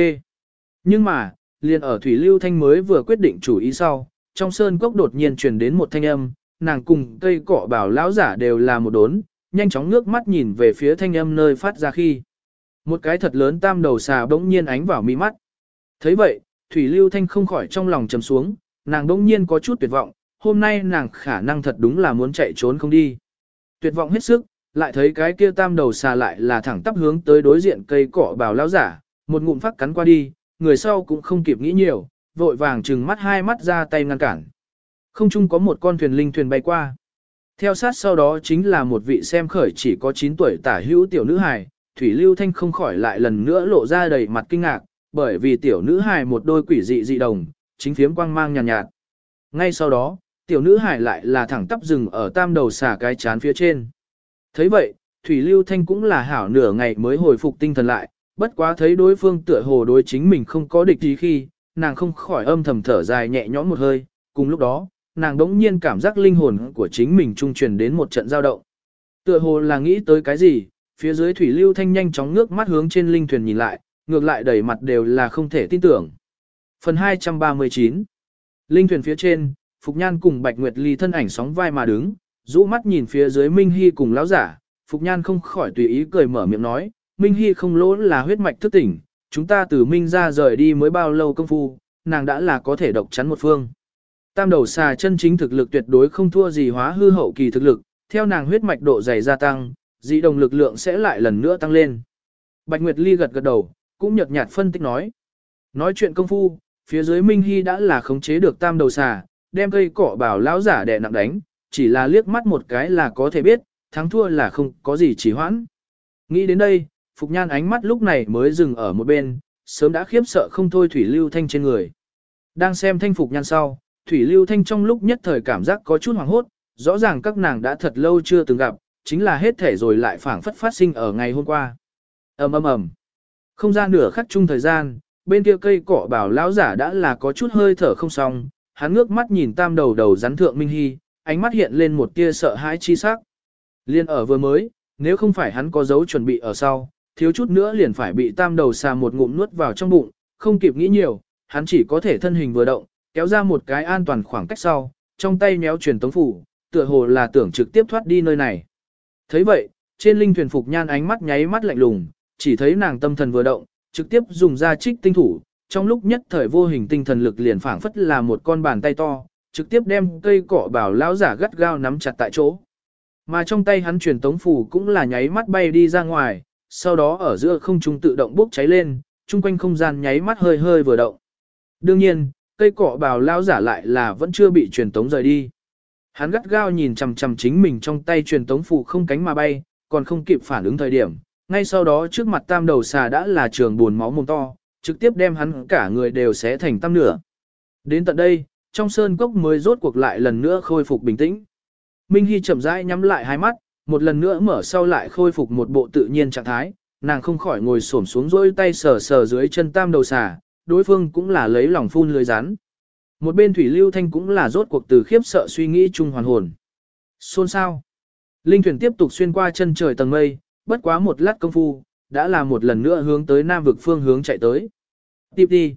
Nhưng mà, liền ở Thủy Lưu Thanh mới vừa quyết định chủ ý sau, trong sơn cốc đột nhiên truyền đến một thanh âm, nàng cùng cây cỏ bảo lão giả đều là một đốn, nhanh chóng ngước mắt nhìn về phía thanh âm nơi phát ra khi. Một cái thật lớn tam đầu xà bỗng nhiên ánh vào mi mắt. thấy vậy, Thủy Lưu Thanh không khỏi trong lòng trầm xuống, nàng bỗng nhiên có chút tuyệt vọng, hôm nay nàng khả năng thật đúng là muốn chạy trốn không đi. Tuyệt vọng hết sức, lại thấy cái kia tam đầu xà lại là thẳng tắp hướng tới đối diện cây cỏ bảo lão giả, một ngụm phát cắn qua đi, người sau cũng không kịp nghĩ nhiều, vội vàng trừng mắt hai mắt ra tay ngăn cản. Không chung có một con thuyền linh thuyền bay qua. Theo sát sau đó chính là một vị xem khởi chỉ có 9 tuổi tả hữu tiểu nữ hài, Thủy Lưu Thanh không khỏi lại lần nữa lộ ra đầy mặt kinh ngạc, bởi vì tiểu nữ hài một đôi quỷ dị dị đồng, chính phiếm quang mang nhàn nhạt, nhạt. Ngay sau đó, tiểu nữ hải lại là thẳng tắp rừng ở tam đầu xả cái chán phía trên. thấy vậy, Thủy Lưu Thanh cũng là hảo nửa ngày mới hồi phục tinh thần lại, bất quá thấy đối phương tựa hồ đối chính mình không có địch ý khi, nàng không khỏi âm thầm thở dài nhẹ nhõm một hơi, cùng lúc đó, nàng đống nhiên cảm giác linh hồn của chính mình trung truyền đến một trận giao động. Tựa hồ là nghĩ tới cái gì, phía dưới thủy lưu thanh nhanh chóng ngước mắt hướng trên linh thuyền nhìn lại, ngược lại đầy mặt đều là không thể tin tưởng. Phần 239 Linh thuyền phía trên, Phục Nhan cùng Bạch Nguyệt Ly thân ảnh sóng vai mà đứng, rũ mắt nhìn phía dưới Minh Hy cùng lão giả, Phục Nhan không khỏi tùy ý cười mở miệng nói, Minh Hy không lỗ là huyết mạch thức tỉnh, chúng ta từ Minh ra rời đi mới bao lâu công phu, nàng đã là có thể độc chắn một phương. Tam đầu xà chân chính thực lực tuyệt đối không thua gì hóa hư hậu kỳ thực lực, theo nàng huyết mạch độ dày gia tăng, dị đồng lực lượng sẽ lại lần nữa tăng lên. Bạch Nguyệt Ly gật gật đầu, cũng nhợt nhạt phân tích nói. Nói chuyện công phu, phía dưới Minh Hy đã là khống chế được tam đầu xà, đem cây cỏ bảo lão giả đè nặng đánh, chỉ là liếc mắt một cái là có thể biết, thắng thua là không có gì chỉ hoãn. Nghĩ đến đây, Phục Nhan ánh mắt lúc này mới dừng ở một bên, sớm đã khiếp sợ không thôi Thủy Lưu Thanh trên người. Đang xem thanh Phục Nhan sau, Thủy Lưu Thanh trong lúc nhất thời cảm giác có chút hoảng hốt, rõ ràng các nàng đã thật lâu chưa từng gặp, chính là hết thể rồi lại phảng phất phát sinh ở ngày hôm qua. ầm ầm ầm, không ra nửa khắc chung thời gian, bên kia cây cỏ bảo lão giả đã là có chút hơi thở không xong, hắn ngước mắt nhìn tam đầu đầu rắn thượng Minh Hy, ánh mắt hiện lên một tia sợ hãi chi sắc. Liên ở vừa mới, nếu không phải hắn có dấu chuẩn bị ở sau, thiếu chút nữa liền phải bị tam đầu xà một ngụm nuốt vào trong bụng, không kịp nghĩ nhiều, hắn chỉ có thể thân hình vừa động, kéo ra một cái an toàn khoảng cách sau, trong tay méo truyền tống phủ, tựa hồ là tưởng trực tiếp thoát đi nơi này. thấy vậy, trên linh thuyền phục nhan ánh mắt nháy mắt lạnh lùng, chỉ thấy nàng tâm thần vừa động, trực tiếp dùng ra trích tinh thủ, trong lúc nhất thời vô hình tinh thần lực liền phảng phất là một con bàn tay to, trực tiếp đem cây cỏ bảo lão giả gắt gao nắm chặt tại chỗ. Mà trong tay hắn truyền tống phủ cũng là nháy mắt bay đi ra ngoài, sau đó ở giữa không trung tự động bốc cháy lên, chung quanh không gian nháy mắt hơi hơi vừa động. Đương nhiên, cây cỏ bào lão giả lại là vẫn chưa bị truyền tống rời đi. Hắn gắt gao nhìn chằm chằm chính mình trong tay truyền tống phù không cánh mà bay, còn không kịp phản ứng thời điểm. Ngay sau đó trước mặt tam đầu xà đã là trường buồn máu mồm to, trực tiếp đem hắn cả người đều xé thành tam nửa. Đến tận đây, trong sơn cốc mới rốt cuộc lại lần nữa khôi phục bình tĩnh. Minh Hy chậm rãi nhắm lại hai mắt, một lần nữa mở sau lại khôi phục một bộ tự nhiên trạng thái, nàng không khỏi ngồi xổm xuống rỗi tay sờ sờ dưới chân tam đầu xà, đối phương cũng là lấy lòng phun lưới rắn. Một bên Thủy Lưu Thanh cũng là rốt cuộc từ khiếp sợ suy nghĩ chung hoàn hồn. Xôn sao? Linh thuyền tiếp tục xuyên qua chân trời tầng mây, bất quá một lát công phu, đã là một lần nữa hướng tới nam vực phương hướng chạy tới. Tiếp đi.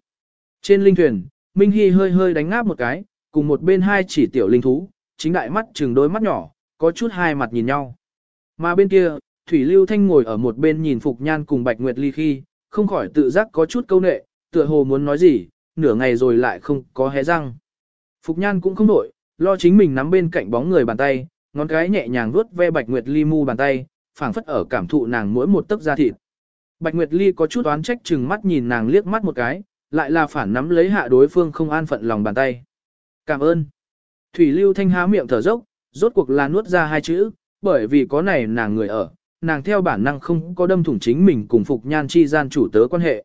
Trên linh thuyền, Minh Hy hơi hơi đánh ngáp một cái, cùng một bên hai chỉ tiểu linh thú, chính đại mắt chừng đôi mắt nhỏ, có chút hai mặt nhìn nhau. Mà bên kia, Thủy Lưu Thanh ngồi ở một bên nhìn Phục Nhan cùng Bạch Nguyệt Ly khi, không khỏi tự giác có chút câu nệ, tựa hồ muốn nói gì, nửa ngày rồi lại không có hé răng. Phục Nhan cũng không nổi, lo chính mình nắm bên cạnh bóng người bàn tay, ngón cái nhẹ nhàng vuốt ve Bạch Nguyệt Ly mu bàn tay, phảng phất ở cảm thụ nàng mỗi một tấc da thịt. Bạch Nguyệt Ly có chút oán trách chừng mắt nhìn nàng liếc mắt một cái, lại là phản nắm lấy hạ đối phương không an phận lòng bàn tay. Cảm ơn. Thủy Lưu Thanh há miệng thở dốc, rốt cuộc là nuốt ra hai chữ, bởi vì có này nàng người ở, nàng theo bản năng không có đâm thủng chính mình cùng Phục Nhan chi gian chủ tớ quan hệ.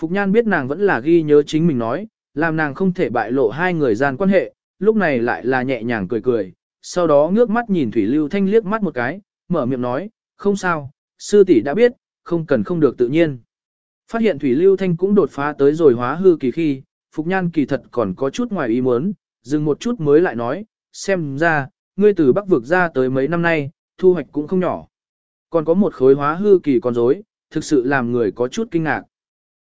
Phục Nhan biết nàng vẫn là ghi nhớ chính mình nói, làm nàng không thể bại lộ hai người gian quan hệ, lúc này lại là nhẹ nhàng cười cười, sau đó ngước mắt nhìn Thủy Lưu Thanh liếc mắt một cái, mở miệng nói, không sao, sư tỷ đã biết, không cần không được tự nhiên. Phát hiện Thủy Lưu Thanh cũng đột phá tới rồi hóa hư kỳ khi, Phục Nhan kỳ thật còn có chút ngoài ý muốn, dừng một chút mới lại nói, xem ra, ngươi từ Bắc vực ra tới mấy năm nay, thu hoạch cũng không nhỏ. Còn có một khối hóa hư kỳ con rối, thực sự làm người có chút kinh ngạc.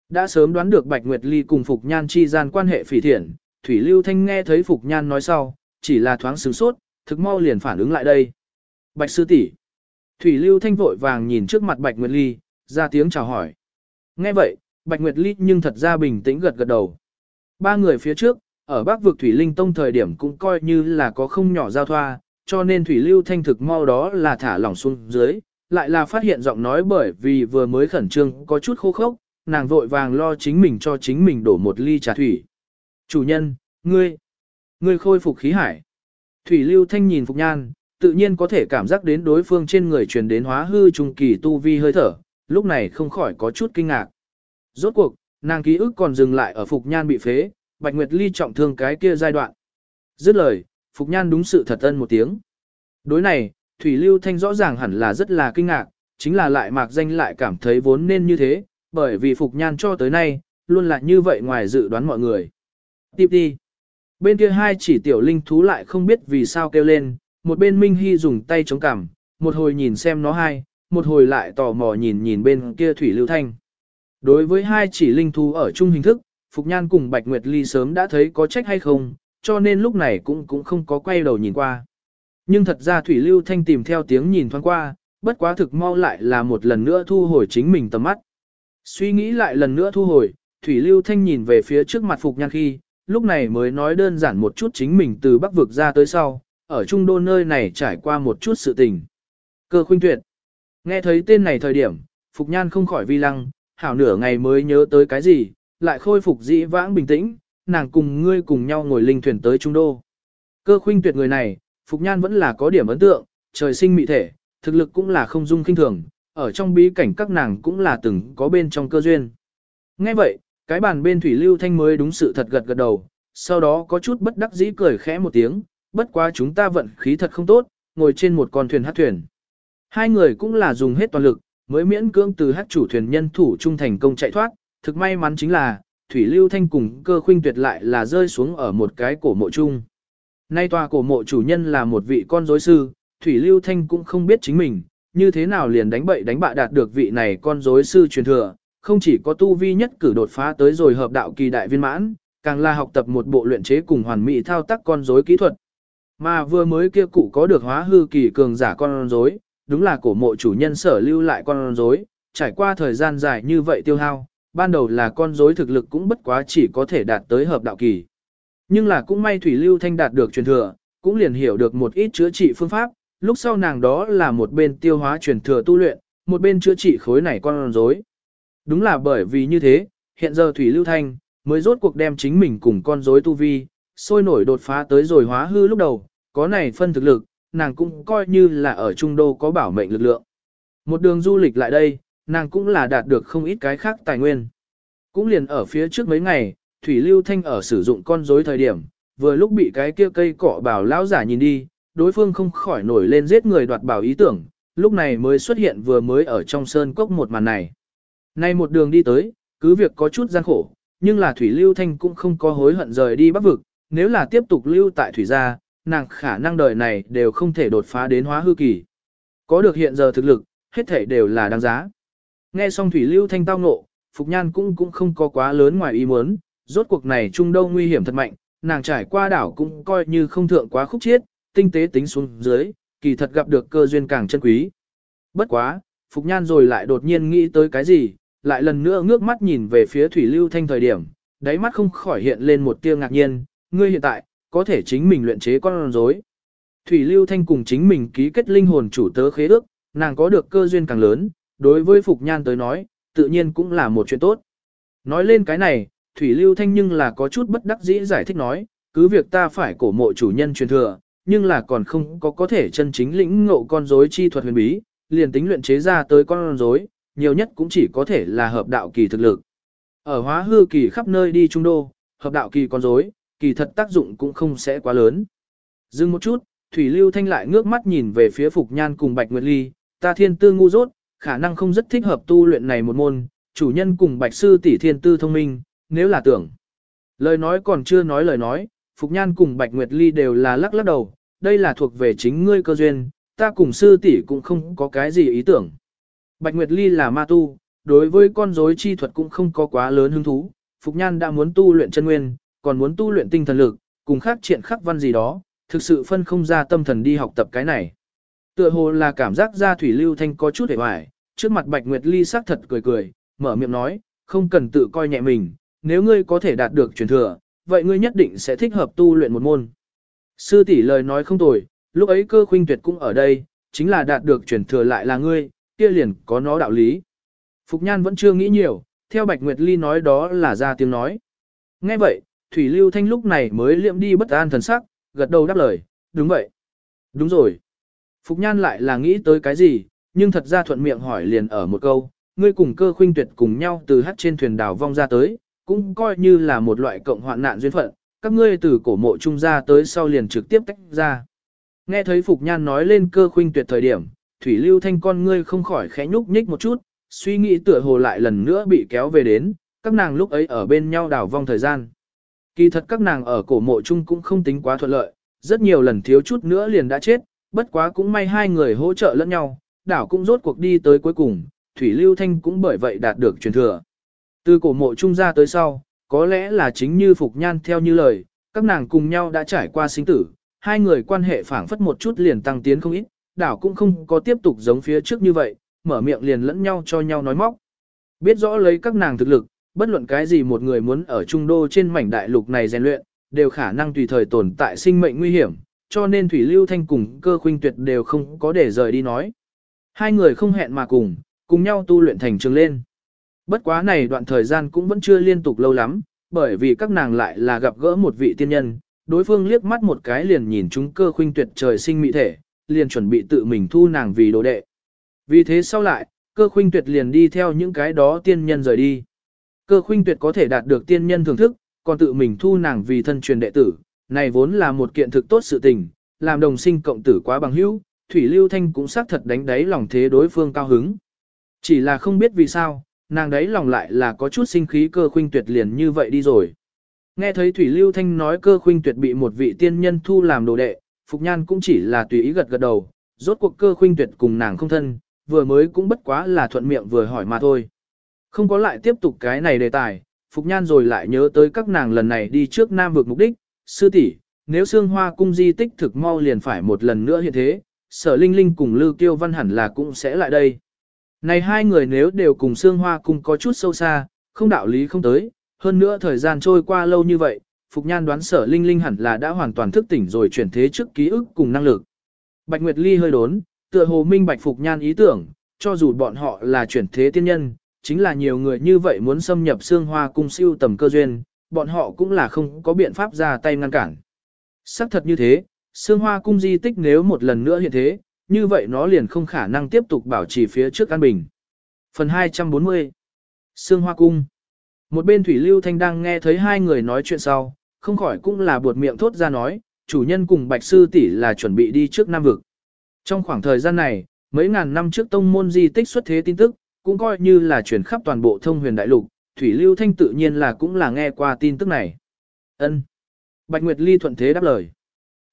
Đã sớm đoán được Bạch Nguyệt Ly cùng Phục Nhan chi gian quan hệ phỉ thiện, Thủy Lưu Thanh nghe thấy Phục Nhan nói sau, chỉ là thoáng sướng sốt, thực mau liền phản ứng lại đây. Bạch sư tỷ Thủy Lưu Thanh vội vàng nhìn trước mặt Bạch Nguyệt Ly, ra tiếng chào hỏi. Nghe vậy, Bạch Nguyệt Ly nhưng thật ra bình tĩnh gật gật đầu. Ba người phía trước, ở Bắc vực Thủy Linh Tông thời điểm cũng coi như là có không nhỏ giao thoa, cho nên Thủy Lưu Thanh thực mau đó là thả lỏng xuống dưới, lại là phát hiện giọng nói bởi vì vừa mới khẩn trương có chút khô khốc, nàng vội vàng lo chính mình cho chính mình đổ một ly trà thủy. Chủ nhân, ngươi, ngươi khôi phục khí hải. Thủy Lưu Thanh nhìn Phục Nhan, tự nhiên có thể cảm giác đến đối phương trên người truyền đến hóa hư trung kỳ tu vi hơi thở, lúc này không khỏi có chút kinh ngạc. Rốt cuộc, nàng ký ức còn dừng lại ở Phục Nhan bị phế, Bạch Nguyệt Ly trọng thương cái kia giai đoạn. Dứt lời, Phục Nhan đúng sự thật ân một tiếng. Đối này, Thủy Lưu Thanh rõ ràng hẳn là rất là kinh ngạc, chính là lại mạc danh lại cảm thấy vốn nên như thế, bởi vì Phục Nhan cho tới nay, luôn là như vậy ngoài dự đoán mọi người. Tiếp đi. Bên kia hai chỉ tiểu linh thú lại không biết vì sao kêu lên, một bên Minh Hy dùng tay chống cằm, một hồi nhìn xem nó hai, một hồi lại tò mò nhìn nhìn bên kia Thủy Lưu Thanh. Đối với hai chỉ linh thú ở chung hình thức, Phục Nhan cùng Bạch Nguyệt Ly sớm đã thấy có trách hay không, cho nên lúc này cũng cũng không có quay đầu nhìn qua. Nhưng thật ra Thủy Lưu Thanh tìm theo tiếng nhìn thoáng qua, bất quá thực mau lại là một lần nữa thu hồi chính mình tầm mắt. Suy nghĩ lại lần nữa thu hồi, Thủy Lưu Thanh nhìn về phía trước mặt Phục Nhan khi, lúc này mới nói đơn giản một chút chính mình từ Bắc vực ra tới sau, ở Trung Đô nơi này trải qua một chút sự tình. Cơ khuynh tuyệt. Nghe thấy tên này thời điểm, Phục Nhan không khỏi vi lăng, hảo nửa ngày mới nhớ tới cái gì, lại khôi phục dĩ vãng bình tĩnh, nàng cùng ngươi cùng nhau ngồi linh thuyền tới Trung Đô. Cơ khuynh tuyệt người này, Phục Nhan vẫn là có điểm ấn tượng, trời sinh mị thể, thực lực cũng là không dung kinh thường, ở trong bí cảnh các nàng cũng là từng có bên trong cơ duyên. Nghe vậy, cái bàn bên Thủy Lưu Thanh mới đúng sự thật gật gật đầu, sau đó có chút bất đắc dĩ cười khẽ một tiếng, bất quá chúng ta vận khí thật không tốt, ngồi trên một con thuyền hát thuyền. Hai người cũng là dùng hết toàn lực, mới miễn cưỡng từ hát chủ thuyền nhân thủ trung thành công chạy thoát, thực may mắn chính là, Thủy Lưu Thanh cùng cơ khuynh tuyệt lại là rơi xuống ở một cái cổ mộ chung. Nay tòa cổ mộ chủ nhân là một vị con rối sư, Thủy Lưu Thanh cũng không biết chính mình, như thế nào liền đánh bậy đánh bạ đạt được vị này con rối sư truyền thừa, không chỉ có tu vi nhất cử đột phá tới rồi hợp đạo kỳ đại viên mãn, càng là học tập một bộ luyện chế cùng hoàn mỹ thao tác con rối kỹ thuật. Mà vừa mới kia cụ có được hóa hư kỳ cường giả con rối, đúng là cổ mộ chủ nhân sở lưu lại con rối, trải qua thời gian dài như vậy tiêu hao, ban đầu là con rối thực lực cũng bất quá chỉ có thể đạt tới hợp đạo kỳ. Nhưng là cũng may Thủy Lưu Thanh đạt được truyền thừa, cũng liền hiểu được một ít chữa trị phương pháp, lúc sau nàng đó là một bên tiêu hóa truyền thừa tu luyện, một bên chữa trị khối này con rối. Đúng là bởi vì như thế, hiện giờ Thủy Lưu Thanh mới rốt cuộc đem chính mình cùng con rối tu vi, sôi nổi đột phá tới rồi hóa hư lúc đầu, có này phân thực lực, nàng cũng coi như là ở trung đô có bảo mệnh lực lượng. Một đường du lịch lại đây, nàng cũng là đạt được không ít cái khác tài nguyên. Cũng liền ở phía trước mấy ngày, Thủy Lưu Thanh ở sử dụng con rối thời điểm, vừa lúc bị cái kia cây cọ bảo lão giả nhìn đi, đối phương không khỏi nổi lên giết người đoạt bảo ý tưởng, lúc này mới xuất hiện vừa mới ở trong sơn cốc một màn này. Nay một đường đi tới, cứ việc có chút gian khổ, nhưng là Thủy Lưu Thanh cũng không có hối hận rời đi bắc vực, nếu là tiếp tục lưu tại Thủy gia, nàng khả năng đời này đều không thể đột phá đến hóa hư kỳ. Có được hiện giờ thực lực, hết thể đều là đáng giá. Nghe xong Thủy Lưu Thanh tao ngộ, Phục Nhan cũng cũng không có quá lớn ngoài ý muốn, rốt cuộc này Trung Đông nguy hiểm thật mạnh, nàng trải qua đảo cũng coi như không thượng quá khúc chiết, tinh tế tính xuống dưới, kỳ thật gặp được cơ duyên càng chân quý. Bất quá, Phục Nhan rồi lại đột nhiên nghĩ tới cái gì, lại lần nữa ngước mắt nhìn về phía Thủy Lưu Thanh thời điểm, đáy mắt không khỏi hiện lên một tia ngạc nhiên, ngươi hiện tại, có thể chính mình luyện chế con rối. Thủy Lưu Thanh cùng chính mình ký kết linh hồn chủ tớ khế ước, nàng có được cơ duyên càng lớn, đối với Phục Nhan tới nói, tự nhiên cũng là một chuyện tốt. Nói lên cái này, Thủy Lưu Thanh nhưng là có chút bất đắc dĩ giải thích nói, cứ việc ta phải cổ mộ chủ nhân truyền thừa, nhưng là còn không có có thể chân chính lĩnh ngộ con rối chi thuật huyền bí, liền tính luyện chế ra tới con rối, nhiều nhất cũng chỉ có thể là hợp đạo kỳ thực lực. Ở hóa hư kỳ khắp nơi đi trung đô, hợp đạo kỳ con rối, kỳ thật tác dụng cũng không sẽ quá lớn. Dừng một chút, Thủy Lưu Thanh lại ngước mắt nhìn về phía Phục Nhan cùng Bạch Nguyệt Ly, ta thiên tư ngu dốt, khả năng không rất thích hợp tu luyện này một môn, chủ nhân cùng Bạch Sư tỷ thiên tư thông minh, nếu là tưởng. Lời nói còn chưa nói lời nói, Phục Nhan cùng Bạch Nguyệt Ly đều là lắc lắc đầu, đây là thuộc về chính ngươi cơ duyên, ta cùng sư tỷ cũng không có cái gì ý tưởng. Bạch Nguyệt Ly là ma tu, đối với con rối chi thuật cũng không có quá lớn hứng thú, Phục Nhan đã muốn tu luyện chân nguyên, còn muốn tu luyện tinh thần lực, cùng khác triện khắc văn gì đó, thực sự phân không ra tâm thần đi học tập cái này. Tựa hồ là cảm giác ra Thủy Lưu Thanh có chút hề hoài, trước mặt Bạch Nguyệt Ly sắc thật cười cười, mở miệng nói, không cần tự coi nhẹ mình, nếu ngươi có thể đạt được truyền thừa, vậy ngươi nhất định sẽ thích hợp tu luyện một môn. Sư tỷ lời nói không tồi, lúc ấy cơ khuynh tuyệt cũng ở đây, chính là đạt được truyền thừa lại là ngươi, kia liền có nó đạo lý. Phục Nhan vẫn chưa nghĩ nhiều, theo Bạch Nguyệt Ly nói đó là ra tiếng nói. Nghe vậy, Thủy Lưu Thanh lúc này mới liệm đi bất an thần sắc, gật đầu đáp lời, đúng vậy. Đúng rồi. Phục Nhan lại là nghĩ tới cái gì, nhưng thật ra thuận miệng hỏi liền ở một câu, ngươi cùng cơ khuynh tuyệt cùng nhau từ hát trên thuyền đảo vong ra tới, cũng coi như là một loại cộng hoạn nạn duyên phận, các ngươi từ cổ mộ trung ra tới sau liền trực tiếp tách ra. Nghe thấy Phục Nhan nói lên cơ khuynh tuyệt thời điểm, Thủy Lưu Thanh con ngươi không khỏi khẽ nhúc nhích một chút, suy nghĩ tựa hồ lại lần nữa bị kéo về đến, các nàng lúc ấy ở bên nhau đảo vong thời gian. Kỳ thật các nàng ở cổ mộ chung cũng không tính quá thuận lợi, rất nhiều lần thiếu chút nữa liền đã chết, bất quá cũng may hai người hỗ trợ lẫn nhau, đảo cũng rốt cuộc đi tới cuối cùng, Thủy Lưu Thanh cũng bởi vậy đạt được truyền thừa. Từ cổ mộ chung ra tới sau, có lẽ là chính như Phục Nhan theo như lời, các nàng cùng nhau đã trải qua sinh tử, hai người quan hệ phản phất một chút liền tăng tiến không ít, đảo cũng không có tiếp tục giống phía trước như vậy, mở miệng liền lẫn nhau cho nhau nói móc. Biết rõ lấy các nàng thực lực, bất luận cái gì một người muốn ở trung đô trên mảnh đại lục này rèn luyện, đều khả năng tùy thời tồn tại sinh mệnh nguy hiểm, cho nên Thủy Lưu Thanh cùng cơ khuynh tuyệt đều không có để rời đi nói. Hai người không hẹn mà cùng, cùng nhau tu luyện thành trường lên. Bất quá này đoạn thời gian cũng vẫn chưa liên tục lâu lắm, bởi vì các nàng lại là gặp gỡ một vị tiên nhân, đối phương liếc mắt một cái liền nhìn chúng cơ khuynh tuyệt trời sinh mỹ thể, liền chuẩn bị tự mình thu nàng vì đồ đệ. Vì thế sau lại, cơ khuynh tuyệt liền đi theo những cái đó tiên nhân rời đi. Cơ khuynh tuyệt có thể đạt được tiên nhân thưởng thức, còn tự mình thu nàng vì thân truyền đệ tử, này vốn là một kiện thực tốt sự tình, làm đồng sinh cộng tử quá bằng hữu, Thủy Lưu Thanh cũng xác thật đánh đáy lòng thế đối phương cao hứng. Chỉ là không biết vì sao, nàng đấy lòng lại là có chút sinh khí cơ khuynh tuyệt liền như vậy đi rồi. Nghe thấy Thủy Lưu Thanh nói cơ khuynh tuyệt bị một vị tiên nhân thu làm đồ đệ, Phục Nhan cũng chỉ là tùy ý gật gật đầu, rốt cuộc cơ khuynh tuyệt cùng nàng không thân, vừa mới cũng bất quá là thuận miệng vừa hỏi mà thôi. Không có lại tiếp tục cái này đề tài, Phục Nhan rồi lại nhớ tới các nàng lần này đi trước Nam vực mục đích, sư tỷ nếu xương hoa cung di tích thực mau liền phải một lần nữa hiện thế, sở linh linh cùng Lưu Kiêu Văn hẳn là cũng sẽ lại đây. Này hai người nếu đều cùng xương hoa cung có chút sâu xa, không đạo lý không tới, hơn nữa thời gian trôi qua lâu như vậy, Phục Nhan đoán sở linh linh hẳn là đã hoàn toàn thức tỉnh rồi chuyển thế trước ký ức cùng năng lực. Bạch Nguyệt Ly hơi đốn, tựa hồ minh bạch Phục Nhan ý tưởng, cho dù bọn họ là chuyển thế tiên nhân, chính là nhiều người như vậy muốn xâm nhập xương hoa cung siêu tầm cơ duyên, bọn họ cũng là không có biện pháp ra tay ngăn cản. Sắc thật như thế, xương hoa cung di tích nếu một lần nữa hiện thế, như vậy nó liền không khả năng tiếp tục bảo trì phía trước an bình. Phần 240 Sương Hoa Cung Một bên Thủy Lưu Thanh đang nghe thấy hai người nói chuyện sau, không khỏi cũng là buột miệng thốt ra nói, chủ nhân cùng Bạch Sư tỷ là chuẩn bị đi trước Nam Vực. Trong khoảng thời gian này, mấy ngàn năm trước tông môn di tích xuất thế tin tức, cũng coi như là truyền khắp toàn bộ thông huyền đại lục, Thủy Lưu Thanh tự nhiên là cũng là nghe qua tin tức này. Ân. Bạch Nguyệt Ly thuận thế đáp lời.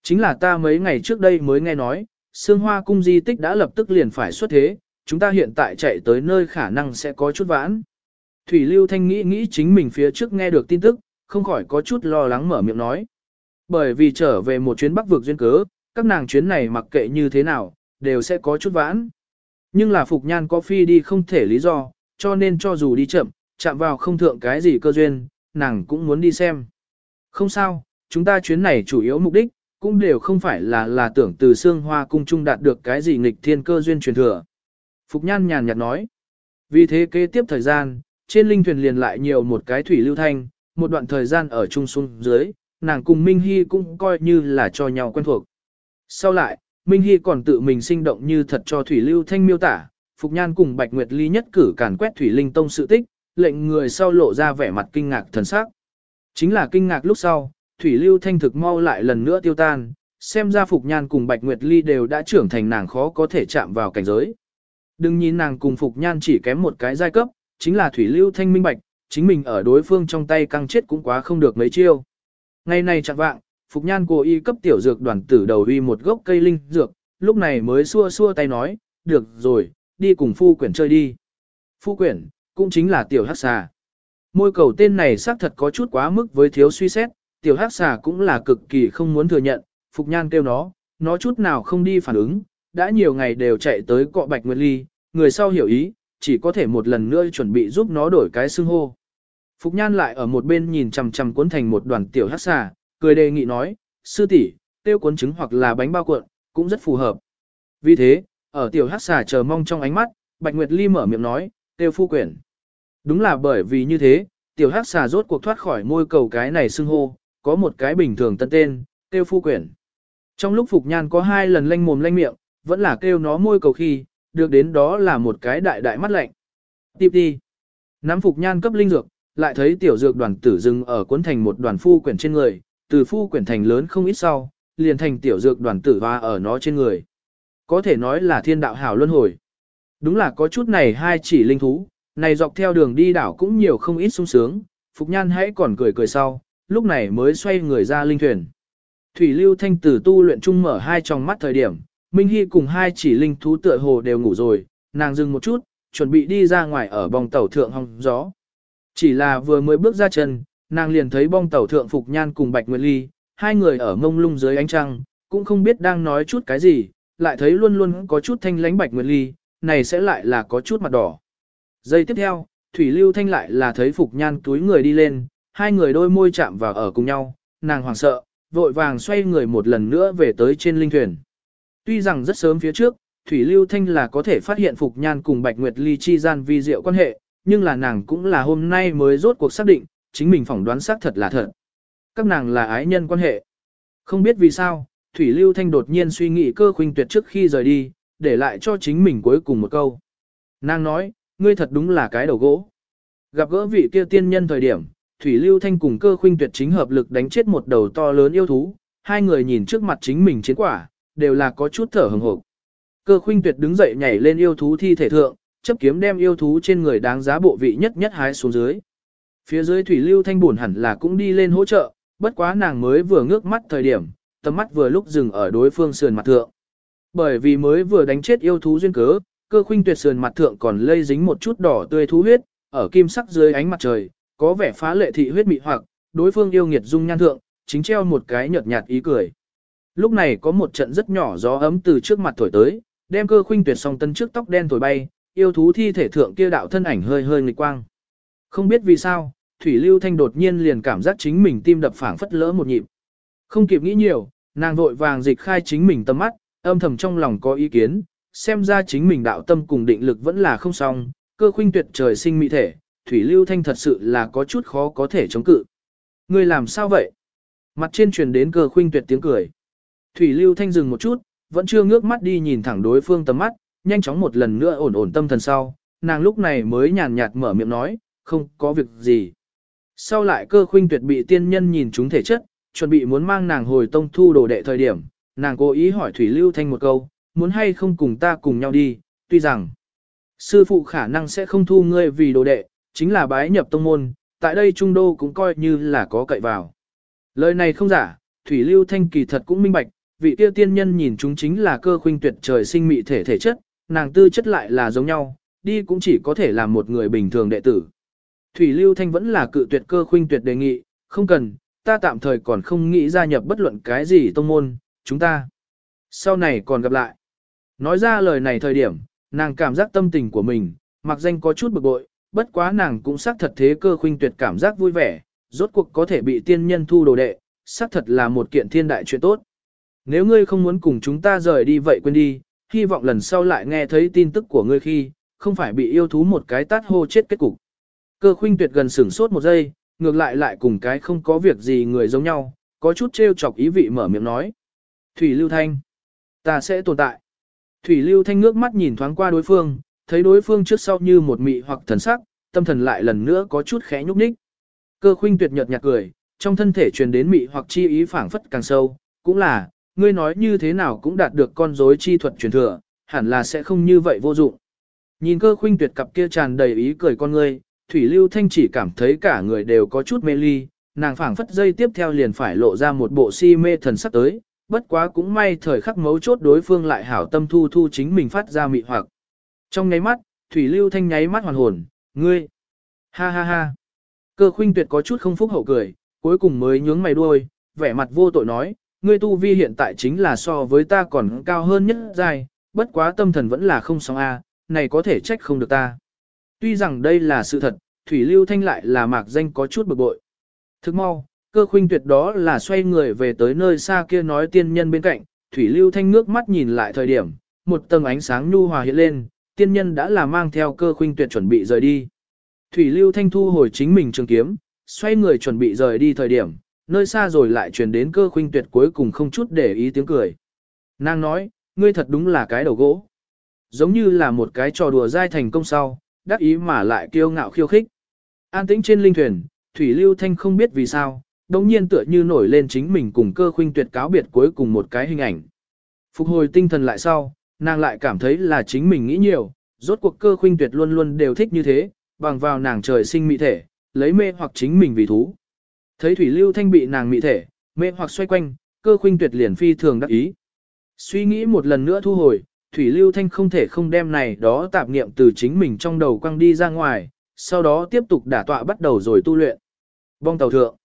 Chính là ta mấy ngày trước đây mới nghe nói, Sương Hoa cung di tích đã lập tức liền phải xuất thế, chúng ta hiện tại chạy tới nơi khả năng sẽ có chút vãn. Thủy Lưu Thanh nghĩ nghĩ chính mình phía trước nghe được tin tức, không khỏi có chút lo lắng mở miệng nói. Bởi vì trở về một chuyến bắc vực duyên cớ, các nàng chuyến này mặc kệ như thế nào, đều sẽ có chút vãn. Nhưng là Phục Nhan có phi đi không thể lý do, cho nên cho dù đi chậm, chạm vào không thượng cái gì cơ duyên, nàng cũng muốn đi xem. Không sao, chúng ta chuyến này chủ yếu mục đích, cũng đều không phải là là tưởng từ xương hoa cung trung đạt được cái gì nghịch thiên cơ duyên truyền thừa. Phục Nhan nhàn nhạt nói. Vì thế kế tiếp thời gian, trên linh thuyền liền lại nhiều một cái thủy lưu thanh, một đoạn thời gian ở trung xuống dưới, nàng cùng Minh Hy cũng coi như là cho nhau quen thuộc. Sau lại, Minh Hy còn tự mình sinh động như thật cho thủy lưu thanh miêu tả, Phục Nhan cùng Bạch Nguyệt Ly nhất cử càn quét thủy linh tông sự tích, lệnh người sau lộ ra vẻ mặt kinh ngạc thần sắc. Chính là kinh ngạc lúc sau, thủy lưu thanh thực mau lại lần nữa tiêu tan, xem ra Phục Nhan cùng Bạch Nguyệt Ly đều đã trưởng thành nàng khó có thể chạm vào cảnh giới. Đừng nhìn nàng cùng Phục Nhan chỉ kém một cái giai cấp, chính là thủy lưu thanh minh bạch, chính mình ở đối phương trong tay căng chết cũng quá không được mấy chiêu. Ngày này chẳng vạng, Phục Nhan cố y cấp tiểu dược đoàn tử đầu uy một gốc cây linh dược, lúc này mới xua xua tay nói, được rồi, đi cùng phu quyển chơi đi. Phu quyển, cũng chính là tiểu hắc xà. Môi cầu tên này xác thật có chút quá mức với thiếu suy xét, tiểu hắc xà cũng là cực kỳ không muốn thừa nhận, Phục Nhan kêu nó, nó chút nào không đi phản ứng, đã nhiều ngày đều chạy tới cọ Bạch Nguyệt Ly, người sau hiểu ý, chỉ có thể một lần nữa chuẩn bị giúp nó đổi cái xưng hô. Phục Nhan lại ở một bên nhìn chằm chằm cuốn thành một đoàn tiểu hắc xà, cười đề nghị nói, sư tỷ, tiêu cuốn trứng hoặc là bánh bao cuộn, cũng rất phù hợp. Vì thế, ở tiểu hắc xà chờ mong trong ánh mắt, Bạch Nguyệt Ly mở miệng nói, tiêu phu quyển. Đúng là bởi vì như thế, tiểu hắc xà rốt cuộc thoát khỏi môi cầu cái này xưng hô, có một cái bình thường tân tên, tiêu phu quyển. Trong lúc Phục Nhan có hai lần lanh mồm lanh miệng, vẫn là kêu nó môi cầu khi, được đến đó là một cái đại đại mắt lạnh. Tiếp đi. Nắm Phục Nhan cấp linh dược, lại thấy tiểu dược đoàn tử dừng ở cuốn thành một đoàn phu quyển trên người, từ phu quyển thành lớn không ít sau, liền thành tiểu dược đoàn tử hoa ở nó trên người. Có thể nói là thiên đạo hảo luân hồi. Đúng là có chút này hai chỉ linh thú, này dọc theo đường đi đảo cũng nhiều không ít sung sướng, Phục Nhan hãy còn cười cười sau, lúc này mới xoay người ra linh thuyền. Thủy Lưu Thanh tử tu luyện chung mở hai tròng mắt thời điểm, Minh Hy cùng hai chỉ linh thú tựa hồ đều ngủ rồi, nàng dừng một chút, chuẩn bị đi ra ngoài ở bong tàu thượng hong gió. Chỉ là vừa mới bước ra chân, nàng liền thấy bong tàu thượng Phục Nhan cùng Bạch Nguyệt Ly, hai người ở ngông lung dưới ánh trăng, cũng không biết đang nói chút cái gì, lại thấy luôn luôn có chút thanh lánh Bạch Nguyệt Ly, này sẽ lại là có chút mặt đỏ. Giây tiếp theo, Thủy Lưu Thanh lại là thấy Phục Nhan túi người đi lên, hai người đôi môi chạm vào ở cùng nhau, nàng hoảng sợ, vội vàng xoay người một lần nữa về tới trên linh thuyền. Tuy rằng rất sớm phía trước, Thủy Lưu Thanh là có thể phát hiện Phục Nhan cùng Bạch Nguyệt Ly chi gian vi diệu quan hệ, nhưng là nàng cũng là hôm nay mới rốt cuộc xác định, chính mình phỏng đoán xác thật là thật. Các nàng là ái nhân quan hệ. Không biết vì sao, Thủy Lưu Thanh đột nhiên suy nghĩ cơ khuynh tuyệt trước khi rời đi, để lại cho chính mình cuối cùng một câu. Nàng nói, ngươi thật đúng là cái đầu gỗ. Gặp gỡ vị kia tiên nhân thời điểm, Thủy Lưu Thanh cùng cơ khuynh tuyệt chính hợp lực đánh chết một đầu to lớn yêu thú, hai người nhìn trước mặt chính mình chiến quả, đều là có chút thở hừng hộp. Cơ khuynh tuyệt đứng dậy nhảy lên yêu thú thi thể thượng, chấp kiếm đem yêu thú trên người đáng giá bộ vị nhất nhất hái xuống dưới. Phía dưới Thủy Lưu Thanh buồn hẳn là cũng đi lên hỗ trợ, bất quá nàng mới vừa ngước mắt thời điểm, tầm mắt vừa lúc dừng ở đối phương sườn mặt thượng. Bởi vì mới vừa đánh chết yêu thú duyên cớ, cơ khuynh tuyệt sườn mặt thượng còn lây dính một chút đỏ tươi thú huyết, ở kim sắc dưới ánh mặt trời, có vẻ phá lệ thị huyết mị hoặc, đối phương yêu nghiệt dung nhan thượng, chính treo một cái nhợt nhạt ý cười. Lúc này có một trận rất nhỏ gió ấm từ trước mặt thổi tới, đem cơ khuynh tuyệt song tân trước tóc đen thổi bay, yêu thú thi thể thượng kia đạo thân ảnh hơi hơi nghịch quang. Không biết vì sao, Thủy Lưu Thanh đột nhiên liền cảm giác chính mình tim đập phảng phất lỡ một nhịp. Không kịp nghĩ nhiều, nàng vội vàng dịch khai chính mình tâm mắt, âm thầm trong lòng có ý kiến, xem ra chính mình đạo tâm cùng định lực vẫn là không xong, cơ khuynh tuyệt trời sinh mỹ thể, Thủy Lưu Thanh thật sự là có chút khó có thể chống cự. Ngươi làm sao vậy? Mặt trên truyền đến cơ khuynh tuyệt tiếng cười. Thủy Lưu Thanh dừng một chút, vẫn chưa ngước mắt đi nhìn thẳng đối phương tầm mắt, nhanh chóng một lần nữa ổn ổn tâm thần sau, nàng lúc này mới nhàn nhạt mở miệng nói, không có việc gì. Sau lại cơ khuynh tuyệt bị tiên nhân nhìn chúng thể chất, chuẩn bị muốn mang nàng hồi tông thu đồ đệ thời điểm, nàng cố ý hỏi Thủy Lưu Thanh một câu, muốn hay không cùng ta cùng nhau đi, tuy rằng sư phụ khả năng sẽ không thu ngươi vì đồ đệ, chính là bái nhập tông môn, tại đây trung đô cũng coi như là có cậy vào. Lời này không giả, Thủy Lưu Thanh kỳ thật cũng minh bạch, vị tiêu tiên nhân nhìn chúng chính là cơ khuynh tuyệt trời sinh mị thể thể chất, nàng tư chất lại là giống nhau, đi cũng chỉ có thể làm một người bình thường đệ tử. Thủy Lưu Thanh vẫn là cự tuyệt cơ khuynh tuyệt đề nghị, không cần, ta tạm thời còn không nghĩ gia nhập bất luận cái gì tông môn, chúng ta. Sau này còn gặp lại. Nói ra lời này thời điểm, nàng cảm giác tâm tình của mình, mặc danh có chút bực bội, bất quá nàng cũng xác thật thế cơ khuynh tuyệt cảm giác vui vẻ, rốt cuộc có thể bị tiên nhân thu đồ đệ, xác thật là một kiện thiên đại chuyện tốt. Nếu ngươi không muốn cùng chúng ta rời đi vậy quên đi, hy vọng lần sau lại nghe thấy tin tức của ngươi khi, không phải bị yêu thú một cái tát hô chết kết cục. Cơ khuynh tuyệt gần sửng sốt một giây, ngược lại lại cùng cái không có việc gì người giống nhau, có chút trêu chọc ý vị mở miệng nói. Thủy Lưu Thanh, ta sẽ tồn tại. Thủy Lưu Thanh ngước mắt nhìn thoáng qua đối phương, thấy đối phương trước sau như một mị hoặc thần sắc, tâm thần lại lần nữa có chút khẽ nhúc nhích. Cơ khuynh tuyệt nhợt nhạt cười, trong thân thể truyền đến mị hoặc chi ý phảng phất càng sâu, cũng là, ngươi nói như thế nào cũng đạt được con rối chi thuật truyền thừa, hẳn là sẽ không như vậy vô dụng. Nhìn cơ khuynh tuyệt cặp kia tràn đầy ý cười con ngươi, Thủy Lưu Thanh chỉ cảm thấy cả người đều có chút mê ly, nàng phảng phất dây tiếp theo liền phải lộ ra một bộ si mê thần sắc tới, bất quá cũng may thời khắc mấu chốt đối phương lại hảo tâm thu thu chính mình phát ra mị hoặc. Trong nháy mắt, Thủy Lưu Thanh nháy mắt hoàn hồn, ngươi, ha ha ha. Cơ khuynh tuyệt có chút không phúc hậu cười, cuối cùng mới nhướng mày đuôi, vẻ mặt vô tội nói, ngươi tu vi hiện tại chính là so với ta còn cao hơn nhất giai, bất quá tâm thần vẫn là không sóng a, này có thể trách không được ta. Tuy rằng đây là sự thật, Thủy Lưu Thanh lại là mạc danh có chút bực bội. Thức mau, cơ khuynh tuyệt đó là xoay người về tới nơi xa kia nói tiên nhân bên cạnh, Thủy Lưu Thanh ngước mắt nhìn lại thời điểm, một tầng ánh sáng nhu hòa hiện lên, tiên nhân đã là mang theo cơ khuynh tuyệt chuẩn bị rời đi. Thủy Lưu Thanh thu hồi chính mình trường kiếm, xoay người chuẩn bị rời đi thời điểm, nơi xa rồi lại truyền đến cơ khuynh tuyệt cuối cùng không chút để ý tiếng cười. Nàng nói, ngươi thật đúng là cái đầu gỗ. Giống như là một cái trò đùa dai thành công sau, đắc ý mà lại kiêu ngạo khiêu khích. An tĩnh trên linh thuyền, Thủy Lưu Thanh không biết vì sao, đồng nhiên tựa như nổi lên chính mình cùng cơ khuynh tuyệt cáo biệt cuối cùng một cái hình ảnh. Phục hồi tinh thần lại sau, nàng lại cảm thấy là chính mình nghĩ nhiều, rốt cuộc cơ khuynh tuyệt luôn luôn đều thích như thế, bằng vào nàng trời sinh mỹ thể, lấy mê hoặc chính mình vì thú. Thấy Thủy Lưu Thanh bị nàng mỹ thể, mê hoặc xoay quanh, cơ khuynh tuyệt liền phi thường đắc ý. Suy nghĩ một lần nữa thu hồi, Thủy Lưu Thanh không thể không đem này đó tạp niệm từ chính mình trong đầu quăng đi ra ngoài, sau đó tiếp tục đả tọa bắt đầu rồi tu luyện. Bong tàu thượng.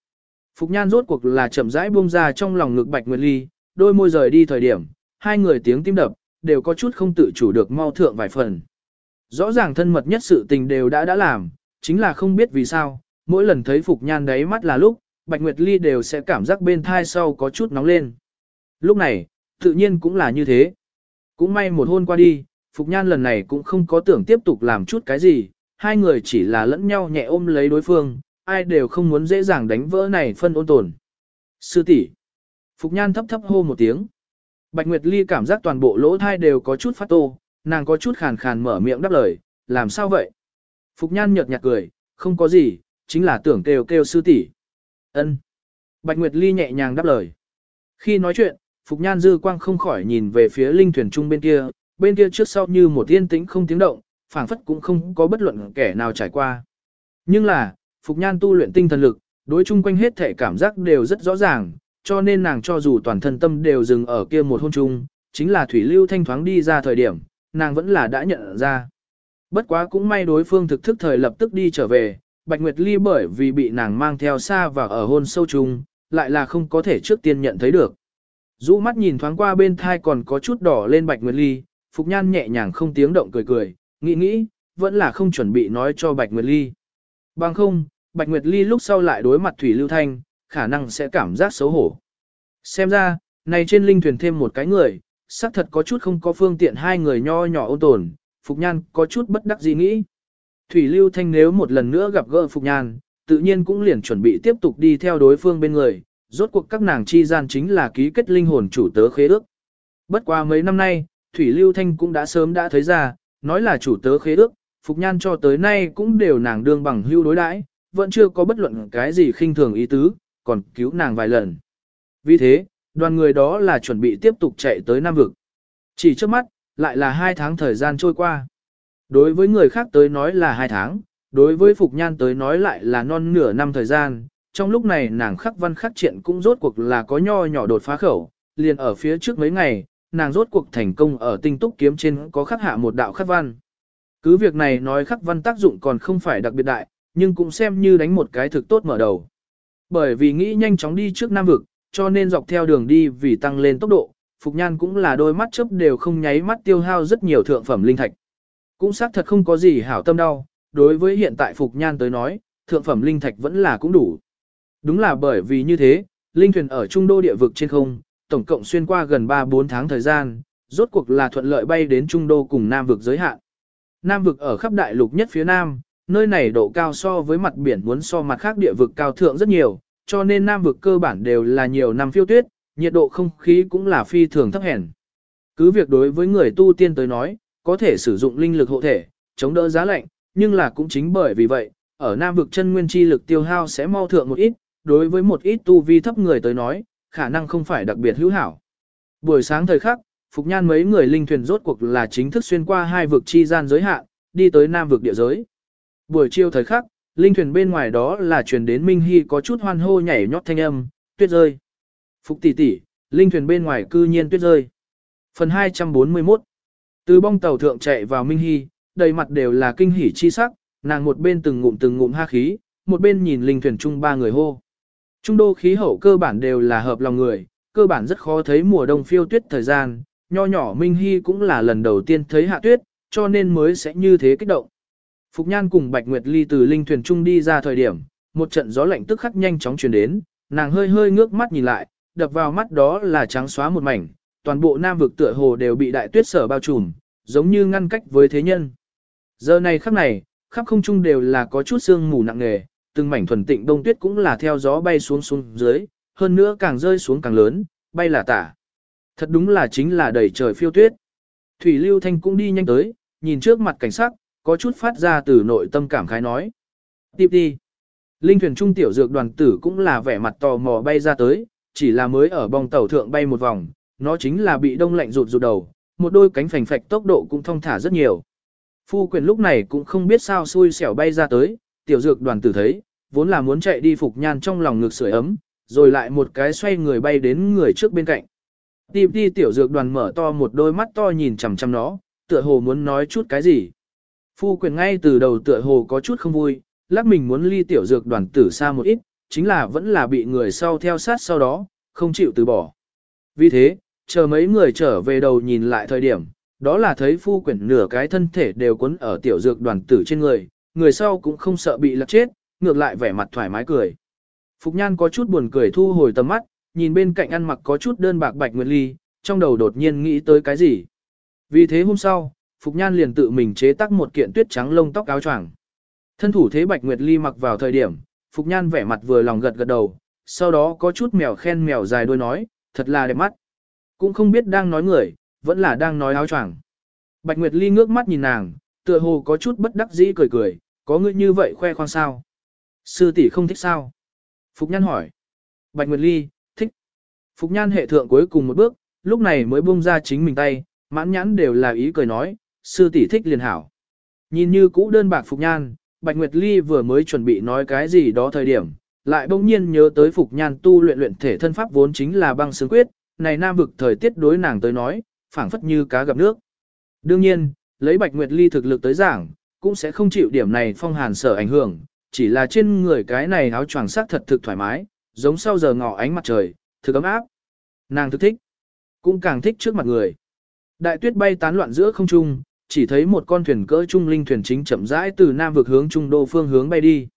Phục Nhan rốt cuộc là chậm rãi buông ra trong lòng ngực Bạch Nguyệt Ly, đôi môi rời đi thời điểm, hai người tiếng tim đập, đều có chút không tự chủ được mau thượng vài phần. Rõ ràng thân mật nhất sự tình đều đã đã làm, chính là không biết vì sao, mỗi lần thấy Phục Nhan đáy mắt là lúc, Bạch Nguyệt Ly đều sẽ cảm giác bên thai sau có chút nóng lên. Lúc này, tự nhiên cũng là như thế. Cũng may một hôn qua đi, Phục Nhan lần này cũng không có tưởng tiếp tục làm chút cái gì, hai người chỉ là lẫn nhau nhẹ ôm lấy đối phương, ai đều không muốn dễ dàng đánh vỡ này phân ôn tồn. Sư tỷ Phục Nhan thấp thấp hô một tiếng. Bạch Nguyệt Ly cảm giác toàn bộ lỗ thai đều có chút phát tô, nàng có chút khàn khàn mở miệng đáp lời, làm sao vậy? Phục Nhan nhợt nhạt cười, không có gì, chính là tưởng kêu kêu sư tỷ. Ân. Bạch Nguyệt Ly nhẹ nhàng đáp lời. Khi nói chuyện, Phục Nhan dư quang không khỏi nhìn về phía linh thuyền trung bên kia, bên kia trước sau như một yên tĩnh không tiếng động, phảng phất cũng không có bất luận kẻ nào trải qua. Nhưng là, Phục Nhan tu luyện tinh thần lực, đối chung quanh hết thể cảm giác đều rất rõ ràng, cho nên nàng cho dù toàn thân tâm đều dừng ở kia một hôn chung, chính là Thủy Lưu Thanh thoáng đi ra thời điểm, nàng vẫn là đã nhận ra. Bất quá cũng may đối phương thực thức thời lập tức đi trở về, Bạch Nguyệt Ly bởi vì bị nàng mang theo xa và ở hôn sâu chung, lại là không có thể trước tiên nhận thấy được. Dũ mắt nhìn thoáng qua bên thai còn có chút đỏ lên Bạch Nguyệt Ly, Phục Nhan nhẹ nhàng không tiếng động cười cười, nghĩ nghĩ, vẫn là không chuẩn bị nói cho Bạch Nguyệt Ly. Bằng không, Bạch Nguyệt Ly lúc sau lại đối mặt Thủy Lưu Thanh, khả năng sẽ cảm giác xấu hổ. Xem ra, này trên linh thuyền thêm một cái người, xác thật có chút không có phương tiện hai người nho nhỏ ôn tồn, Phục Nhan có chút bất đắc gì nghĩ. Thủy Lưu Thanh nếu một lần nữa gặp gỡ Phục Nhan, tự nhiên cũng liền chuẩn bị tiếp tục đi theo đối phương bên người, rốt cuộc các nàng chi gian chính là ký kết linh hồn chủ tớ khế ước. Bất qua mấy năm nay, Thủy Lưu Thanh cũng đã sớm đã thấy ra, nói là chủ tớ khế ước, Phục Nhan cho tới nay cũng đều nàng đương bằng hưu đối đãi, vẫn chưa có bất luận cái gì khinh thường ý tứ, còn cứu nàng vài lần. Vì thế, đoàn người đó là chuẩn bị tiếp tục chạy tới Nam Vực. Chỉ trước mắt, lại là hai tháng thời gian trôi qua. Đối với người khác tới nói là hai tháng, đối với Phục Nhan tới nói lại là non nửa năm thời gian, trong lúc này nàng khắc văn khắc triện cũng rốt cuộc là có nho nhỏ đột phá khẩu, liền ở phía trước mấy ngày, nàng rốt cuộc thành công ở tinh túc kiếm trên có khắc hạ một đạo khắc văn. Cứ việc này nói khắc văn tác dụng còn không phải đặc biệt đại, nhưng cũng xem như đánh một cái thực tốt mở đầu. Bởi vì nghĩ nhanh chóng đi trước Nam Vực, cho nên dọc theo đường đi vì tăng lên tốc độ, Phục Nhan cũng là đôi mắt chớp đều không nháy mắt tiêu hao rất nhiều thượng phẩm linh thạch. Cũng xác thật không có gì hảo tâm đau, đối với hiện tại Phục Nhan tới nói, thượng phẩm linh thạch vẫn là cũng đủ. Đúng là bởi vì như thế, linh thuyền ở trung đô địa vực trên không, tổng cộng xuyên qua gần 3-4 tháng thời gian, rốt cuộc là thuận lợi bay đến trung đô cùng Nam vực giới hạn. Nam vực ở khắp đại lục nhất phía Nam, nơi này độ cao so với mặt biển muốn so mặt khác địa vực cao thượng rất nhiều, cho nên Nam vực cơ bản đều là nhiều năm phiêu tuyết, nhiệt độ không khí cũng là phi thường thấp hèn. Cứ việc đối với người tu tiên tới nói, có thể sử dụng linh lực hộ thể, chống đỡ giá lạnh, nhưng là cũng chính bởi vì vậy, ở Nam vực chân nguyên chi lực tiêu hao sẽ mau thượng một ít, đối với một ít tu vi thấp người tới nói, khả năng không phải đặc biệt hữu hảo. Buổi sáng thời khắc, Phục Nhan mấy người linh thuyền rốt cuộc là chính thức xuyên qua hai vực chi gian giới hạn, đi tới Nam vực địa giới. Buổi chiều thời khắc, linh thuyền bên ngoài đó là truyền đến Minh Hy có chút hoan hô nhảy nhót thanh âm, tuyết rơi. Phục tỷ tỷ, linh thuyền bên ngoài cư nhiên tuyết rơi. Phần 241 Từ bong tàu thượng chạy vào Minh Hy, đầy mặt đều là kinh hỉ chi sắc, nàng một bên từng ngụm từng ngụm ha khí, một bên nhìn linh thuyền chung ba người hô. Trung đô khí hậu cơ bản đều là hợp lòng người, cơ bản rất khó thấy mùa đông phiêu tuyết thời gian, nho nhỏ Minh Hy cũng là lần đầu tiên thấy hạ tuyết, cho nên mới sẽ như thế kích động. Phục Nhan cùng Bạch Nguyệt Ly từ linh thuyền trung đi ra thời điểm, một trận gió lạnh tức khắc nhanh chóng truyền đến, nàng hơi hơi ngước mắt nhìn lại, đập vào mắt đó là trắng xóa một mảnh, toàn bộ nam vực tựa hồ đều bị đại tuyết sở bao trùm, giống như ngăn cách với thế nhân. Giờ này khắc này, khắp không trung đều là có chút sương mù nặng nề, từng mảnh thuần tịnh đông tuyết cũng là theo gió bay xuống xuống dưới, hơn nữa càng rơi xuống càng lớn, bay là tả. Thật đúng là chính là đầy trời phiêu tuyết. Thủy Lưu Thanh cũng đi nhanh tới, nhìn trước mặt cảnh sắc, có chút phát ra từ nội tâm cảm khái nói. Tiếp đi. Linh thuyền trung tiểu dược đoàn tử cũng là vẻ mặt tò mò bay ra tới, chỉ là mới ở bong tàu thượng bay một vòng, nó chính là bị đông lạnh rụt rụt đầu, một đôi cánh phành phạch tốc độ cũng thong thả rất nhiều. Phu quyền lúc này cũng không biết sao xui xẻo bay ra tới, tiểu dược đoàn tử thấy, vốn là muốn chạy đi phục nhan trong lòng ngực sưởi ấm, rồi lại một cái xoay người bay đến người trước bên cạnh. Tìm đi tiểu dược đoàn mở to một đôi mắt to nhìn chằm chằm nó, tựa hồ muốn nói chút cái gì. Phu quyền ngay từ đầu tựa hồ có chút không vui, lắc mình muốn ly tiểu dược đoàn tử xa một ít, chính là vẫn là bị người sau theo sát sau đó, không chịu từ bỏ. Vì thế, chờ mấy người trở về đầu nhìn lại thời điểm, đó là thấy phu quyển nửa cái thân thể đều quấn ở tiểu dược đoàn tử trên người, người sau cũng không sợ bị lật chết, ngược lại vẻ mặt thoải mái cười. Phục Nhan có chút buồn cười thu hồi tầm mắt, nhìn bên cạnh ăn mặc có chút đơn bạc bạch nguyệt ly, trong đầu đột nhiên nghĩ tới cái gì. Vì thế hôm sau, Phục Nhan liền tự mình chế tác một kiện tuyết trắng lông tóc áo choàng. Thân thủ thế bạch nguyệt ly mặc vào thời điểm, Phục Nhan vẻ mặt vừa lòng gật gật đầu, sau đó có chút mèo khen mèo dài đuôi nói, thật là đẹp mắt. Cũng không biết đang nói người, vẫn là đang nói áo choàng. Bạch Nguyệt Ly ngước mắt nhìn nàng, tựa hồ có chút bất đắc dĩ cười cười, có ngươi như vậy khoe khoang sao. Sư tỷ không thích sao? Phục Nhan hỏi. Bạch Nguyệt Ly, thích. Phục Nhan hệ thượng cuối cùng một bước, lúc này mới buông ra chính mình tay, mãn nhãn đều là ý cười nói, sư tỷ thích liền hảo. Nhìn như cũ đơn bạc Phục Nhan, Bạch Nguyệt Ly vừa mới chuẩn bị nói cái gì đó thời điểm, lại bỗng nhiên nhớ tới Phục Nhan tu luyện luyện thể thân pháp vốn chính là băng xương quyết, này nam vực thời tiết đối nàng tới nói, phảng phất như cá gặp nước. Đương nhiên, lấy Bạch Nguyệt Ly thực lực tới giảng, cũng sẽ không chịu điểm này phong hàn sở ảnh hưởng, chỉ là trên người cái này áo choàng sắc thật thực thoải mái, giống sau giờ ngọ ánh mặt trời, thực ấm áp. Nàng thực thích, cũng càng thích trước mặt người. Đại tuyết bay tán loạn giữa không trung, chỉ thấy một con thuyền cỡ trung linh thuyền chính chậm rãi từ nam vực hướng trung đô phương hướng bay đi.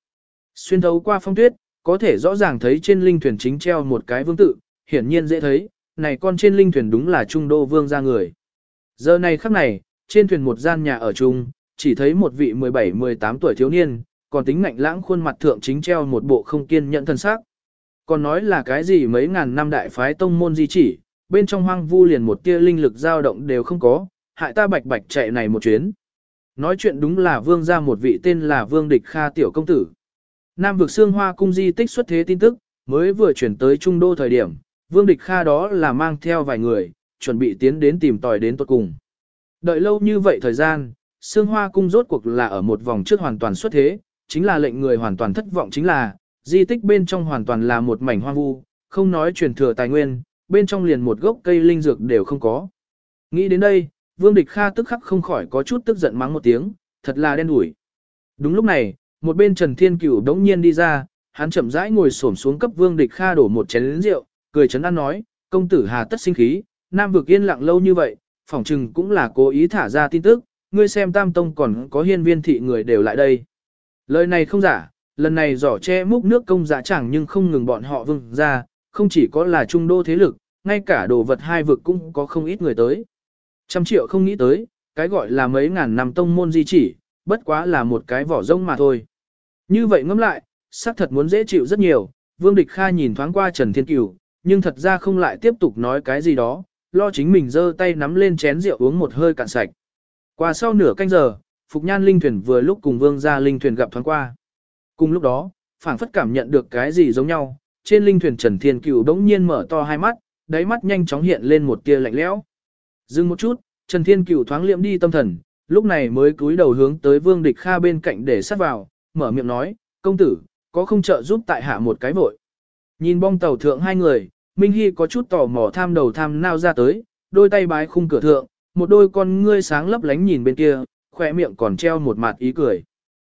Xuyên thấu qua phong tuyết, có thể rõ ràng thấy trên linh thuyền chính treo một cái vương tự, hiển nhiên dễ thấy, này con trên linh thuyền đúng là trung đô vương ra người. Giờ này khắc này, trên thuyền một gian nhà ở chung, chỉ thấy một vị 17-18 tuổi thiếu niên, còn tính ngạnh lãng khuôn mặt thượng chính treo một bộ không kiên nhẫn thân xác, Còn nói là cái gì mấy ngàn năm đại phái tông môn di chỉ, bên trong hoang vu liền một tia linh lực dao động đều không có, hại ta bạch bạch chạy này một chuyến. Nói chuyện đúng là vương ra một vị tên là vương địch kha tiểu công tử. Nam vực xương hoa cung di tích xuất thế tin tức, mới vừa chuyển tới trung đô thời điểm, vương địch kha đó là mang theo vài người, chuẩn bị tiến đến tìm tòi đến tuật cùng. Đợi lâu như vậy thời gian, xương hoa cung rốt cuộc là ở một vòng trước hoàn toàn xuất thế, chính là lệnh người hoàn toàn thất vọng chính là, di tích bên trong hoàn toàn là một mảnh hoang vu, không nói truyền thừa tài nguyên, bên trong liền một gốc cây linh dược đều không có. Nghĩ đến đây, Vương Địch Kha tức khắc không khỏi có chút tức giận mắng một tiếng, thật là đen đủi. Đúng lúc này, một bên Trần Thiên Cửu đống nhiên đi ra, hắn chậm rãi ngồi xổm xuống cấp Vương Địch Kha đổ một chén rượu, cười chấn an nói, công tử hà tất sinh khí, Nam vực yên lặng lâu như vậy, phỏng chừng cũng là cố ý thả ra tin tức, ngươi xem Tam Tông còn có hiên viên thị người đều lại đây. Lời này không giả, lần này giỏ che múc nước công giả chẳng nhưng không ngừng bọn họ vừng ra, không chỉ có là trung đô thế lực, ngay cả đồ vật hai vực cũng có không ít người tới. Trăm triệu không nghĩ tới, cái gọi là mấy ngàn năm tông môn di chỉ, bất quá là một cái vỏ rông mà thôi. Như vậy ngẫm lại, xác thật muốn dễ chịu rất nhiều, Vương Địch Kha nhìn thoáng qua Trần Thiên Cửu, nhưng thật ra không lại tiếp tục nói cái gì đó, lo chính mình giơ tay nắm lên chén rượu uống một hơi cạn sạch. Qua sau nửa canh giờ, Phục Nhan Linh Thuyền vừa lúc cùng Vương gia Linh Thuyền gặp thoáng qua. Cùng lúc đó, phảng phất cảm nhận được cái gì giống nhau, trên Linh Thuyền Trần Thiên Cửu đống nhiên mở to hai mắt, đáy mắt nhanh chóng hiện lên một tia lạnh lẽo. Dừng một chút, Trần Thiên Cửu thoáng liệm đi tâm thần, lúc này mới cúi đầu hướng tới Vương Địch Kha bên cạnh để sát vào, mở miệng nói, công tử, có không trợ giúp tại hạ một cái vội. Nhìn bong tàu thượng hai người, Minh Hy có chút tò mò tham đầu tham nao ra tới, đôi tay bái khung cửa thượng, một đôi con ngươi sáng lấp lánh nhìn bên kia, khỏe miệng còn treo một mặt ý cười.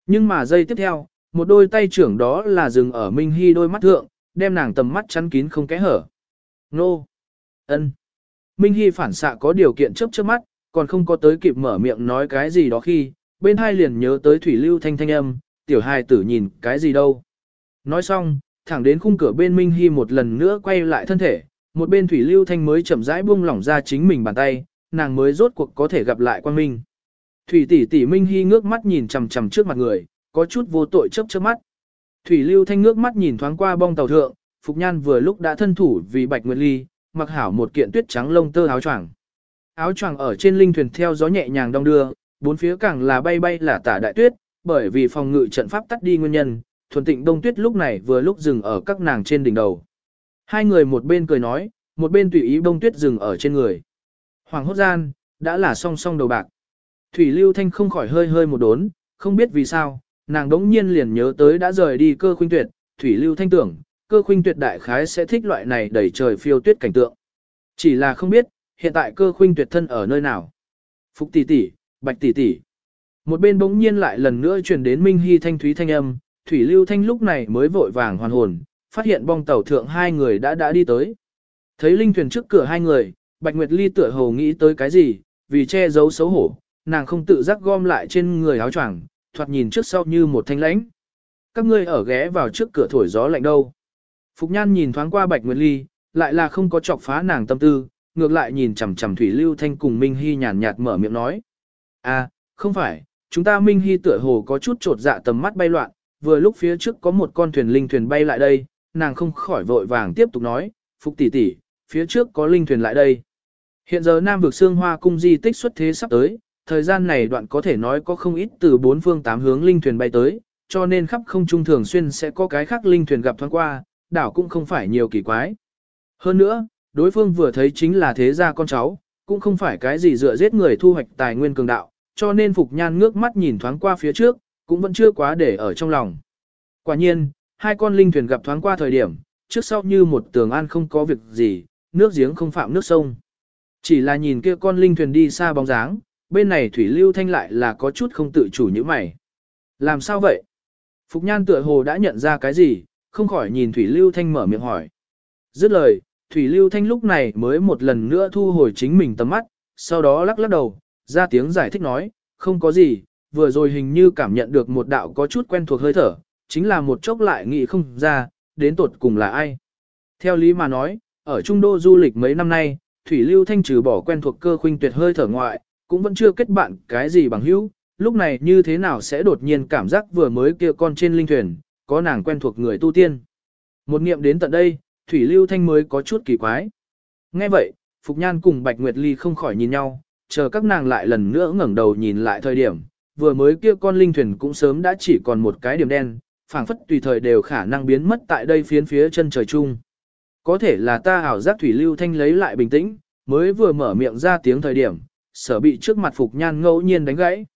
Nhưng mà giây tiếp theo, một đôi tay trưởng đó là dừng ở Minh Hy đôi mắt thượng, đem nàng tầm mắt chắn kín không kẽ hở. Nô! ân. Minh Hy phản xạ có điều kiện chớp chớp mắt, còn không có tới kịp mở miệng nói cái gì đó khi, bên hai liền nhớ tới Thủy Lưu Thanh thanh âm, tiểu hài tử nhìn cái gì đâu. Nói xong, thẳng đến khung cửa bên Minh Hy một lần nữa quay lại thân thể, một bên Thủy Lưu Thanh mới chậm rãi buông lỏng ra chính mình bàn tay, nàng mới rốt cuộc có thể gặp lại quan Minh. Thủy tỷ tỷ Minh Hy ngước mắt nhìn chằm chằm trước mặt người, có chút vô tội chớp chớp mắt. Thủy Lưu Thanh ngước mắt nhìn thoáng qua bong tàu thượng, Phục Nhan vừa lúc đã thân thủ vì Bạch Nguyệt Ly, mặc hảo một kiện tuyết trắng lông tơ áo choàng. Áo choàng ở trên linh thuyền theo gió nhẹ nhàng đong đưa, bốn phía càng là bay bay là tả đại tuyết, bởi vì phòng ngự trận pháp tắt đi nguyên nhân, thuần tịnh đông tuyết lúc này vừa lúc dừng ở các nàng trên đỉnh đầu. Hai người một bên cười nói, một bên tùy ý bông tuyết dừng ở trên người. Hoàng hốt gian, đã là song song đầu bạc. Thủy Lưu Thanh không khỏi hơi hơi một đốn, không biết vì sao, nàng đống nhiên liền nhớ tới đã rời đi cơ khuynh tuyệt, Thủy Lưu Thanh tưởng, cơ khuynh tuyệt đại khái sẽ thích loại này đẩy trời phiêu tuyết cảnh tượng. Chỉ là không biết, hiện tại cơ khuynh tuyệt thân ở nơi nào. Phục tỷ tỷ, bạch tỷ tỷ. Một bên bỗng nhiên lại lần nữa truyền đến Minh Hy thanh thúy thanh âm, Thủy Lưu Thanh lúc này mới vội vàng hoàn hồn, phát hiện bong tàu thượng hai người đã đã đi tới. Thấy linh thuyền trước cửa hai người, Bạch Nguyệt Ly tựa hồ nghĩ tới cái gì, vì che giấu xấu hổ, nàng không tự giác gom lại trên người áo choàng, thoạt nhìn trước sau như một thanh lãnh. Các ngươi ở ghé vào trước cửa thổi gió lạnh đâu. Phục Nhan nhìn thoáng qua Bạch Nguyệt Ly, lại là không có chọc phá nàng tâm tư, ngược lại nhìn chằm chằm Thủy Lưu Thanh cùng Minh Hy nhàn nhạt mở miệng nói. À, không phải, chúng ta Minh Hy tựa hồ có chút trột dạ tầm mắt bay loạn, vừa lúc phía trước có một con thuyền linh thuyền bay lại đây, nàng không khỏi vội vàng tiếp tục nói, Phục tỷ tỷ, phía trước có linh thuyền lại đây. Hiện giờ Nam vực xương hoa cung di tích xuất thế sắp tới, thời gian này đoạn có thể nói có không ít từ bốn phương tám hướng linh thuyền bay tới, cho nên khắp không trung thường xuyên sẽ có cái khác linh thuyền gặp thoáng qua, đảo cũng không phải nhiều kỳ quái. Hơn nữa, đối phương vừa thấy chính là thế gia con cháu, cũng không phải cái gì dựa giết người thu hoạch tài nguyên cường đạo, cho nên Phục Nhan ngước mắt nhìn thoáng qua phía trước, cũng vẫn chưa quá để ở trong lòng. Quả nhiên, hai con linh thuyền gặp thoáng qua thời điểm, trước sau như một tường an không có việc gì, nước giếng không phạm nước sông. Chỉ là nhìn kia con linh thuyền đi xa bóng dáng, bên này thủy lưu thanh lại là có chút không tự chủ như mày. Làm sao vậy? Phục nhan tựa hồ đã nhận ra cái gì, không khỏi nhìn thủy lưu thanh mở miệng hỏi. Dứt lời, thủy lưu thanh lúc này mới một lần nữa thu hồi chính mình tầm mắt, sau đó lắc lắc đầu, ra tiếng giải thích nói, không có gì, vừa rồi hình như cảm nhận được một đạo có chút quen thuộc hơi thở, chính là một chốc lại nghĩ không ra, đến tột cùng là ai. Theo lý mà nói, ở Trung Đô du lịch mấy năm nay, Thủy Lưu Thanh trừ bỏ quen thuộc cơ khuynh tuyệt hơi thở ngoại, cũng vẫn chưa kết bạn cái gì bằng hữu, lúc này như thế nào sẽ đột nhiên cảm giác vừa mới kia con trên linh thuyền, có nàng quen thuộc người tu tiên. Một nghiệm đến tận đây, Thủy Lưu Thanh mới có chút kỳ quái. Nghe vậy, Phục Nhan cùng Bạch Nguyệt Ly không khỏi nhìn nhau, chờ các nàng lại lần nữa ngẩng đầu nhìn lại thời điểm, vừa mới kia con linh thuyền cũng sớm đã chỉ còn một cái điểm đen, phảng phất tùy thời đều khả năng biến mất tại đây phiến phía chân trời chung. Có thể là ta ảo giác thủy lưu thanh lấy lại bình tĩnh, mới vừa mở miệng ra tiếng thời điểm, sở bị trước mặt Phục Nhan ngẫu nhiên đánh gãy.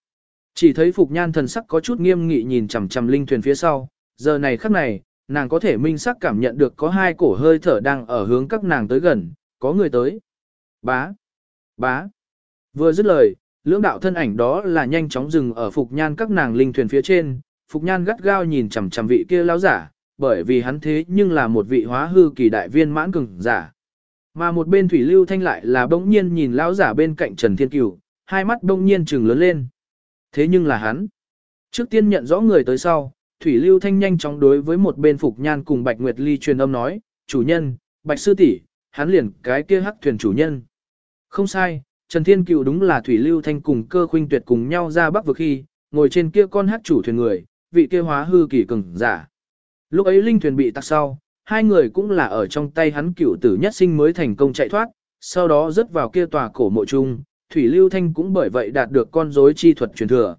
Chỉ thấy Phục Nhan thần sắc có chút nghiêm nghị nhìn chằm chằm linh thuyền phía sau, giờ này khắc này, nàng có thể minh sắc cảm nhận được có hai cổ hơi thở đang ở hướng các nàng tới gần, có người tới. Bá, bá. Vừa dứt lời, lưỡng đạo thân ảnh đó là nhanh chóng dừng ở Phục Nhan các nàng linh thuyền phía trên, Phục Nhan gắt gao nhìn chằm chằm vị kia lão giả, bởi vì hắn thế nhưng là một vị hóa hư kỳ đại viên mãn cường giả. Mà một bên Thủy Lưu Thanh lại là bỗng nhiên nhìn lão giả bên cạnh Trần Thiên Cửu, hai mắt bỗng nhiên trừng lớn lên. Thế nhưng là hắn. Trước tiên nhận rõ người tới sau, Thủy Lưu Thanh nhanh chóng đối với một bên Phục Nhan cùng Bạch Nguyệt Ly truyền âm nói, chủ nhân, Bạch Sư tỷ hắn liền cái kia hắc thuyền chủ nhân. Không sai, Trần Thiên Cửu đúng là Thủy Lưu Thanh cùng cơ khuynh tuyệt cùng nhau ra bắc vực khi, ngồi trên kia con hắc chủ thuyền người, vị kia hóa hư kỳ cường giả. Lúc ấy linh thuyền bị tắc sau, hai người cũng là ở trong tay hắn cửu tử nhất sinh mới thành công chạy thoát, sau đó rớt vào kia tòa cổ mộ chung, Thủy Lưu Thanh cũng bởi vậy đạt được con rối chi thuật truyền thừa.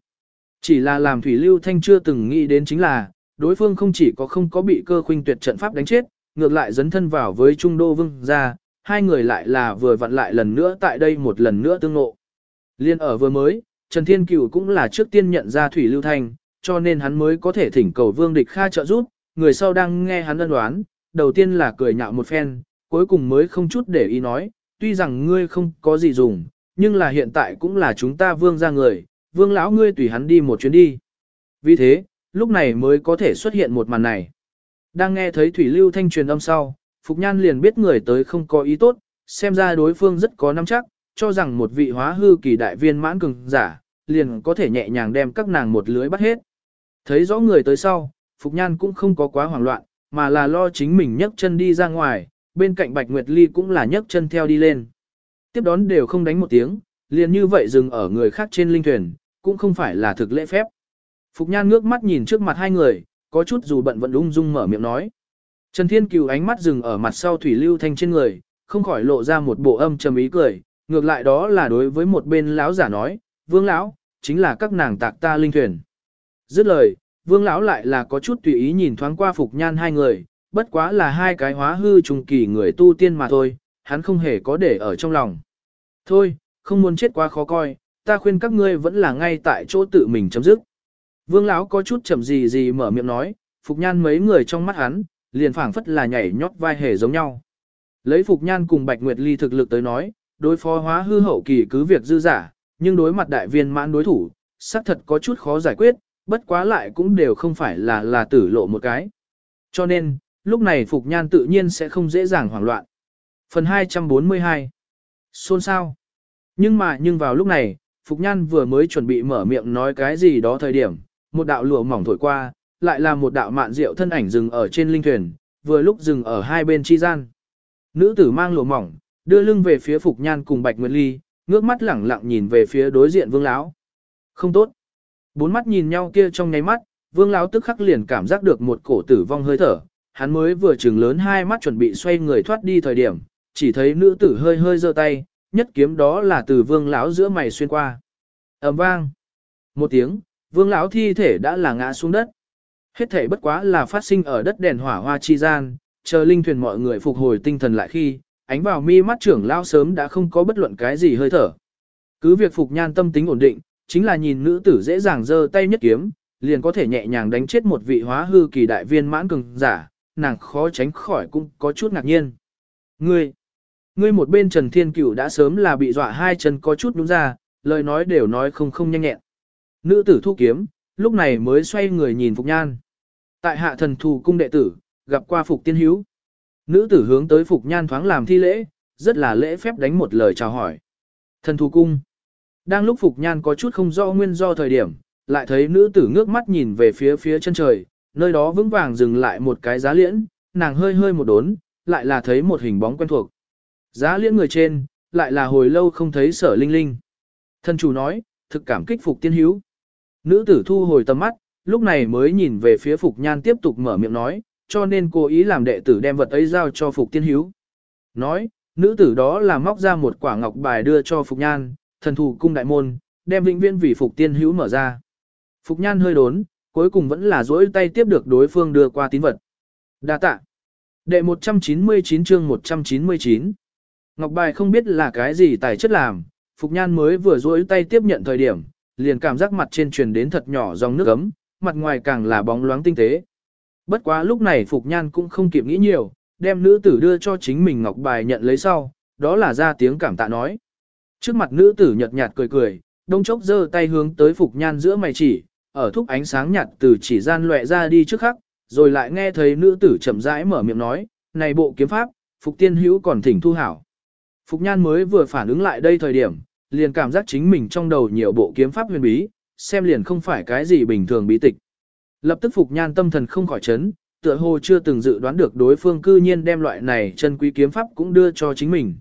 Chỉ là làm Thủy Lưu Thanh chưa từng nghĩ đến chính là, đối phương không chỉ có không có bị cơ khuynh tuyệt trận pháp đánh chết, ngược lại dấn thân vào với Trung Đô Vương gia, hai người lại là vừa vặn lại lần nữa tại đây một lần nữa tương ngộ. Liên ở vừa mới, Trần Thiên Cửu cũng là trước tiên nhận ra Thủy Lưu Thanh, cho nên hắn mới có thể thỉnh cầu Vương Địch Kha trợ giúp, người sau đang nghe hắn ân đoán, đầu tiên là cười nhạo một phen, cuối cùng mới không chút để ý nói, tuy rằng ngươi không có gì dùng, nhưng là hiện tại cũng là chúng ta vương ra người, vương lão ngươi tùy hắn đi một chuyến đi. Vì thế, lúc này mới có thể xuất hiện một màn này. Đang nghe thấy Thủy Lưu Thanh truyền âm sau, Phục Nhan liền biết người tới không có ý tốt, xem ra đối phương rất có nắm chắc, cho rằng một vị hóa hư kỳ đại viên mãn cường giả, liền có thể nhẹ nhàng đem các nàng một lưới bắt hết. Thấy rõ người tới sau, Phục Nhan cũng không có quá hoảng loạn, mà là lo chính mình nhấc chân đi ra ngoài, bên cạnh Bạch Nguyệt Ly cũng là nhấc chân theo đi lên. Tiếp đón đều không đánh một tiếng, liền như vậy dừng ở người khác trên linh thuyền, cũng không phải là thực lễ phép. Phục Nhan ngước mắt nhìn trước mặt hai người, có chút dù bận vẫn ung dung mở miệng nói. Trần Thiên Cửu ánh mắt dừng ở mặt sau Thủy Lưu Thanh trên người, không khỏi lộ ra một bộ âm trầm ý cười, ngược lại đó là đối với một bên lão giả nói, "Vương lão, chính là các nàng tạc ta linh thuyền." Dứt lời, Vương lão lại là có chút tùy ý nhìn thoáng qua Phục Nhan hai người, bất quá là hai cái hóa hư trùng kỳ người tu tiên mà thôi, hắn không hề có để ở trong lòng. Thôi, không muốn chết quá khó coi, ta khuyên các ngươi vẫn là ngay tại chỗ tự mình chấm dứt. Vương lão có chút chậm gì gì mở miệng nói, Phục Nhan mấy người trong mắt hắn, liền phảng phất là nhảy nhót vai hề giống nhau. Lấy Phục Nhan cùng Bạch Nguyệt Ly thực lực tới nói, đối phó hóa hư hậu kỳ cứ việc dư giả, nhưng đối mặt đại viên mãn đối thủ, xác thật có chút khó giải quyết, bất quá lại cũng đều không phải là là tử lộ một cái. Cho nên, lúc này Phục Nhan tự nhiên sẽ không dễ dàng hoảng loạn. Phần 242 Xôn sao? Nhưng mà nhưng vào lúc này, Phục Nhan vừa mới chuẩn bị mở miệng nói cái gì đó thời điểm, một đạo lụa mỏng thổi qua, lại là một đạo mạn rượu thân ảnh dừng ở trên linh thuyền, vừa lúc dừng ở hai bên chi gian. Nữ tử mang lụa mỏng, đưa lưng về phía Phục Nhan cùng Bạch Nguyệt Ly, ngước mắt lẳng lặng nhìn về phía đối diện Vương lão. Không tốt. Bốn mắt nhìn nhau kia trong nháy mắt, vương lão tức khắc liền cảm giác được một cổ tử vong hơi thở, hắn mới vừa trừng lớn hai mắt chuẩn bị xoay người thoát đi thời điểm, chỉ thấy nữ tử hơi hơi giơ tay, nhất kiếm đó là từ vương lão giữa mày xuyên qua. ầm vang. Một tiếng, vương lão thi thể đã là ngã xuống đất. Hết thể bất quá là phát sinh ở đất đèn hỏa hoa chi gian, chờ linh thuyền mọi người phục hồi tinh thần lại khi, ánh vào mi mắt trưởng lão sớm đã không có bất luận cái gì hơi thở. Cứ việc phục nhan tâm tính ổn định, chính là nhìn nữ tử dễ dàng giơ tay nhất kiếm, liền có thể nhẹ nhàng đánh chết một vị hóa hư kỳ đại viên mãn cường giả, nàng khó tránh khỏi cũng có chút ngạc nhiên. Ngươi, ngươi một bên Trần Thiên Cửu đã sớm là bị dọa hai chân có chút đúng ra, lời nói đều nói không không nhanh nhẹn. Nữ tử thu kiếm, lúc này mới xoay người nhìn Phục Nhan. Tại hạ thần thù cung đệ tử, gặp qua Phục Tiên Hiếu. Nữ tử hướng tới Phục Nhan thoáng làm thi lễ, rất là lễ phép đánh một lời chào hỏi. Thần thù cung. Đang lúc Phục Nhan có chút không rõ nguyên do thời điểm, lại thấy nữ tử ngước mắt nhìn về phía phía chân trời, nơi đó vững vàng dừng lại một cái giá liễn, nàng hơi hơi một đốn, lại là thấy một hình bóng quen thuộc. Giá liễn người trên, lại là hồi lâu không thấy sở linh linh. Thân chủ nói, thực cảm kích Phục Tiên Hiếu. Nữ tử thu hồi tầm mắt, lúc này mới nhìn về phía Phục Nhan tiếp tục mở miệng nói, cho nên cố ý làm đệ tử đem vật ấy giao cho Phục Tiên Hiếu. Nói, nữ tử đó là móc ra một quả ngọc bài đưa cho Phục Nhan, thần thủ cung đại môn, đem vĩnh viễn vì Phục Tiên hữu mở ra. Phục Nhan hơi đốn, cuối cùng vẫn là dỗi tay tiếp được đối phương đưa qua tín vật. Đa tạ. Đệ 199 chương 199. Ngọc bài không biết là cái gì tài chất làm, Phục Nhan mới vừa dỗi tay tiếp nhận thời điểm, liền cảm giác mặt trên truyền đến thật nhỏ dòng nước ấm, mặt ngoài càng là bóng loáng tinh tế. Bất quá lúc này Phục Nhan cũng không kịp nghĩ nhiều, đem nữ tử đưa cho chính mình ngọc bài nhận lấy sau, đó là ra tiếng cảm tạ nói. Trước mặt nữ tử nhợt nhạt cười cười, đông chốc giơ tay hướng tới Phục Nhan giữa mày chỉ, ở thúc ánh sáng nhạt từ chỉ gian loẹ ra đi trước khắc, rồi lại nghe thấy nữ tử chậm rãi mở miệng nói, này bộ kiếm pháp, Phục Tiên Hữu còn thỉnh thu hảo. Phục Nhan mới vừa phản ứng lại đây thời điểm, liền cảm giác chính mình trong đầu nhiều bộ kiếm pháp huyền bí, xem liền không phải cái gì bình thường bí tịch. Lập tức Phục Nhan tâm thần không khỏi chấn, tựa hồ chưa từng dự đoán được đối phương cư nhiên đem loại này chân quý kiếm pháp cũng đưa cho chính mình.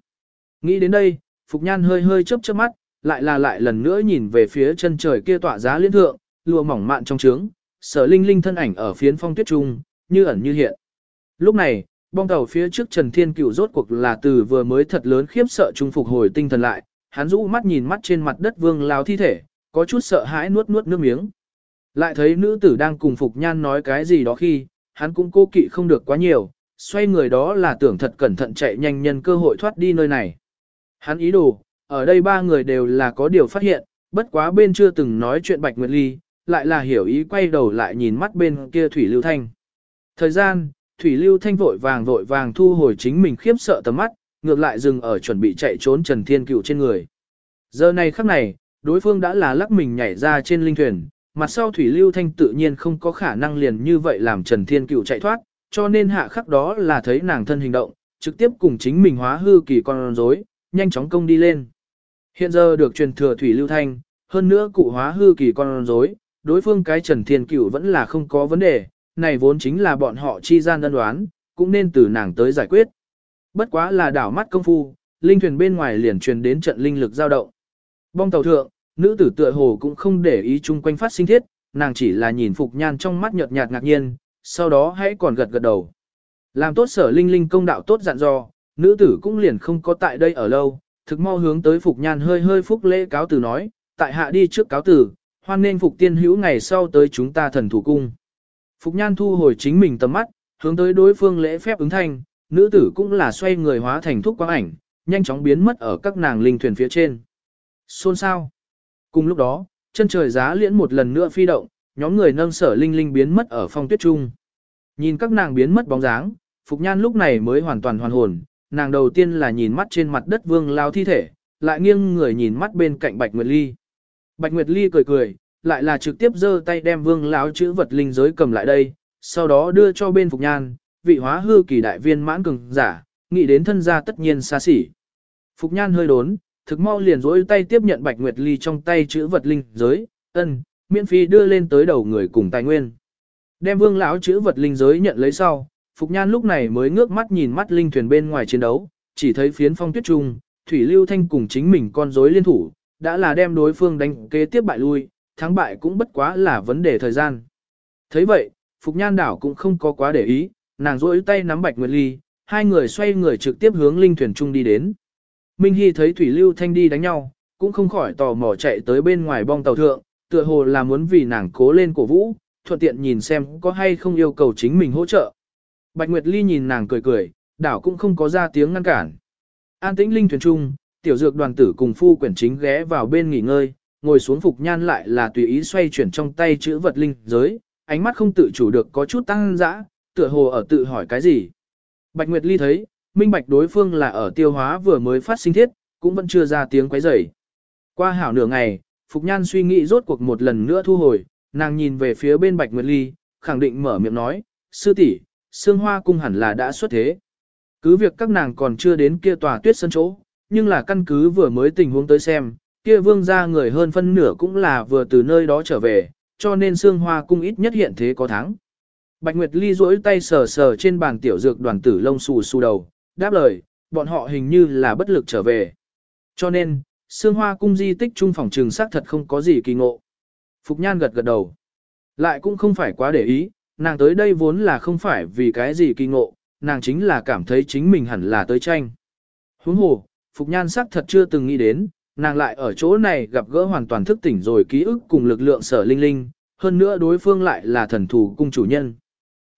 Nghĩ đến đây, Phục Nhan hơi hơi chớp chớp mắt, lại là lại lần nữa nhìn về phía chân trời kia tỏa giá liên thượng, lùa mỏng mạn trong trướng, sở linh linh thân ảnh ở phiến phong tuyết trung, như ẩn như hiện. Lúc này, bong tàu phía trước Trần Thiên Cửu rốt cuộc là từ vừa mới thật lớn khiếp sợ trung phục hồi tinh thần lại, hắn rũ mắt nhìn mắt trên mặt đất vương lao thi thể, có chút sợ hãi nuốt nuốt nước miếng. Lại thấy nữ tử đang cùng Phục Nhan nói cái gì đó khi, hắn cũng cố kỵ không được quá nhiều, xoay người đó là tưởng thật cẩn thận chạy nhanh nhân cơ hội thoát đi nơi này. Hắn ý đồ, ở đây ba người đều là có điều phát hiện, bất quá bên chưa từng nói chuyện Bạch Nguyệt Ly, lại là hiểu ý quay đầu lại nhìn mắt bên kia Thủy Lưu Thanh. Thời gian, Thủy Lưu Thanh vội vàng vội vàng thu hồi chính mình khiếp sợ tầm mắt, ngược lại dừng ở chuẩn bị chạy trốn Trần Thiên Cựu trên người. Giờ này khắc này, đối phương đã là lắc mình nhảy ra trên linh thuyền, mặt sau Thủy Lưu Thanh tự nhiên không có khả năng liền như vậy làm Trần Thiên Cựu chạy thoát, cho nên hạ khắc đó là thấy nàng thân hình động, trực tiếp cùng chính mình hóa hư kỳ con rối, nhanh chóng công đi lên. Hiện giờ được truyền thừa Thủy Lưu Thanh, hơn nữa cụ hóa hư kỳ con rối, đối phương cái Trần Thiên cửu vẫn là không có vấn đề, này vốn chính là bọn họ chi gian đơn đoán, cũng nên từ nàng tới giải quyết. Bất quá là đảo mắt công phu, linh thuyền bên ngoài liền truyền đến trận linh lực dao động. Bong tàu thượng, nữ tử tựa hồ cũng không để ý chung quanh phát sinh thiết, nàng chỉ là nhìn Phục Nhan trong mắt nhợt nhạt ngạc nhiên, sau đó hãy còn gật gật đầu. Làm tốt sở linh linh công đạo tốt dặn dò, nữ tử cũng liền không có tại đây ở lâu, thực mau hướng tới Phục Nhan hơi hơi phúc lễ cáo từ nói, tại hạ đi trước cáo tử, hoan nên Phục tiên hữu ngày sau tới chúng ta thần thủ cung. Phục Nhan thu hồi chính mình tầm mắt, hướng tới đối phương lễ phép ứng thanh, nữ tử cũng là xoay người hóa thành thúc quang ảnh, nhanh chóng biến mất ở các nàng linh thuyền phía trên. Xôn sao? Cùng lúc đó, chân trời giá liễn một lần nữa phi động, nhóm người nâng sở linh linh biến mất ở phong tuyết trung. Nhìn các nàng biến mất bóng dáng, Phục Nhan lúc này mới hoàn toàn hoàn hồn, nàng đầu tiên là nhìn mắt trên mặt đất vương lao thi thể, lại nghiêng người nhìn mắt bên cạnh Bạch Nguyệt Ly. Bạch Nguyệt Ly cười cười, lại là trực tiếp giơ tay đem vương lão chữ vật linh giới cầm lại đây, sau đó đưa cho bên Phục Nhan, vị hóa hư kỳ đại viên mãn cường giả, nghĩ đến thân gia tất nhiên xa xỉ. Phục Nhan hơi đốn, thực mau liền rỗi tay tiếp nhận Bạch Nguyệt Ly trong tay chữ vật linh giới, ân, miễn phí đưa lên tới đầu người cùng tài nguyên. Đem vương lão chữ vật linh giới nhận lấy sau, Phục Nhan lúc này mới ngước mắt nhìn mắt linh thuyền bên ngoài chiến đấu, chỉ thấy phiến phong tuyết trung, Thủy Lưu Thanh cùng chính mình con rối liên thủ, đã là đem đối phương đánh kế tiếp bại lui, thắng bại cũng bất quá là vấn đề thời gian. thấy vậy, Phục Nhan đảo cũng không có quá để ý, nàng rỗi tay nắm Bạch Nguyệt Ly, hai người xoay người trực tiếp hướng linh thuyền trung đi đến. Minh Hy thấy Thủy Lưu Thanh đi đánh nhau, cũng không khỏi tò mò chạy tới bên ngoài bong tàu thượng, tựa hồ là muốn vì nàng cố lên cổ vũ, thuận tiện nhìn xem có hay không yêu cầu chính mình hỗ trợ. Bạch Nguyệt Ly nhìn nàng cười cười, đảo cũng không có ra tiếng ngăn cản. An tĩnh linh thuyền trung, tiểu dược đoàn tử cùng phu quyển chính ghé vào bên nghỉ ngơi, ngồi xuống phục nhan lại là tùy ý xoay chuyển trong tay chữ vật linh giới, ánh mắt không tự chủ được có chút tăng dã, tựa hồ ở tự hỏi cái gì. Bạch Nguyệt Ly thấy, minh bạch đối phương là ở tiêu hóa vừa mới phát sinh thiết, cũng vẫn chưa ra tiếng quấy rầy. Qua hảo nửa ngày, Phục Nhan suy nghĩ rốt cuộc một lần nữa thu hồi, nàng nhìn về phía bên Bạch Nguyệt Ly, khẳng định mở miệng nói, sư tỷ, Sương Hoa cung hẳn là đã xuất thế. Cứ việc các nàng còn chưa đến kia tòa tuyết sân chỗ, nhưng là căn cứ vừa mới tình huống tới xem, kia vương gia người hơn phân nửa cũng là vừa từ nơi đó trở về, cho nên Sương Hoa cung ít nhất hiện thế có thắng. Bạch Nguyệt Ly duỗi tay sờ sờ trên bàn tiểu dược đoàn tử lông xù xù đầu, đáp lời, bọn họ hình như là bất lực trở về. Cho nên, Sương Hoa cung di tích trung phòng trường xác thật không có gì kỳ ngộ. Phục Nhan gật gật đầu. Lại cũng không phải quá để ý, nàng tới đây vốn là không phải vì cái gì kỳ ngộ, nàng chính là cảm thấy chính mình hẳn là tới tranh. Huống hồ, Phục Nhan sắc thật chưa từng nghĩ đến, nàng lại ở chỗ này gặp gỡ hoàn toàn thức tỉnh rồi ký ức cùng lực lượng sở linh linh, hơn nữa đối phương lại là thần thù cung chủ nhân.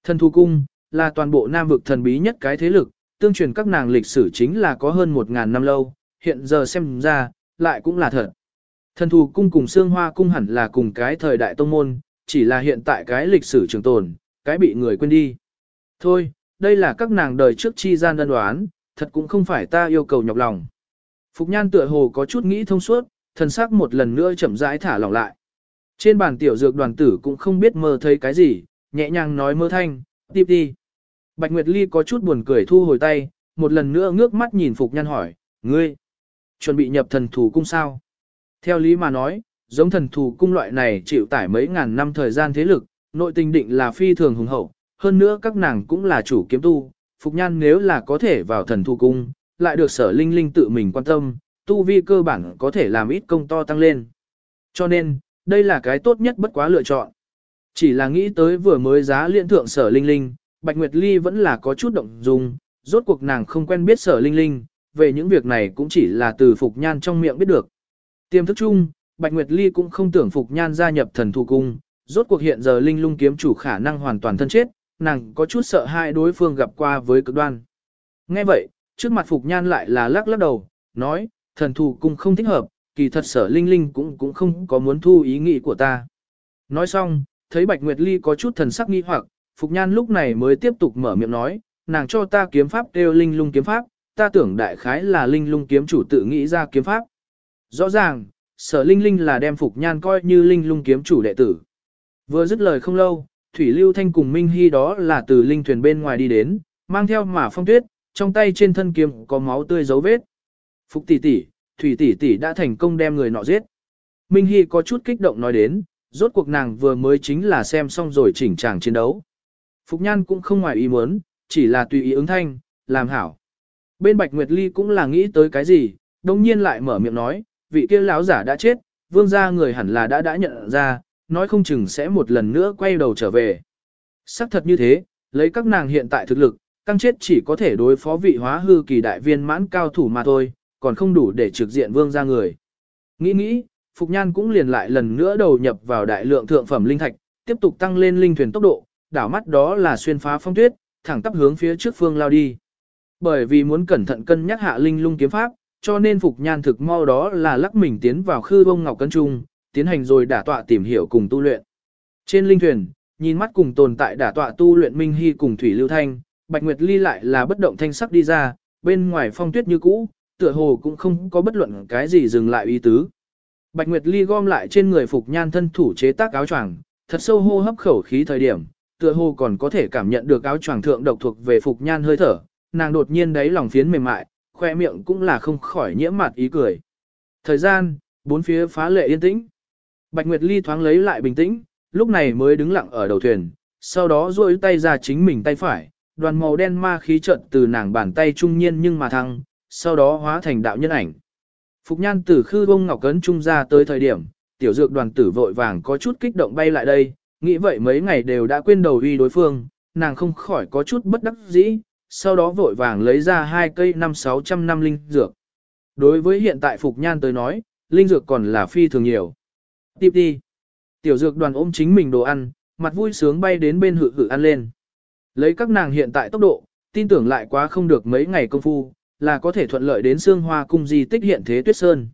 Thần thù cung, là toàn bộ nam vực thần bí nhất cái thế lực, tương truyền các nàng lịch sử chính là có hơn 1.000 năm lâu, hiện giờ xem ra, lại cũng là thật. Thần thù cung cùng xương hoa cung hẳn là cùng cái thời đại tông môn, chỉ là hiện tại cái lịch sử trường tồn, cái bị người quên đi. Thôi, đây là các nàng đời trước chi gian đơn đoán, thật cũng không phải ta yêu cầu nhọc lòng. Phục nhan tựa hồ có chút nghĩ thông suốt, thần sắc một lần nữa chậm rãi thả lỏng lại. Trên bàn tiểu dược đoàn tử cũng không biết mơ thấy cái gì, nhẹ nhàng nói mơ thanh, tiếp đi. Bạch Nguyệt Ly có chút buồn cười thu hồi tay, một lần nữa ngước mắt nhìn Phục Nhan hỏi, ngươi, chuẩn bị nhập thần thủ cung sao? Theo lý mà nói, giống thần thù cung loại này chịu tải mấy ngàn năm thời gian thế lực, nội tình định là phi thường hùng hậu, hơn nữa các nàng cũng là chủ kiếm tu, Phục Nhan nếu là có thể vào thần thù cung, lại được sở linh linh tự mình quan tâm, tu vi cơ bản có thể làm ít công to tăng lên. Cho nên, đây là cái tốt nhất bất quá lựa chọn. Chỉ là nghĩ tới vừa mới giá liên thượng sở linh linh, Bạch Nguyệt Ly vẫn là có chút động dung, rốt cuộc nàng không quen biết sở linh linh, về những việc này cũng chỉ là từ Phục Nhan trong miệng biết được. Tiềm thức chung, Bạch Nguyệt Ly cũng không tưởng Phục Nhan gia nhập thần thủ cung, rốt cuộc hiện giờ linh lung kiếm chủ khả năng hoàn toàn thân chết, nàng có chút sợ hai đối phương gặp qua với cực đoan. Nghe vậy, trước mặt Phục Nhan lại là lắc lắc đầu, nói, thần thủ cung không thích hợp, kỳ thật sở linh linh cũng cũng không có muốn thu ý nghĩ của ta. Nói xong, thấy Bạch Nguyệt Ly có chút thần sắc nghi hoặc, Phục Nhan lúc này mới tiếp tục mở miệng nói, nàng cho ta kiếm pháp đều linh lung kiếm pháp, ta tưởng đại khái là linh lung kiếm chủ tự nghĩ ra kiếm pháp. Rõ ràng, sở linh linh là đem Phục Nhan coi như linh lung kiếm chủ đệ tử. Vừa dứt lời không lâu, Thủy Lưu Thanh cùng Minh Hy đó là từ linh thuyền bên ngoài đi đến, mang theo mà phong tuyết, trong tay trên thân kiếm có máu tươi dấu vết. Phục tỷ tỷ, Thủy tỷ tỷ đã thành công đem người nọ giết. Minh Hy có chút kích động nói đến, rốt cuộc nàng vừa mới chính là xem xong rồi chỉnh tràng chiến đấu. Phục Nhan cũng không ngoài ý muốn, chỉ là tùy ý ứng thanh, làm hảo. Bên Bạch Nguyệt Ly cũng là nghĩ tới cái gì, đồng nhiên lại mở miệng nói, vị kia lão giả đã chết, vương gia người hẳn là đã đã nhận ra, nói không chừng sẽ một lần nữa quay đầu trở về. Sắc thật như thế, lấy các nàng hiện tại thực lực, căng chết chỉ có thể đối phó vị hóa hư kỳ đại viên mãn cao thủ mà thôi, còn không đủ để trực diện vương gia người. Nghĩ nghĩ, Phục Nhan cũng liền lại lần nữa đầu nhập vào đại lượng thượng phẩm linh thạch, tiếp tục tăng lên linh thuyền tốc độ, đảo mắt đó là xuyên phá phong tuyết, thẳng tắp hướng phía trước phương lao đi. Bởi vì muốn cẩn thận cân nhắc hạ linh lung kiếm pháp, cho nên Phục Nhan thực mau đó là lắc mình tiến vào khư bông ngọc cân trung, tiến hành rồi đả tọa tìm hiểu cùng tu luyện. Trên linh thuyền, nhìn mắt cùng tồn tại đả tọa tu luyện Minh Hy cùng Thủy Lưu Thanh, Bạch Nguyệt Ly lại là bất động thanh sắc đi ra, bên ngoài phong tuyết như cũ, tựa hồ cũng không có bất luận cái gì dừng lại ý tứ. Bạch Nguyệt Ly gom lại trên người Phục Nhan thân thủ chế tác áo choàng, thật sâu hô hấp khẩu khí thời điểm, tựa hồ còn có thể cảm nhận được áo choàng thượng độc thuộc về Phục Nhan hơi thở, nàng đột nhiên đáy lòng phiến mềm mại, khoe miệng cũng là không khỏi nhiễm mặt ý cười. Thời gian, bốn phía phá lệ yên tĩnh. Bạch Nguyệt Ly thoáng lấy lại bình tĩnh, lúc này mới đứng lặng ở đầu thuyền, sau đó duỗi tay ra chính mình tay phải, đoàn màu đen ma khí trận từ nàng bàn tay trung nhiên nhưng mà thăng, sau đó hóa thành đạo nhân ảnh. Phục nhan Tử khư bông ngọc cấn trung ra tới thời điểm, tiểu dược đoàn tử vội vàng có chút kích động bay lại đây, nghĩ vậy mấy ngày đều đã quên đầu uy đối phương, nàng không khỏi có chút bất đắc dĩ, sau đó vội vàng lấy ra hai cây năm sáu trăm năm linh dược. Đối với hiện tại Phục Nhan tới nói, linh dược còn là phi thường nhiều. Tiếp đi. Tiểu dược đoàn ôm chính mình đồ ăn, mặt vui sướng bay đến bên hự hự ăn lên. Lấy các nàng hiện tại tốc độ, tin tưởng lại quá không được mấy ngày công phu, là có thể thuận lợi đến xương hoa cung di tích hiện thế tuyết sơn.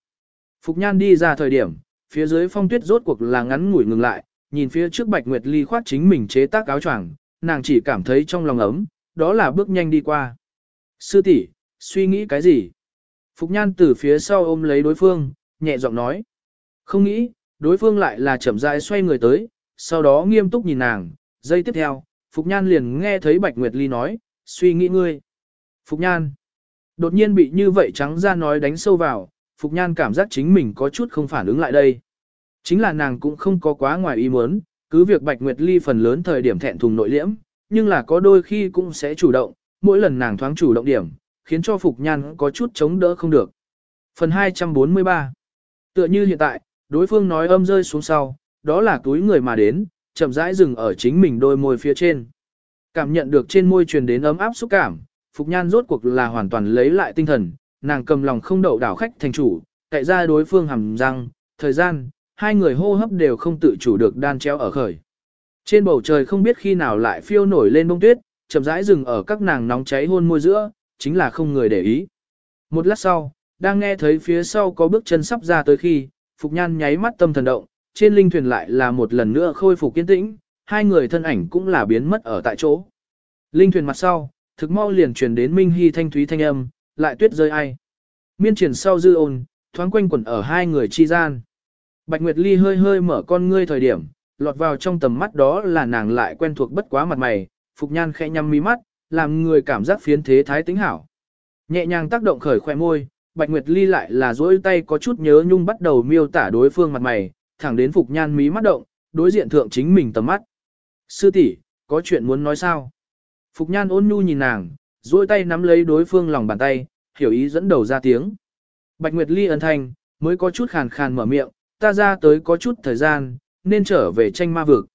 Phục nhan đi ra thời điểm, phía dưới phong tuyết rốt cuộc là ngắn ngủi ngừng lại, nhìn phía trước bạch nguyệt ly khoát chính mình chế tác áo choàng, nàng chỉ cảm thấy trong lòng ấm, đó là bước nhanh đi qua. Sư tỷ, suy nghĩ cái gì? Phục nhan từ phía sau ôm lấy đối phương, nhẹ giọng nói. Không nghĩ, đối phương lại là chậm rãi xoay người tới, sau đó nghiêm túc nhìn nàng, giây tiếp theo, Phục Nhan liền nghe thấy Bạch Nguyệt Ly nói, suy nghĩ ngươi. Phục Nhan. Đột nhiên bị như vậy trắng ra nói đánh sâu vào, Phục Nhan cảm giác chính mình có chút không phản ứng lại đây. Chính là nàng cũng không có quá ngoài ý muốn, cứ việc Bạch Nguyệt Ly phần lớn thời điểm thẹn thùng nội liễm, nhưng là có đôi khi cũng sẽ chủ động, mỗi lần nàng thoáng chủ động điểm, khiến cho Phục Nhan có chút chống đỡ không được. Phần 243 Tựa như hiện tại, đối phương nói âm rơi xuống sau, đó là túi người mà đến, chậm rãi dừng ở chính mình đôi môi phía trên. Cảm nhận được trên môi truyền đến ấm áp xúc cảm, Phục Nhan rốt cuộc là hoàn toàn lấy lại tinh thần, nàng cầm lòng không đậu đảo khách thành chủ, cậy ra đối phương hầm răng, thời gian, hai người hô hấp đều không tự chủ được đan treo ở khởi. Trên bầu trời không biết khi nào lại phiêu nổi lên bông tuyết, chậm rãi dừng ở các nàng nóng cháy hôn môi giữa, chính là không người để ý. Một lát sau, đang nghe thấy phía sau có bước chân sắp ra tới khi, Phục Nhan nháy mắt tâm thần động, trên linh thuyền lại là một lần nữa khôi phục kiên tĩnh, hai người thân ảnh cũng là biến mất ở tại chỗ. Linh thuyền mặt sau, thực mau liền truyền đến Minh Hy thanh thúy thanh âm, lại tuyết rơi ai. Miên triển sau dư ôn, thoáng quanh quẩn ở hai người chi gian. Bạch Nguyệt Ly hơi hơi mở con ngươi thời điểm, lọt vào trong tầm mắt đó là nàng lại quen thuộc bất quá mặt mày, Phục Nhan khẽ nhắm mí mắt, làm người cảm giác phiến thế thái tính hảo. Nhẹ nhàng tác động khởi khoe môi, Bạch Nguyệt Ly lại là duỗi tay có chút nhớ nhung bắt đầu miêu tả đối phương mặt mày, thẳng đến Phục Nhan mí mắt động, đối diện thượng chính mình tầm mắt. Sư tỷ, có chuyện muốn nói sao? Phục Nhan ôn nhu nhìn nàng, duỗi tay nắm lấy đối phương lòng bàn tay, hiểu ý dẫn đầu ra tiếng. Bạch Nguyệt Ly ân thanh, mới có chút khàn khàn mở miệng, ta ra tới có chút thời gian, nên trở về tranh ma vực.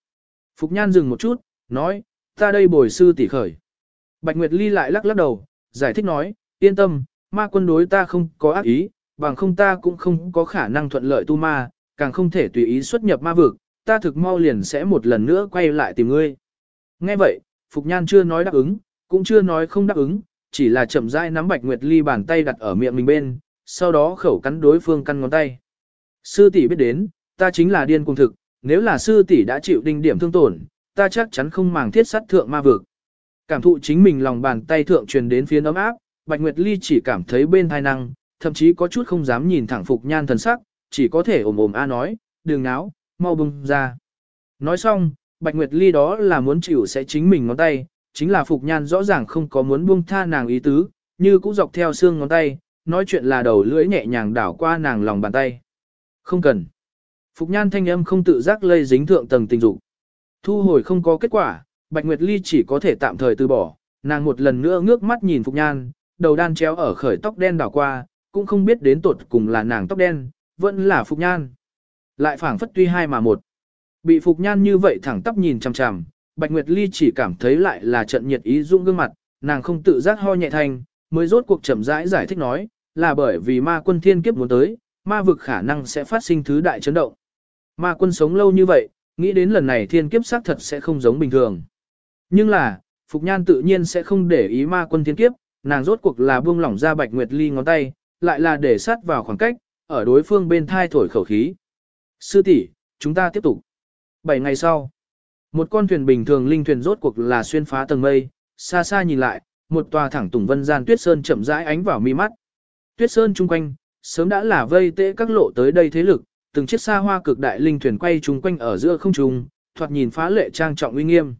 Phục Nhan dừng một chút, nói, ta đây bồi sư tỷ khởi. Bạch Nguyệt Ly lại lắc lắc đầu, giải thích nói, yên tâm, ma quân đối ta không có ác ý, bằng không ta cũng không có khả năng thuận lợi tu ma, càng không thể tùy ý xuất nhập ma vực, ta thực mau liền sẽ một lần nữa quay lại tìm ngươi. Nghe vậy, Phục Nhan chưa nói đáp ứng, cũng chưa nói không đáp ứng, chỉ là chậm rãi nắm Bạch Nguyệt Ly bàn tay đặt ở miệng mình bên, sau đó khẩu cắn đối phương căn ngón tay. Sư tỷ biết đến, ta chính là điên cùng thực, nếu là sư tỷ đã chịu đinh điểm thương tổn, ta chắc chắn không màng thiết sát thượng ma vực. Cảm thụ chính mình lòng bàn tay thượng truyền đến phía ấm áp, Bạch Nguyệt Ly chỉ cảm thấy bên thai năng, thậm chí có chút không dám nhìn thẳng Phục Nhan thần sắc, chỉ có thể ồm ồm a nói, đừng náo, mau bung ra. Nói xong, Bạch Nguyệt Ly đó là muốn chịu sẽ chính mình ngón tay, chính là Phục Nhan rõ ràng không có muốn buông tha nàng ý tứ, như cũng dọc theo xương ngón tay, nói chuyện là đầu lưỡi nhẹ nhàng đảo qua nàng lòng bàn tay. Không cần. Phục Nhan thanh âm không tự giác lây dính thượng tầng tình dục. Thu hồi không có kết quả, Bạch Nguyệt Ly chỉ có thể tạm thời từ bỏ, nàng một lần nữa ngước mắt nhìn Phục Nhan, đầu đan chéo ở khởi tóc đen đảo qua, cũng không biết đến tột cùng là nàng tóc đen, vẫn là Phục Nhan. Lại phảng phất tuy hai mà một. Bị Phục Nhan như vậy thẳng tắp nhìn chằm chằm, Bạch Nguyệt Ly chỉ cảm thấy lại là trận nhiệt ý dung gương mặt, nàng không tự giác ho nhẹ thành, mới rốt cuộc chậm rãi giải, giải thích nói, là bởi vì ma quân thiên kiếp muốn tới, ma vực khả năng sẽ phát sinh thứ đại chấn động. Ma quân sống lâu như vậy, nghĩ đến lần này thiên kiếp xác thật sẽ không giống bình thường. Nhưng là, Phục Nhan tự nhiên sẽ không để ý ma quân thiên kiếp, nàng rốt cuộc là buông lỏng ra Bạch Nguyệt Ly ngón tay, lại là để sát vào khoảng cách, ở đối phương bên thai thổi khẩu khí. Sư tỷ, chúng ta tiếp tục. Bảy ngày sau, một con thuyền bình thường linh thuyền rốt cuộc là xuyên phá tầng mây, xa xa nhìn lại, một tòa thẳng tùng vân gian tuyết sơn chậm rãi ánh vào mi mắt. Tuyết sơn chung quanh, sớm đã là vây tễ các lộ tới đây thế lực, từng chiếc xa hoa cực đại linh thuyền quay trúng quanh ở giữa không trung, thoạt nhìn phá lệ trang trọng uy nghiêm.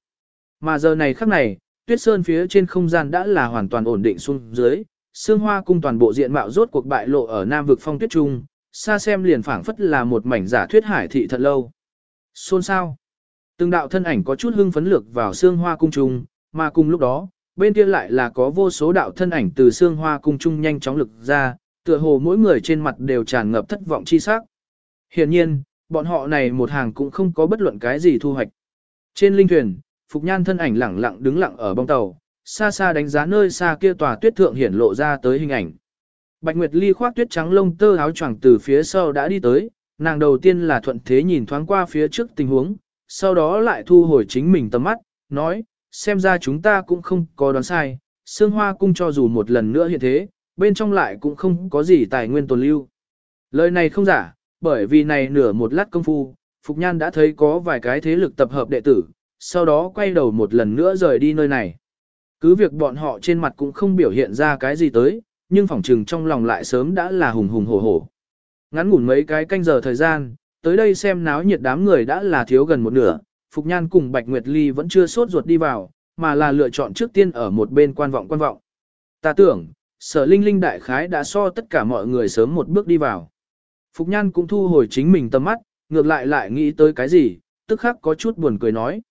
Mà giờ này khắc này, tuyết sơn phía trên không gian đã là hoàn toàn ổn định xuống dưới, xương hoa cung toàn bộ diện mạo rốt cuộc bại lộ ở nam vực phong tuyết trung, xa xem liền phảng phất là một mảnh giả thuyết hải thị thật lâu. Xôn sao? Từng đạo thân ảnh có chút hưng phấn lược vào xương hoa cung trung, mà cùng lúc đó, bên kia lại là có vô số đạo thân ảnh từ xương hoa cung trung nhanh chóng lực ra, tựa hồ mỗi người trên mặt đều tràn ngập thất vọng chi sắc. Hiển nhiên, bọn họ này một hàng cũng không có bất luận cái gì thu hoạch. Trên linh thuyền, Phục Nhan thân ảnh lẳng lặng đứng lặng ở bong tàu, xa xa đánh giá nơi xa kia tòa tuyết thượng hiển lộ ra tới hình ảnh. Bạch Nguyệt Ly khoác tuyết trắng lông tơ áo choàng từ phía sau đã đi tới, nàng đầu tiên là thuận thế nhìn thoáng qua phía trước tình huống, sau đó lại thu hồi chính mình tầm mắt, nói, xem ra chúng ta cũng không có đoán sai, Sương Hoa cung cho dù một lần nữa hiện thế, bên trong lại cũng không có gì tài nguyên tồn lưu. Lời này không giả, bởi vì này nửa một lát công phu, Phục Nhan đã thấy có vài cái thế lực tập hợp đệ tử, sau đó quay đầu một lần nữa rời đi nơi này. Cứ việc bọn họ trên mặt cũng không biểu hiện ra cái gì tới, nhưng phỏng trừng trong lòng lại sớm đã là hùng hùng hổ hổ. Ngắn ngủn mấy cái canh giờ thời gian, tới đây xem náo nhiệt đám người đã là thiếu gần một nửa, Phục Nhan cùng Bạch Nguyệt Ly vẫn chưa sốt ruột đi vào, mà là lựa chọn trước tiên ở một bên quan vọng quan vọng. Ta tưởng, sở linh linh đại khái đã so tất cả mọi người sớm một bước đi vào. Phục Nhan cũng thu hồi chính mình tầm mắt, ngược lại lại nghĩ tới cái gì, tức khắc có chút buồn cười nói.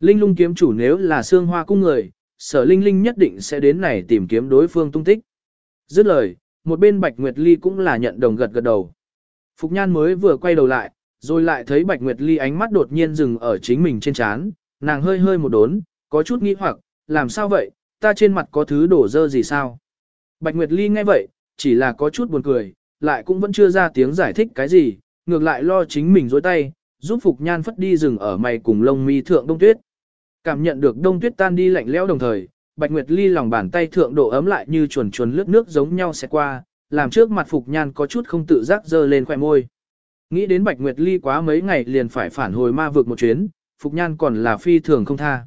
Linh lung kiếm chủ nếu là xương hoa cung người, sở linh linh nhất định sẽ đến này tìm kiếm đối phương tung tích. Dứt lời, một bên Bạch Nguyệt Ly cũng là nhận đồng gật gật đầu. Phục Nhan mới vừa quay đầu lại, rồi lại thấy Bạch Nguyệt Ly ánh mắt đột nhiên dừng ở chính mình trên trán, nàng hơi hơi một đốn, có chút nghi hoặc, làm sao vậy, ta trên mặt có thứ đổ dơ gì sao? Bạch Nguyệt Ly nghe vậy, chỉ là có chút buồn cười, lại cũng vẫn chưa ra tiếng giải thích cái gì, ngược lại lo chính mình dối tay, giúp Phục Nhan phất đi rừng ở mày cùng lông mi thượng đông tuyết. Cảm nhận được đông tuyết tan đi lạnh lẽo đồng thời, Bạch Nguyệt Ly lòng bàn tay thượng độ ấm lại như chuồn chuồn lướt nước giống nhau sẽ qua, làm trước mặt Phục Nhan có chút không tự giác dơ lên khỏe môi. Nghĩ đến Bạch Nguyệt Ly quá mấy ngày liền phải phản hồi ma vực một chuyến, Phục Nhan còn là phi thường không tha.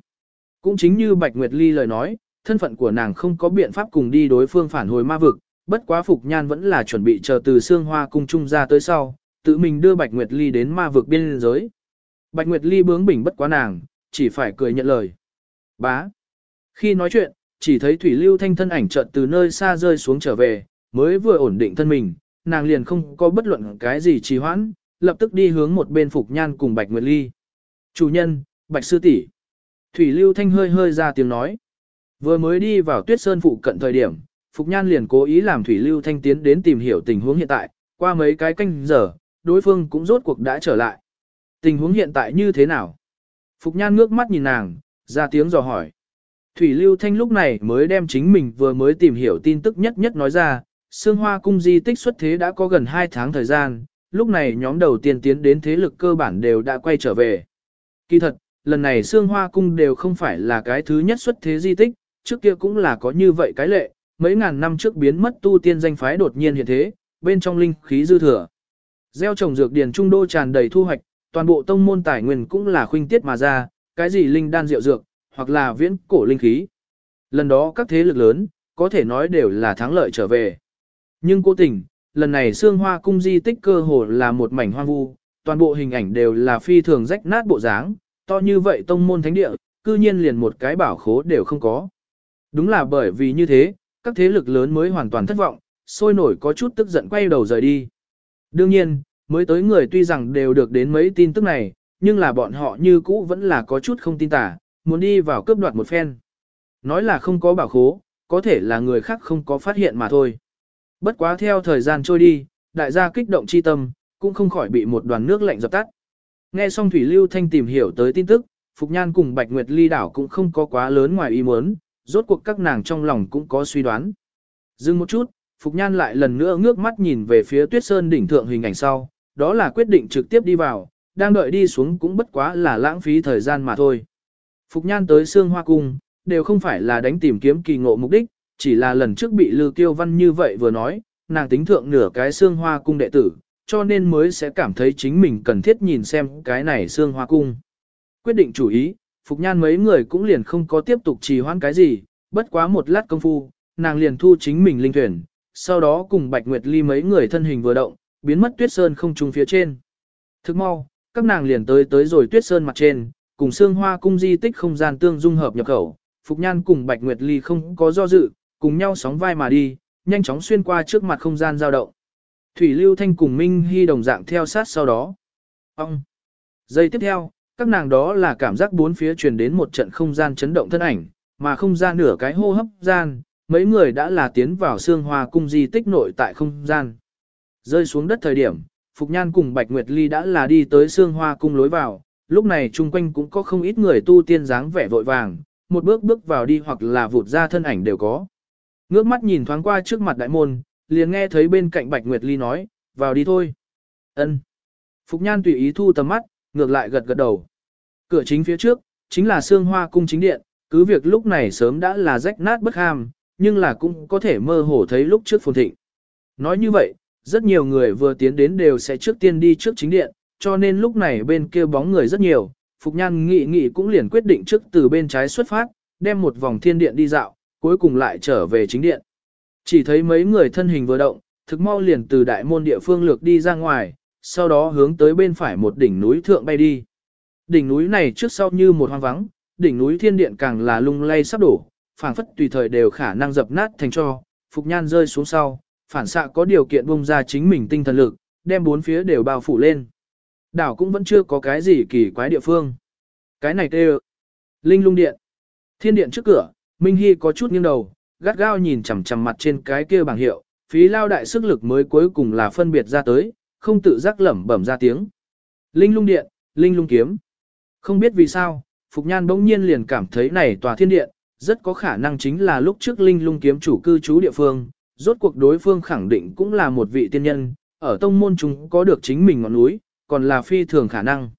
Cũng chính như Bạch Nguyệt Ly lời nói, thân phận của nàng không có biện pháp cùng đi đối phương phản hồi ma vực, bất quá Phục Nhan vẫn là chuẩn bị chờ từ xương hoa cung trung ra tới sau, tự mình đưa Bạch Nguyệt Ly đến ma vực biên giới. Bạch Nguyệt Ly bướng bỉnh bất quá nàng, chỉ phải cười nhận lời. Bá. Khi nói chuyện, chỉ thấy Thủy Lưu Thanh thân ảnh chợt từ nơi xa rơi xuống trở về, mới vừa ổn định thân mình, nàng liền không có bất luận cái gì trì hoãn, lập tức đi hướng một bên Phục Nhan cùng Bạch Nguyệt Ly. Chủ nhân, Bạch Sư tỷ Thủy Lưu Thanh hơi hơi ra tiếng nói. Vừa mới đi vào tuyết sơn phụ cận thời điểm, Phục Nhan liền cố ý làm Thủy Lưu Thanh tiến đến tìm hiểu tình huống hiện tại, qua mấy cái canh giờ, đối phương cũng rốt cuộc đã trở lại. Tình huống hiện tại như thế nào? Phục Nhan ngước mắt nhìn nàng, ra tiếng dò hỏi. Thủy Lưu Thanh lúc này mới đem chính mình vừa mới tìm hiểu tin tức nhất nhất nói ra, Sương Hoa Cung di tích xuất thế đã có gần 2 tháng thời gian, lúc này nhóm đầu tiên tiến đến thế lực cơ bản đều đã quay trở về. Kỳ thật, lần này Sương Hoa Cung đều không phải là cái thứ nhất xuất thế di tích, trước kia cũng là có như vậy cái lệ, mấy ngàn năm trước biến mất tu tiên danh phái đột nhiên hiện thế, bên trong linh khí dư thừa. Gieo trồng dược điền trung đô tràn đầy thu hoạch, toàn bộ tông môn tài nguyên cũng là khuynh tiết mà ra, cái gì linh đan rượu dược, hoặc là viễn cổ linh khí. Lần đó các thế lực lớn, có thể nói đều là thắng lợi trở về. Nhưng cố tình, lần này xương hoa cung di tích cơ hồ là một mảnh hoang vu, toàn bộ hình ảnh đều là phi thường rách nát bộ dáng, to như vậy tông môn thánh địa, cư nhiên liền một cái bảo khố đều không có. Đúng là bởi vì như thế, các thế lực lớn mới hoàn toàn thất vọng, sôi nổi có chút tức giận quay đầu rời đi. Đương nhiên, mới tới người tuy rằng đều được đến mấy tin tức này, nhưng là bọn họ như cũ vẫn là có chút không tin tả, muốn đi vào cướp đoạt một phen. Nói là không có bảo khố, có thể là người khác không có phát hiện mà thôi. Bất quá theo thời gian trôi đi, đại gia kích động chi tâm, cũng không khỏi bị một đoàn nước lạnh dập tắt. Nghe xong Thủy Lưu Thanh tìm hiểu tới tin tức, Phục Nhan cùng Bạch Nguyệt Ly đảo cũng không có quá lớn ngoài ý muốn, rốt cuộc các nàng trong lòng cũng có suy đoán. Dừng một chút, Phục Nhan lại lần nữa ngước mắt nhìn về phía Tuyết Sơn đỉnh thượng hình ảnh sau, đó là quyết định trực tiếp đi vào, đang đợi đi xuống cũng bất quá là lãng phí thời gian mà thôi. Phục Nhan tới Sương Hoa Cung, đều không phải là đánh tìm kiếm kỳ ngộ mục đích, chỉ là lần trước bị Lư Kiêu Văn như vậy vừa nói, nàng tính thượng nửa cái Sương Hoa Cung đệ tử, cho nên mới sẽ cảm thấy chính mình cần thiết nhìn xem cái này Sương Hoa Cung. Quyết định chủ ý, Phục Nhan mấy người cũng liền không có tiếp tục trì hoãn cái gì, bất quá một lát công phu, nàng liền thu chính mình linh thuyền, sau đó cùng Bạch Nguyệt Ly mấy người thân hình vừa động, biến mất tuyết sơn không trung phía trên. Thức mau, các nàng liền tới tới rồi tuyết sơn mặt trên, cùng Sương hoa cung di tích không gian tương dung hợp nhập khẩu, Phục Nhan cùng Bạch Nguyệt Ly không có do dự, cùng nhau sóng vai mà đi, nhanh chóng xuyên qua trước mặt không gian dao động. Thủy Lưu Thanh cùng Minh Hy đồng dạng theo sát sau đó. Ông! Giây tiếp theo, các nàng đó là cảm giác bốn phía truyền đến một trận không gian chấn động thân ảnh, mà không gian nửa cái hô hấp gian, mấy người đã là tiến vào xương hoa cung di tích nội tại không gian. Rơi xuống đất thời điểm, Phục Nhan cùng Bạch Nguyệt Ly đã là đi tới xương hoa cung lối vào, lúc này chung quanh cũng có không ít người tu tiên dáng vẻ vội vàng, một bước bước vào đi hoặc là vụt ra thân ảnh đều có. Ngước mắt nhìn thoáng qua trước mặt đại môn, liền nghe thấy bên cạnh Bạch Nguyệt Ly nói, vào đi thôi. ân Phục Nhan tùy ý thu tầm mắt, ngược lại gật gật đầu. Cửa chính phía trước, chính là xương hoa cung chính điện, cứ việc lúc này sớm đã là rách nát bất ham, nhưng là cũng có thể mơ hồ thấy lúc trước phồn thịnh. Nói như vậy, rất nhiều người vừa tiến đến đều sẽ trước tiên đi trước chính điện, cho nên lúc này bên kia bóng người rất nhiều, Phục Nhan nghị nghị cũng liền quyết định trước từ bên trái xuất phát, đem một vòng thiên điện đi dạo, cuối cùng lại trở về chính điện. Chỉ thấy mấy người thân hình vừa động, thực mau liền từ đại môn địa phương lược đi ra ngoài, sau đó hướng tới bên phải một đỉnh núi thượng bay đi. Đỉnh núi này trước sau như một hoang vắng, đỉnh núi thiên điện càng là lung lay sắp đổ, phảng phất tùy thời đều khả năng dập nát thành cho, Phục Nhan rơi xuống sau, phản xạ có điều kiện bung ra chính mình tinh thần lực, đem bốn phía đều bao phủ lên. Đảo cũng vẫn chưa có cái gì kỳ quái địa phương. Cái này tê Linh lung điện. Thiên điện trước cửa, Minh Hy có chút nghiêng đầu, gắt gao nhìn chằm chằm mặt trên cái kia bảng hiệu, phí lao đại sức lực mới cuối cùng là phân biệt ra tới, không tự giác lẩm bẩm ra tiếng. Linh lung điện, linh lung kiếm. Không biết vì sao, Phục Nhan bỗng nhiên liền cảm thấy này tòa thiên điện, rất có khả năng chính là lúc trước linh lung kiếm chủ cư trú địa phương, rốt cuộc đối phương khẳng định cũng là một vị tiên nhân, ở tông môn chúng có được chính mình ngọn núi, còn là phi thường khả năng.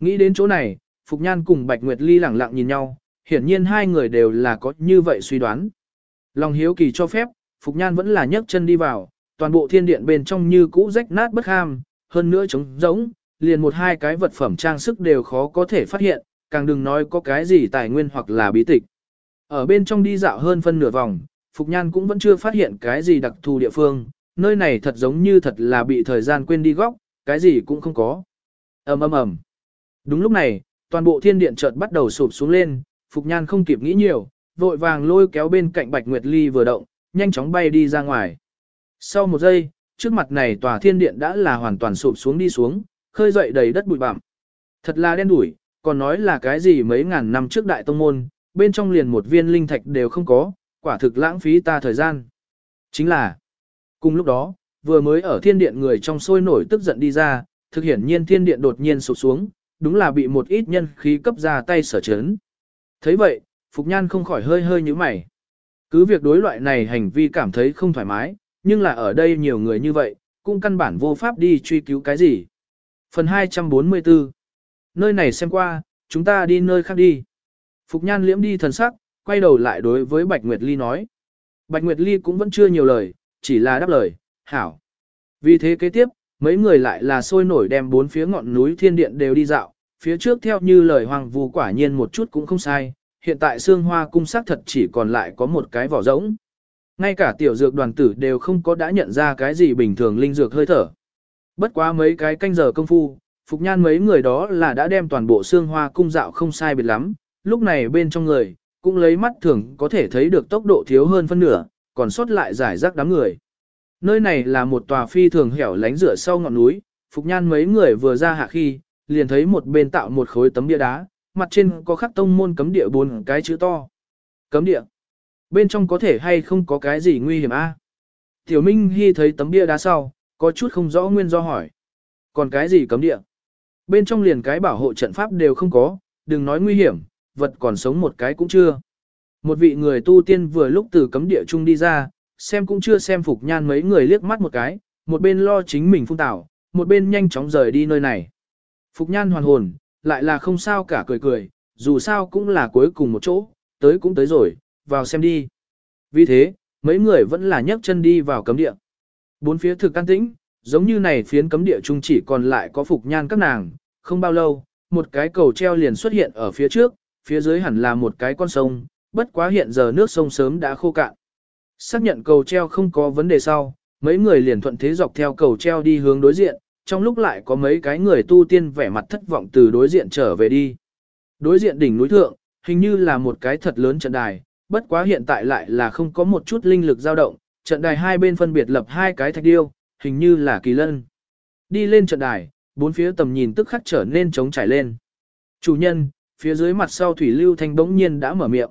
Nghĩ đến chỗ này, Phục Nhan cùng Bạch Nguyệt Ly lẳng lặng nhìn nhau, hiển nhiên hai người đều là có như vậy suy đoán. Lòng hiếu kỳ cho phép, Phục Nhan vẫn là nhấc chân đi vào, toàn bộ thiên điện bên trong như cũ rách nát bất ham, hơn nữa trống rỗng, liền một hai cái vật phẩm trang sức đều khó có thể phát hiện, càng đừng nói có cái gì tài nguyên hoặc là bí tịch. Ở bên trong đi dạo hơn phân nửa vòng, Phục Nhan cũng vẫn chưa phát hiện cái gì đặc thù địa phương, nơi này thật giống như thật là bị thời gian quên đi góc, cái gì cũng không có. ầm ầm ầm. Đúng lúc này, toàn bộ thiên điện chợt bắt đầu sụp xuống lên, Phục Nhan không kịp nghĩ nhiều, vội vàng lôi kéo bên cạnh Bạch Nguyệt Ly vừa động, nhanh chóng bay đi ra ngoài. Sau một giây, trước mặt này tòa thiên điện đã là hoàn toàn sụp xuống đi xuống, khơi dậy đầy đất bụi bặm. Thật là đen đủi, còn nói là cái gì mấy ngàn năm trước đại tông môn, bên trong liền một viên linh thạch đều không có, quả thực lãng phí ta thời gian. Chính là, cùng lúc đó, vừa mới ở thiên điện người trong sôi nổi tức giận đi ra, thực hiển nhiên thiên điện đột nhiên sụp xuống, đúng là bị một ít nhân khí cấp ra tay sở chấn. thấy vậy, Phục Nhan không khỏi hơi hơi như mày. Cứ việc đối loại này hành vi cảm thấy không thoải mái, nhưng là ở đây nhiều người như vậy, cũng căn bản vô pháp đi truy cứu cái gì. Phần 244 Nơi này xem qua, chúng ta đi nơi khác đi. Phục Nhan liễm đi thần sắc, quay đầu lại đối với Bạch Nguyệt Ly nói. Bạch Nguyệt Ly cũng vẫn chưa nhiều lời, chỉ là đáp lời, hảo. Vì thế kế tiếp, mấy người lại là sôi nổi đem bốn phía ngọn núi thiên điện đều đi dạo, phía trước theo như lời hoàng vù quả nhiên một chút cũng không sai, hiện tại xương hoa cung sắc thật chỉ còn lại có một cái vỏ rỗng. Ngay cả tiểu dược đoàn tử đều không có đã nhận ra cái gì bình thường linh dược hơi thở. Bất quá mấy cái canh giờ công phu, Phục Nhan mấy người đó là đã đem toàn bộ xương hoa cung dạo không sai biệt lắm, lúc này bên trong người, cũng lấy mắt thường có thể thấy được tốc độ thiếu hơn phân nửa, còn sót lại giải rác đám người. Nơi này là một tòa phi thường hẻo lánh rửa sau ngọn núi, Phục Nhan mấy người vừa ra hạ khi, liền thấy một bên tạo một khối tấm bia đá, mặt trên có khắc tông môn cấm địa bốn cái chữ to. Cấm địa. Bên trong có thể hay không có cái gì nguy hiểm a? Tiểu Minh Hy thấy tấm bia đá sau, có chút không rõ nguyên do hỏi. Còn cái gì cấm địa? Bên trong liền cái bảo hộ trận pháp đều không có, đừng nói nguy hiểm, vật còn sống một cái cũng chưa. Một vị người tu tiên vừa lúc từ cấm địa chung đi ra, xem cũng chưa xem phục nhan mấy người liếc mắt một cái, một bên lo chính mình phung tảo, một bên nhanh chóng rời đi nơi này. Phục nhan hoàn hồn, lại là không sao cả cười cười, dù sao cũng là cuối cùng một chỗ, tới cũng tới rồi, vào xem đi. Vì thế, mấy người vẫn là nhấc chân đi vào cấm địa. Bốn phía thực can tĩnh, giống như này phiến cấm địa chung chỉ còn lại có phục nhan các nàng, không bao lâu, một cái cầu treo liền xuất hiện ở phía trước, phía dưới hẳn là một cái con sông, bất quá hiện giờ nước sông sớm đã khô cạn. Xác nhận cầu treo không có vấn đề sau, mấy người liền thuận thế dọc theo cầu treo đi hướng đối diện, trong lúc lại có mấy cái người tu tiên vẻ mặt thất vọng từ đối diện trở về đi. Đối diện đỉnh núi thượng, hình như là một cái thật lớn trận đài, bất quá hiện tại lại là không có một chút linh lực dao động, trận đài hai bên phân biệt lập hai cái thạch điêu, hình như là kỳ lân. Đi lên trận đài, bốn phía tầm nhìn tức khắc trở nên trống trải lên. Chủ nhân, phía dưới mặt sau thủy lưu thanh bỗng nhiên đã mở miệng.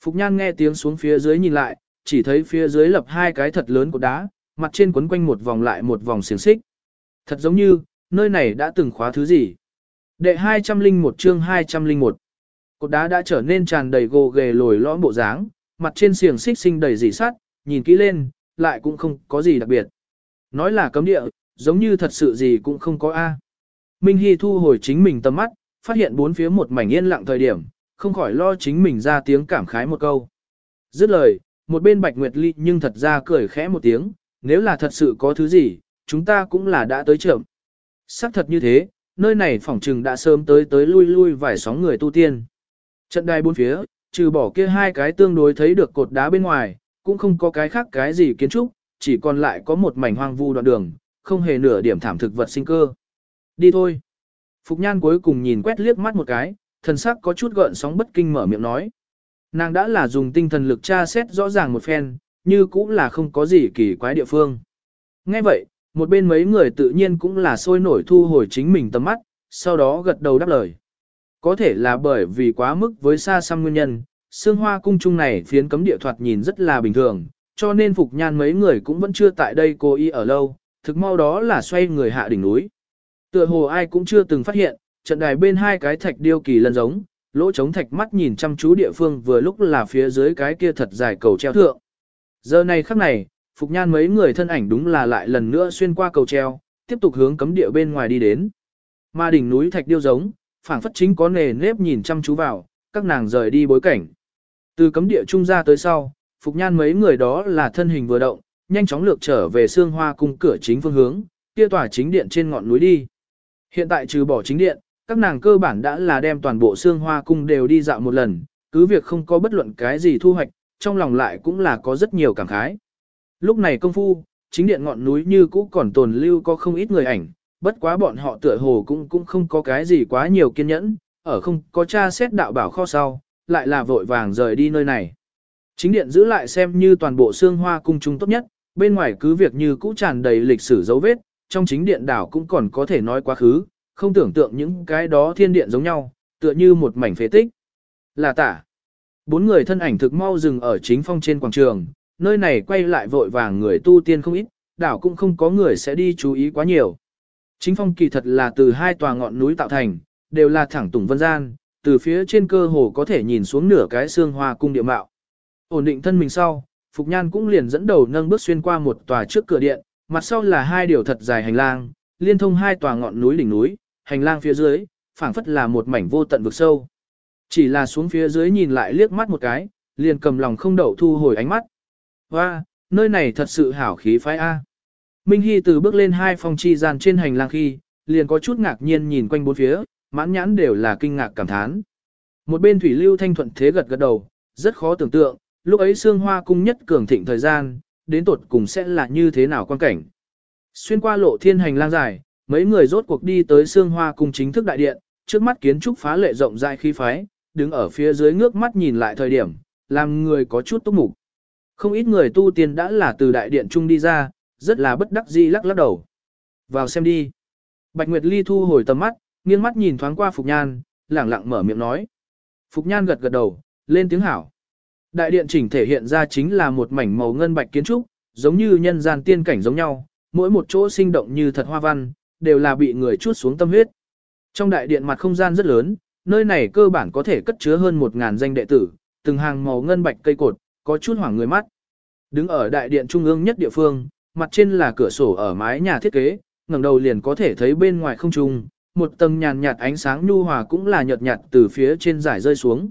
Phục nhan nghe tiếng xuống phía dưới nhìn lại, chỉ thấy phía dưới lập hai cái thật lớn của đá, mặt trên quấn quanh một vòng lại một vòng xiềng xích. Thật giống như, nơi này đã từng khóa thứ gì. Đệ 201 chương 201 Cột đá đã trở nên tràn đầy gồ ghề lồi lõm bộ dáng, mặt trên xiềng xích sinh đầy dỉ sắt, nhìn kỹ lên, lại cũng không có gì đặc biệt. Nói là cấm địa, giống như thật sự gì cũng không có A. Minh Hy thu hồi chính mình tầm mắt, phát hiện bốn phía một mảnh yên lặng thời điểm, không khỏi lo chính mình ra tiếng cảm khái một câu. Dứt lời, một bên Bạch Nguyệt Ly nhưng thật ra cười khẽ một tiếng, nếu là thật sự có thứ gì, chúng ta cũng là đã tới chậm. Sắc thật như thế, nơi này phỏng trừng đã sớm tới tới lui lui vài sóng người tu tiên. Trận đài bốn phía, trừ bỏ kia hai cái tương đối thấy được cột đá bên ngoài, cũng không có cái khác cái gì kiến trúc, chỉ còn lại có một mảnh hoang vu đoạn đường, không hề nửa điểm thảm thực vật sinh cơ. Đi thôi. Phục nhan cuối cùng nhìn quét liếc mắt một cái, thần sắc có chút gợn sóng bất kinh mở miệng nói. Nàng đã là dùng tinh thần lực tra xét rõ ràng một phen, như cũng là không có gì kỳ quái địa phương. Nghe vậy, một bên mấy người tự nhiên cũng là sôi nổi thu hồi chính mình tầm mắt, sau đó gật đầu đáp lời. Có thể là bởi vì quá mức với xa xăm nguyên nhân, xương hoa cung trung này phiến cấm địa thoạt nhìn rất là bình thường, cho nên Phục Nhan mấy người cũng vẫn chưa tại đây cố ý ở lâu, thực mau đó là xoay người hạ đỉnh núi. Tựa hồ ai cũng chưa từng phát hiện, trận đài bên hai cái thạch điêu kỳ lân giống, lỗ trống thạch mắt nhìn chăm chú địa phương vừa lúc là phía dưới cái kia thật dài cầu treo thượng. Giờ này khắc này, Phục Nhan mấy người thân ảnh đúng là lại lần nữa xuyên qua cầu treo, tiếp tục hướng cấm địa bên ngoài đi đến. Mà đỉnh núi thạch điêu giống, phảng phất chính có nề nếp nhìn chăm chú vào, các nàng rời đi bối cảnh. Từ cấm địa trung ra tới sau, Phục Nhan mấy người đó là thân hình vừa động, nhanh chóng lược trở về xương hoa cung cửa chính phương hướng, kia tỏa chính điện trên ngọn núi đi. Hiện tại trừ bỏ chính điện, các nàng cơ bản đã là đem toàn bộ xương hoa cung đều đi dạo một lần, cứ việc không có bất luận cái gì thu hoạch, trong lòng lại cũng là có rất nhiều cảm khái. Lúc này công phu, chính điện ngọn núi như cũ còn tồn lưu có không ít người ảnh, bất quá bọn họ tựa hồ cũng cũng không có cái gì quá nhiều kiên nhẫn, ở không có tra xét đạo bảo kho sau, lại là vội vàng rời đi nơi này. Chính điện giữ lại xem như toàn bộ xương hoa cung trung tốt nhất, bên ngoài cứ việc như cũ tràn đầy lịch sử dấu vết, trong chính điện đảo cũng còn có thể nói quá khứ, không tưởng tượng những cái đó thiên điện giống nhau, tựa như một mảnh phế tích. Là tả. Bốn người thân ảnh thực mau dừng ở chính phong trên quảng trường, nơi này quay lại vội vàng người tu tiên không ít, đảo cũng không có người sẽ đi chú ý quá nhiều. Chính phong kỳ thật là từ hai tòa ngọn núi tạo thành, đều là thẳng tùng vân gian, từ phía trên cơ hồ có thể nhìn xuống nửa cái xương hoa cung địa mạo. Ổn định thân mình sau, Phục Nhan cũng liền dẫn đầu nâng bước xuyên qua một tòa trước cửa điện, mặt sau là hai điều thật dài hành lang, liên thông hai tòa ngọn núi đỉnh núi, hành lang phía dưới, phảng phất là một mảnh vô tận vực sâu. Chỉ là xuống phía dưới nhìn lại liếc mắt một cái, liền cầm lòng không đậu thu hồi ánh mắt. Hoa, nơi này thật sự hảo khí phái A. Minh Hy từ bước lên hai phong chi gian trên hành lang khi, liền có chút ngạc nhiên nhìn quanh bốn phía, mãn nhãn đều là kinh ngạc cảm thán. Một bên thủy lưu thanh thuận thế gật gật đầu, rất khó tưởng tượng, lúc ấy xương hoa cung nhất cường thịnh thời gian, đến tột cùng sẽ là như thế nào quan cảnh. Xuyên qua lộ thiên hành lang dài, mấy người rốt cuộc đi tới xương hoa cung chính thức đại điện, trước mắt kiến trúc phá lệ rộng rãi khí phái, đứng ở phía dưới ngước mắt nhìn lại thời điểm, làm người có chút túc mục. Không ít người tu tiên đã là từ đại điện trung đi ra, rất là bất đắc dĩ lắc lắc đầu. Vào xem đi. Bạch Nguyệt Ly thu hồi tầm mắt, nghiêng mắt nhìn thoáng qua Phục Nhan, lẳng lặng mở miệng nói. Phục Nhan gật gật đầu, lên tiếng hảo. Đại điện chỉnh thể hiện ra chính là một mảnh màu ngân bạch kiến trúc, giống như nhân gian tiên cảnh giống nhau, mỗi một chỗ sinh động như thật hoa văn, đều là bị người chuốt xuống tâm huyết. Trong đại điện mặt không gian rất lớn, nơi này cơ bản có thể cất chứa hơn một ngàn danh đệ tử, từng hàng màu ngân bạch cây cột, có chút hoảng người mắt. Đứng ở đại điện trung ương nhất địa phương, mặt trên là cửa sổ ở mái nhà thiết kế, ngẩng đầu liền có thể thấy bên ngoài không trung, một tầng nhàn nhạt ánh sáng nhu hòa cũng là nhợt nhạt từ phía trên giải rơi xuống.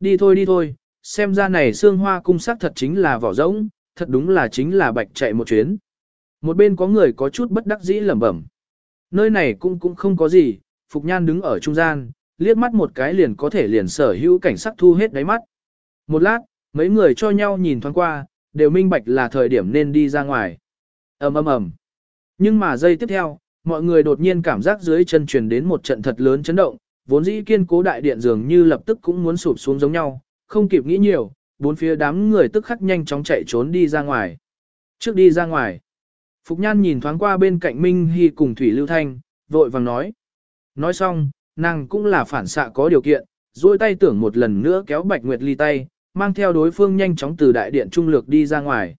Đi thôi đi thôi, xem ra này xương hoa cung sắc thật chính là vỏ rỗng, thật đúng là chính là bạch chạy một chuyến. Một bên có người có chút bất đắc dĩ lẩm bẩm. Nơi này cũng cũng không có gì, Phục Nhan đứng ở trung gian, liếc mắt một cái liền có thể liền sở hữu cảnh sắc thu hết đáy mắt. Một lát, mấy người cho nhau nhìn thoáng qua, đều minh bạch là thời điểm nên đi ra ngoài ầm ầm ầm. Nhưng mà giây tiếp theo, mọi người đột nhiên cảm giác dưới chân truyền đến một trận thật lớn chấn động, vốn dĩ kiên cố đại điện dường như lập tức cũng muốn sụp xuống giống nhau, không kịp nghĩ nhiều, bốn phía đám người tức khắc nhanh chóng chạy trốn đi ra ngoài. Trước đi ra ngoài, Phục Nhan nhìn thoáng qua bên cạnh Minh Hy cùng Thủy Lưu Thanh, vội vàng nói. Nói xong, nàng cũng là phản xạ có điều kiện, duỗi tay tưởng một lần nữa kéo Bạch Nguyệt Ly tay, mang theo đối phương nhanh chóng từ đại điện trung lược đi ra ngoài.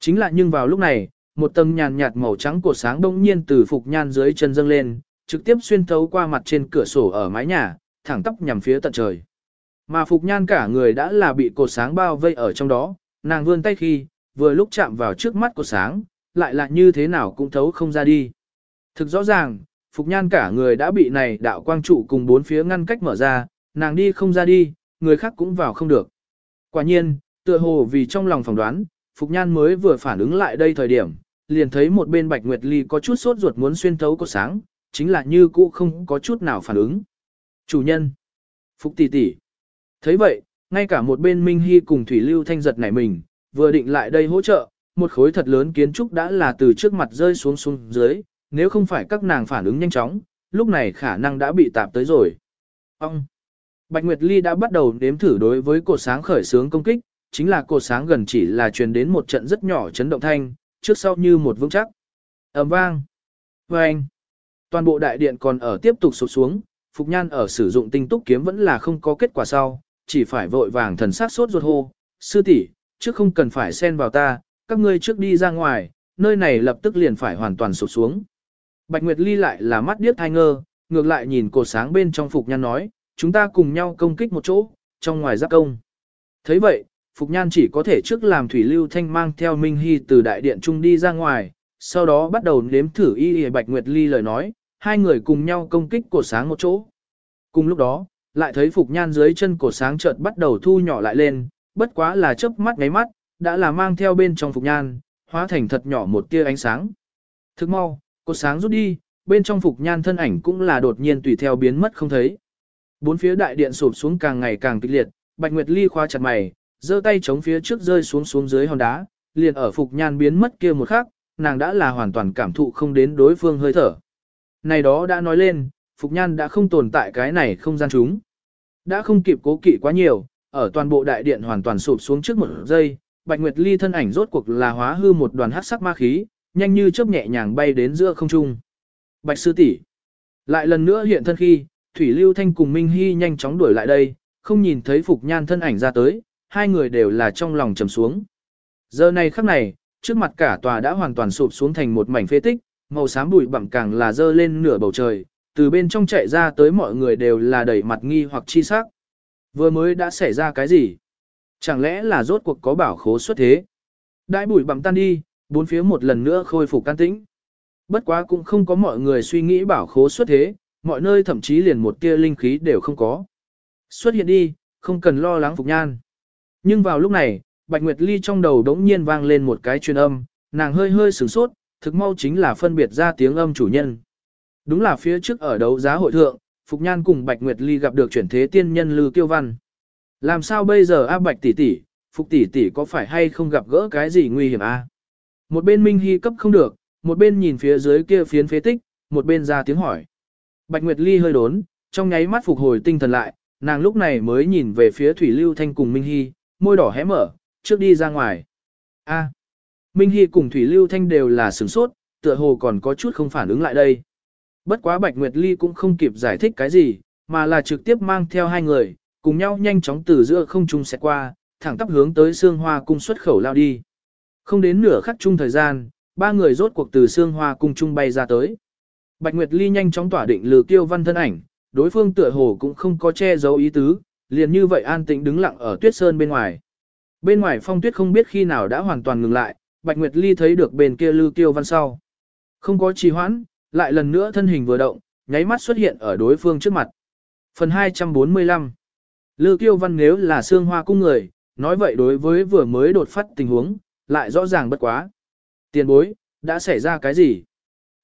Chính là nhưng vào lúc này, một tầng nhàn nhạt màu trắng của sáng bỗng nhiên từ Phục Nhan dưới chân dâng lên, trực tiếp xuyên thấu qua mặt trên cửa sổ ở mái nhà, thẳng tóc nhằm phía tận trời. Mà Phục Nhan cả người đã là bị cột sáng bao vây ở trong đó, nàng vươn tay khi, vừa lúc chạm vào trước mắt cột sáng, lại là như thế nào cũng thấu không ra đi. Thực rõ ràng, Phục Nhan cả người đã bị này đạo quang trụ cùng bốn phía ngăn cách mở ra, nàng đi không ra đi, người khác cũng vào không được. Quả nhiên, tựa hồ vì trong lòng phỏng đoán, Phục Nhan mới vừa phản ứng lại đây thời điểm, liền thấy một bên Bạch Nguyệt Ly có chút sốt ruột muốn xuyên thấu cột sáng, chính là như cũ không có chút nào phản ứng. Chủ nhân, Phục tỷ tỷ. thấy vậy, ngay cả một bên Minh Hy cùng Thủy Lưu Thanh giật nảy mình, vừa định lại đây hỗ trợ, một khối thật lớn kiến trúc đã là từ trước mặt rơi xuống xuống dưới, nếu không phải các nàng phản ứng nhanh chóng, lúc này khả năng đã bị tạp tới rồi. Ông! Bạch Nguyệt Ly đã bắt đầu nếm thử đối với cột sáng khởi sướng công kích, chính là cột sáng gần chỉ là truyền đến một trận rất nhỏ chấn động thanh, trước sau như một vững chắc. ầm vang! Vâng! Toàn bộ đại điện còn ở tiếp tục sụt xuống, Phục Nhan ở sử dụng tinh túc kiếm vẫn là không có kết quả sau, chỉ phải vội vàng thần sát sốt ruột hô. Sư tỷ, trước không cần phải xen vào ta, các ngươi trước đi ra ngoài, nơi này lập tức liền phải hoàn toàn sụt xuống. Bạch Nguyệt Ly lại là mắt điếc thai ngơ, ngược lại nhìn cột sáng bên trong Phục Nhan nói, chúng ta cùng nhau công kích một chỗ, trong ngoài giáp công. thấy vậy, Phục Nhan chỉ có thể trước làm Thủy Lưu Thanh mang theo Minh Hy từ đại điện trung đi ra ngoài, sau đó bắt đầu nếm thử y y Bạch Nguyệt Ly lời nói, hai người cùng nhau công kích cột sáng một chỗ. Cùng lúc đó, lại thấy Phục Nhan dưới chân cột sáng chợt bắt đầu thu nhỏ lại lên, bất quá là chớp mắt ngáy mắt, đã là mang theo bên trong Phục Nhan, hóa thành thật nhỏ một tia ánh sáng. Thức mau, cột sáng rút đi, bên trong Phục Nhan thân ảnh cũng là đột nhiên tùy theo biến mất không thấy. Bốn phía đại điện sụp xuống càng ngày càng kịch liệt, Bạch Nguyệt Ly khoa chặt mày, giơ tay chống phía trước rơi xuống xuống dưới hòn đá, liền ở Phục Nhan biến mất kia một khắc, nàng đã là hoàn toàn cảm thụ không đến đối phương hơi thở. Này đó đã nói lên, Phục Nhan đã không tồn tại cái này không gian chúng. Đã không kịp cố kỵ quá nhiều, ở toàn bộ đại điện hoàn toàn sụp xuống trước một giây, Bạch Nguyệt Ly thân ảnh rốt cuộc là hóa hư một đoàn hắc sắc ma khí, nhanh như chớp nhẹ nhàng bay đến giữa không trung. Bạch sư tỷ lại lần nữa hiện thân khi, Thủy Lưu Thanh cùng Minh Hy nhanh chóng đuổi lại đây, không nhìn thấy Phục Nhan thân ảnh ra tới, hai người đều là trong lòng trầm xuống. Giờ này khắc này, trước mặt cả tòa đã hoàn toàn sụp xuống thành một mảnh phế tích, màu xám bụi bặm càng là dơ lên nửa bầu trời, từ bên trong chạy ra tới mọi người đều là đầy mặt nghi hoặc chi sắc. Vừa mới đã xảy ra cái gì? Chẳng lẽ là rốt cuộc có bảo khố xuất thế? Đại bụi bặm tan đi, bốn phía một lần nữa khôi phục can tĩnh. Bất quá cũng không có mọi người suy nghĩ bảo khố xuất thế, mọi nơi thậm chí liền một tia linh khí đều không có. Xuất hiện đi, không cần lo lắng phục nhan. Nhưng vào lúc này, Bạch Nguyệt Ly trong đầu đống nhiên vang lên một cái truyền âm, nàng hơi hơi sửng sốt, thực mau chính là phân biệt ra tiếng âm chủ nhân. Đúng là phía trước ở đấu giá hội thượng, Phục Nhan cùng Bạch Nguyệt Ly gặp được chuyển thế tiên nhân Lư Kiêu Văn. Làm sao bây giờ A Bạch tỷ tỷ, Phục tỷ tỷ có phải hay không gặp gỡ cái gì nguy hiểm a? Một bên Minh Hy cấp không được, một bên nhìn phía dưới kia phiến phế tích, một bên ra tiếng hỏi. Bạch Nguyệt Ly hơi đốn, trong nháy mắt phục hồi tinh thần lại, nàng lúc này mới nhìn về phía Thủy Lưu Thanh cùng Minh Hy, môi đỏ hé mở, trước đi ra ngoài. A. Minh Hy cùng Thủy Lưu Thanh đều là sửng sốt, tựa hồ còn có chút không phản ứng lại đây. Bất quá Bạch Nguyệt Ly cũng không kịp giải thích cái gì, mà là trực tiếp mang theo hai người, cùng nhau nhanh chóng từ giữa không trung sẽ qua, thẳng tắp hướng tới Sương hoa cung xuất khẩu lao đi. Không đến nửa khắc chung thời gian, ba người rốt cuộc từ Sương hoa cung trung bay ra tới. Bạch Nguyệt Ly nhanh chóng tỏa định lừa Kiêu văn thân ảnh, đối phương tựa hồ cũng không có che giấu ý tứ, liền như vậy an tĩnh đứng lặng ở tuyết sơn bên ngoài. Bên ngoài phong tuyết không biết khi nào đã hoàn toàn ngừng lại, Bạch Nguyệt Ly thấy được bên kia Lư Kiêu Văn sau. Không có trì hoãn, lại lần nữa thân hình vừa động, nháy mắt xuất hiện ở đối phương trước mặt. Phần 245 Lư Kiêu Văn nếu là xương hoa cung người, nói vậy đối với vừa mới đột phát tình huống, lại rõ ràng bất quá. Tiền bối, đã xảy ra cái gì?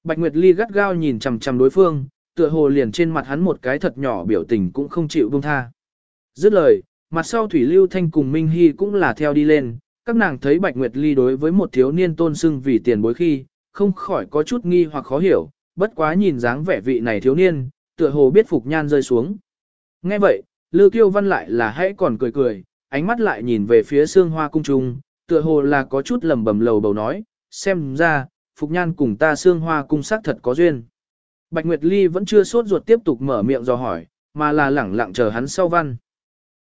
Bạch Nguyệt Ly gắt gao nhìn chằm chằm đối phương, tựa hồ liền trên mặt hắn một cái thật nhỏ biểu tình cũng không chịu buông tha. Dứt lời, mặt sau Thủy Lưu Thanh cùng Minh Hy cũng là theo đi lên, các nàng thấy Bạch Nguyệt Ly đối với một thiếu niên tôn sưng vì tiền bối khi, không khỏi có chút nghi hoặc khó hiểu, bất quá nhìn dáng vẻ vị này thiếu niên, tựa hồ biết phục nhan rơi xuống. Nghe vậy, lưu Kiêu Văn lại là hãy còn cười cười, ánh mắt lại nhìn về phía xương hoa cung trung, tựa hồ là có chút lầm bầm lầu bầu nói, xem ra, Phục Nhan cùng ta xương hoa cung sắc thật có duyên. Bạch Nguyệt Ly vẫn chưa sốt ruột tiếp tục mở miệng do hỏi, mà là lẳng lặng chờ hắn sau văn.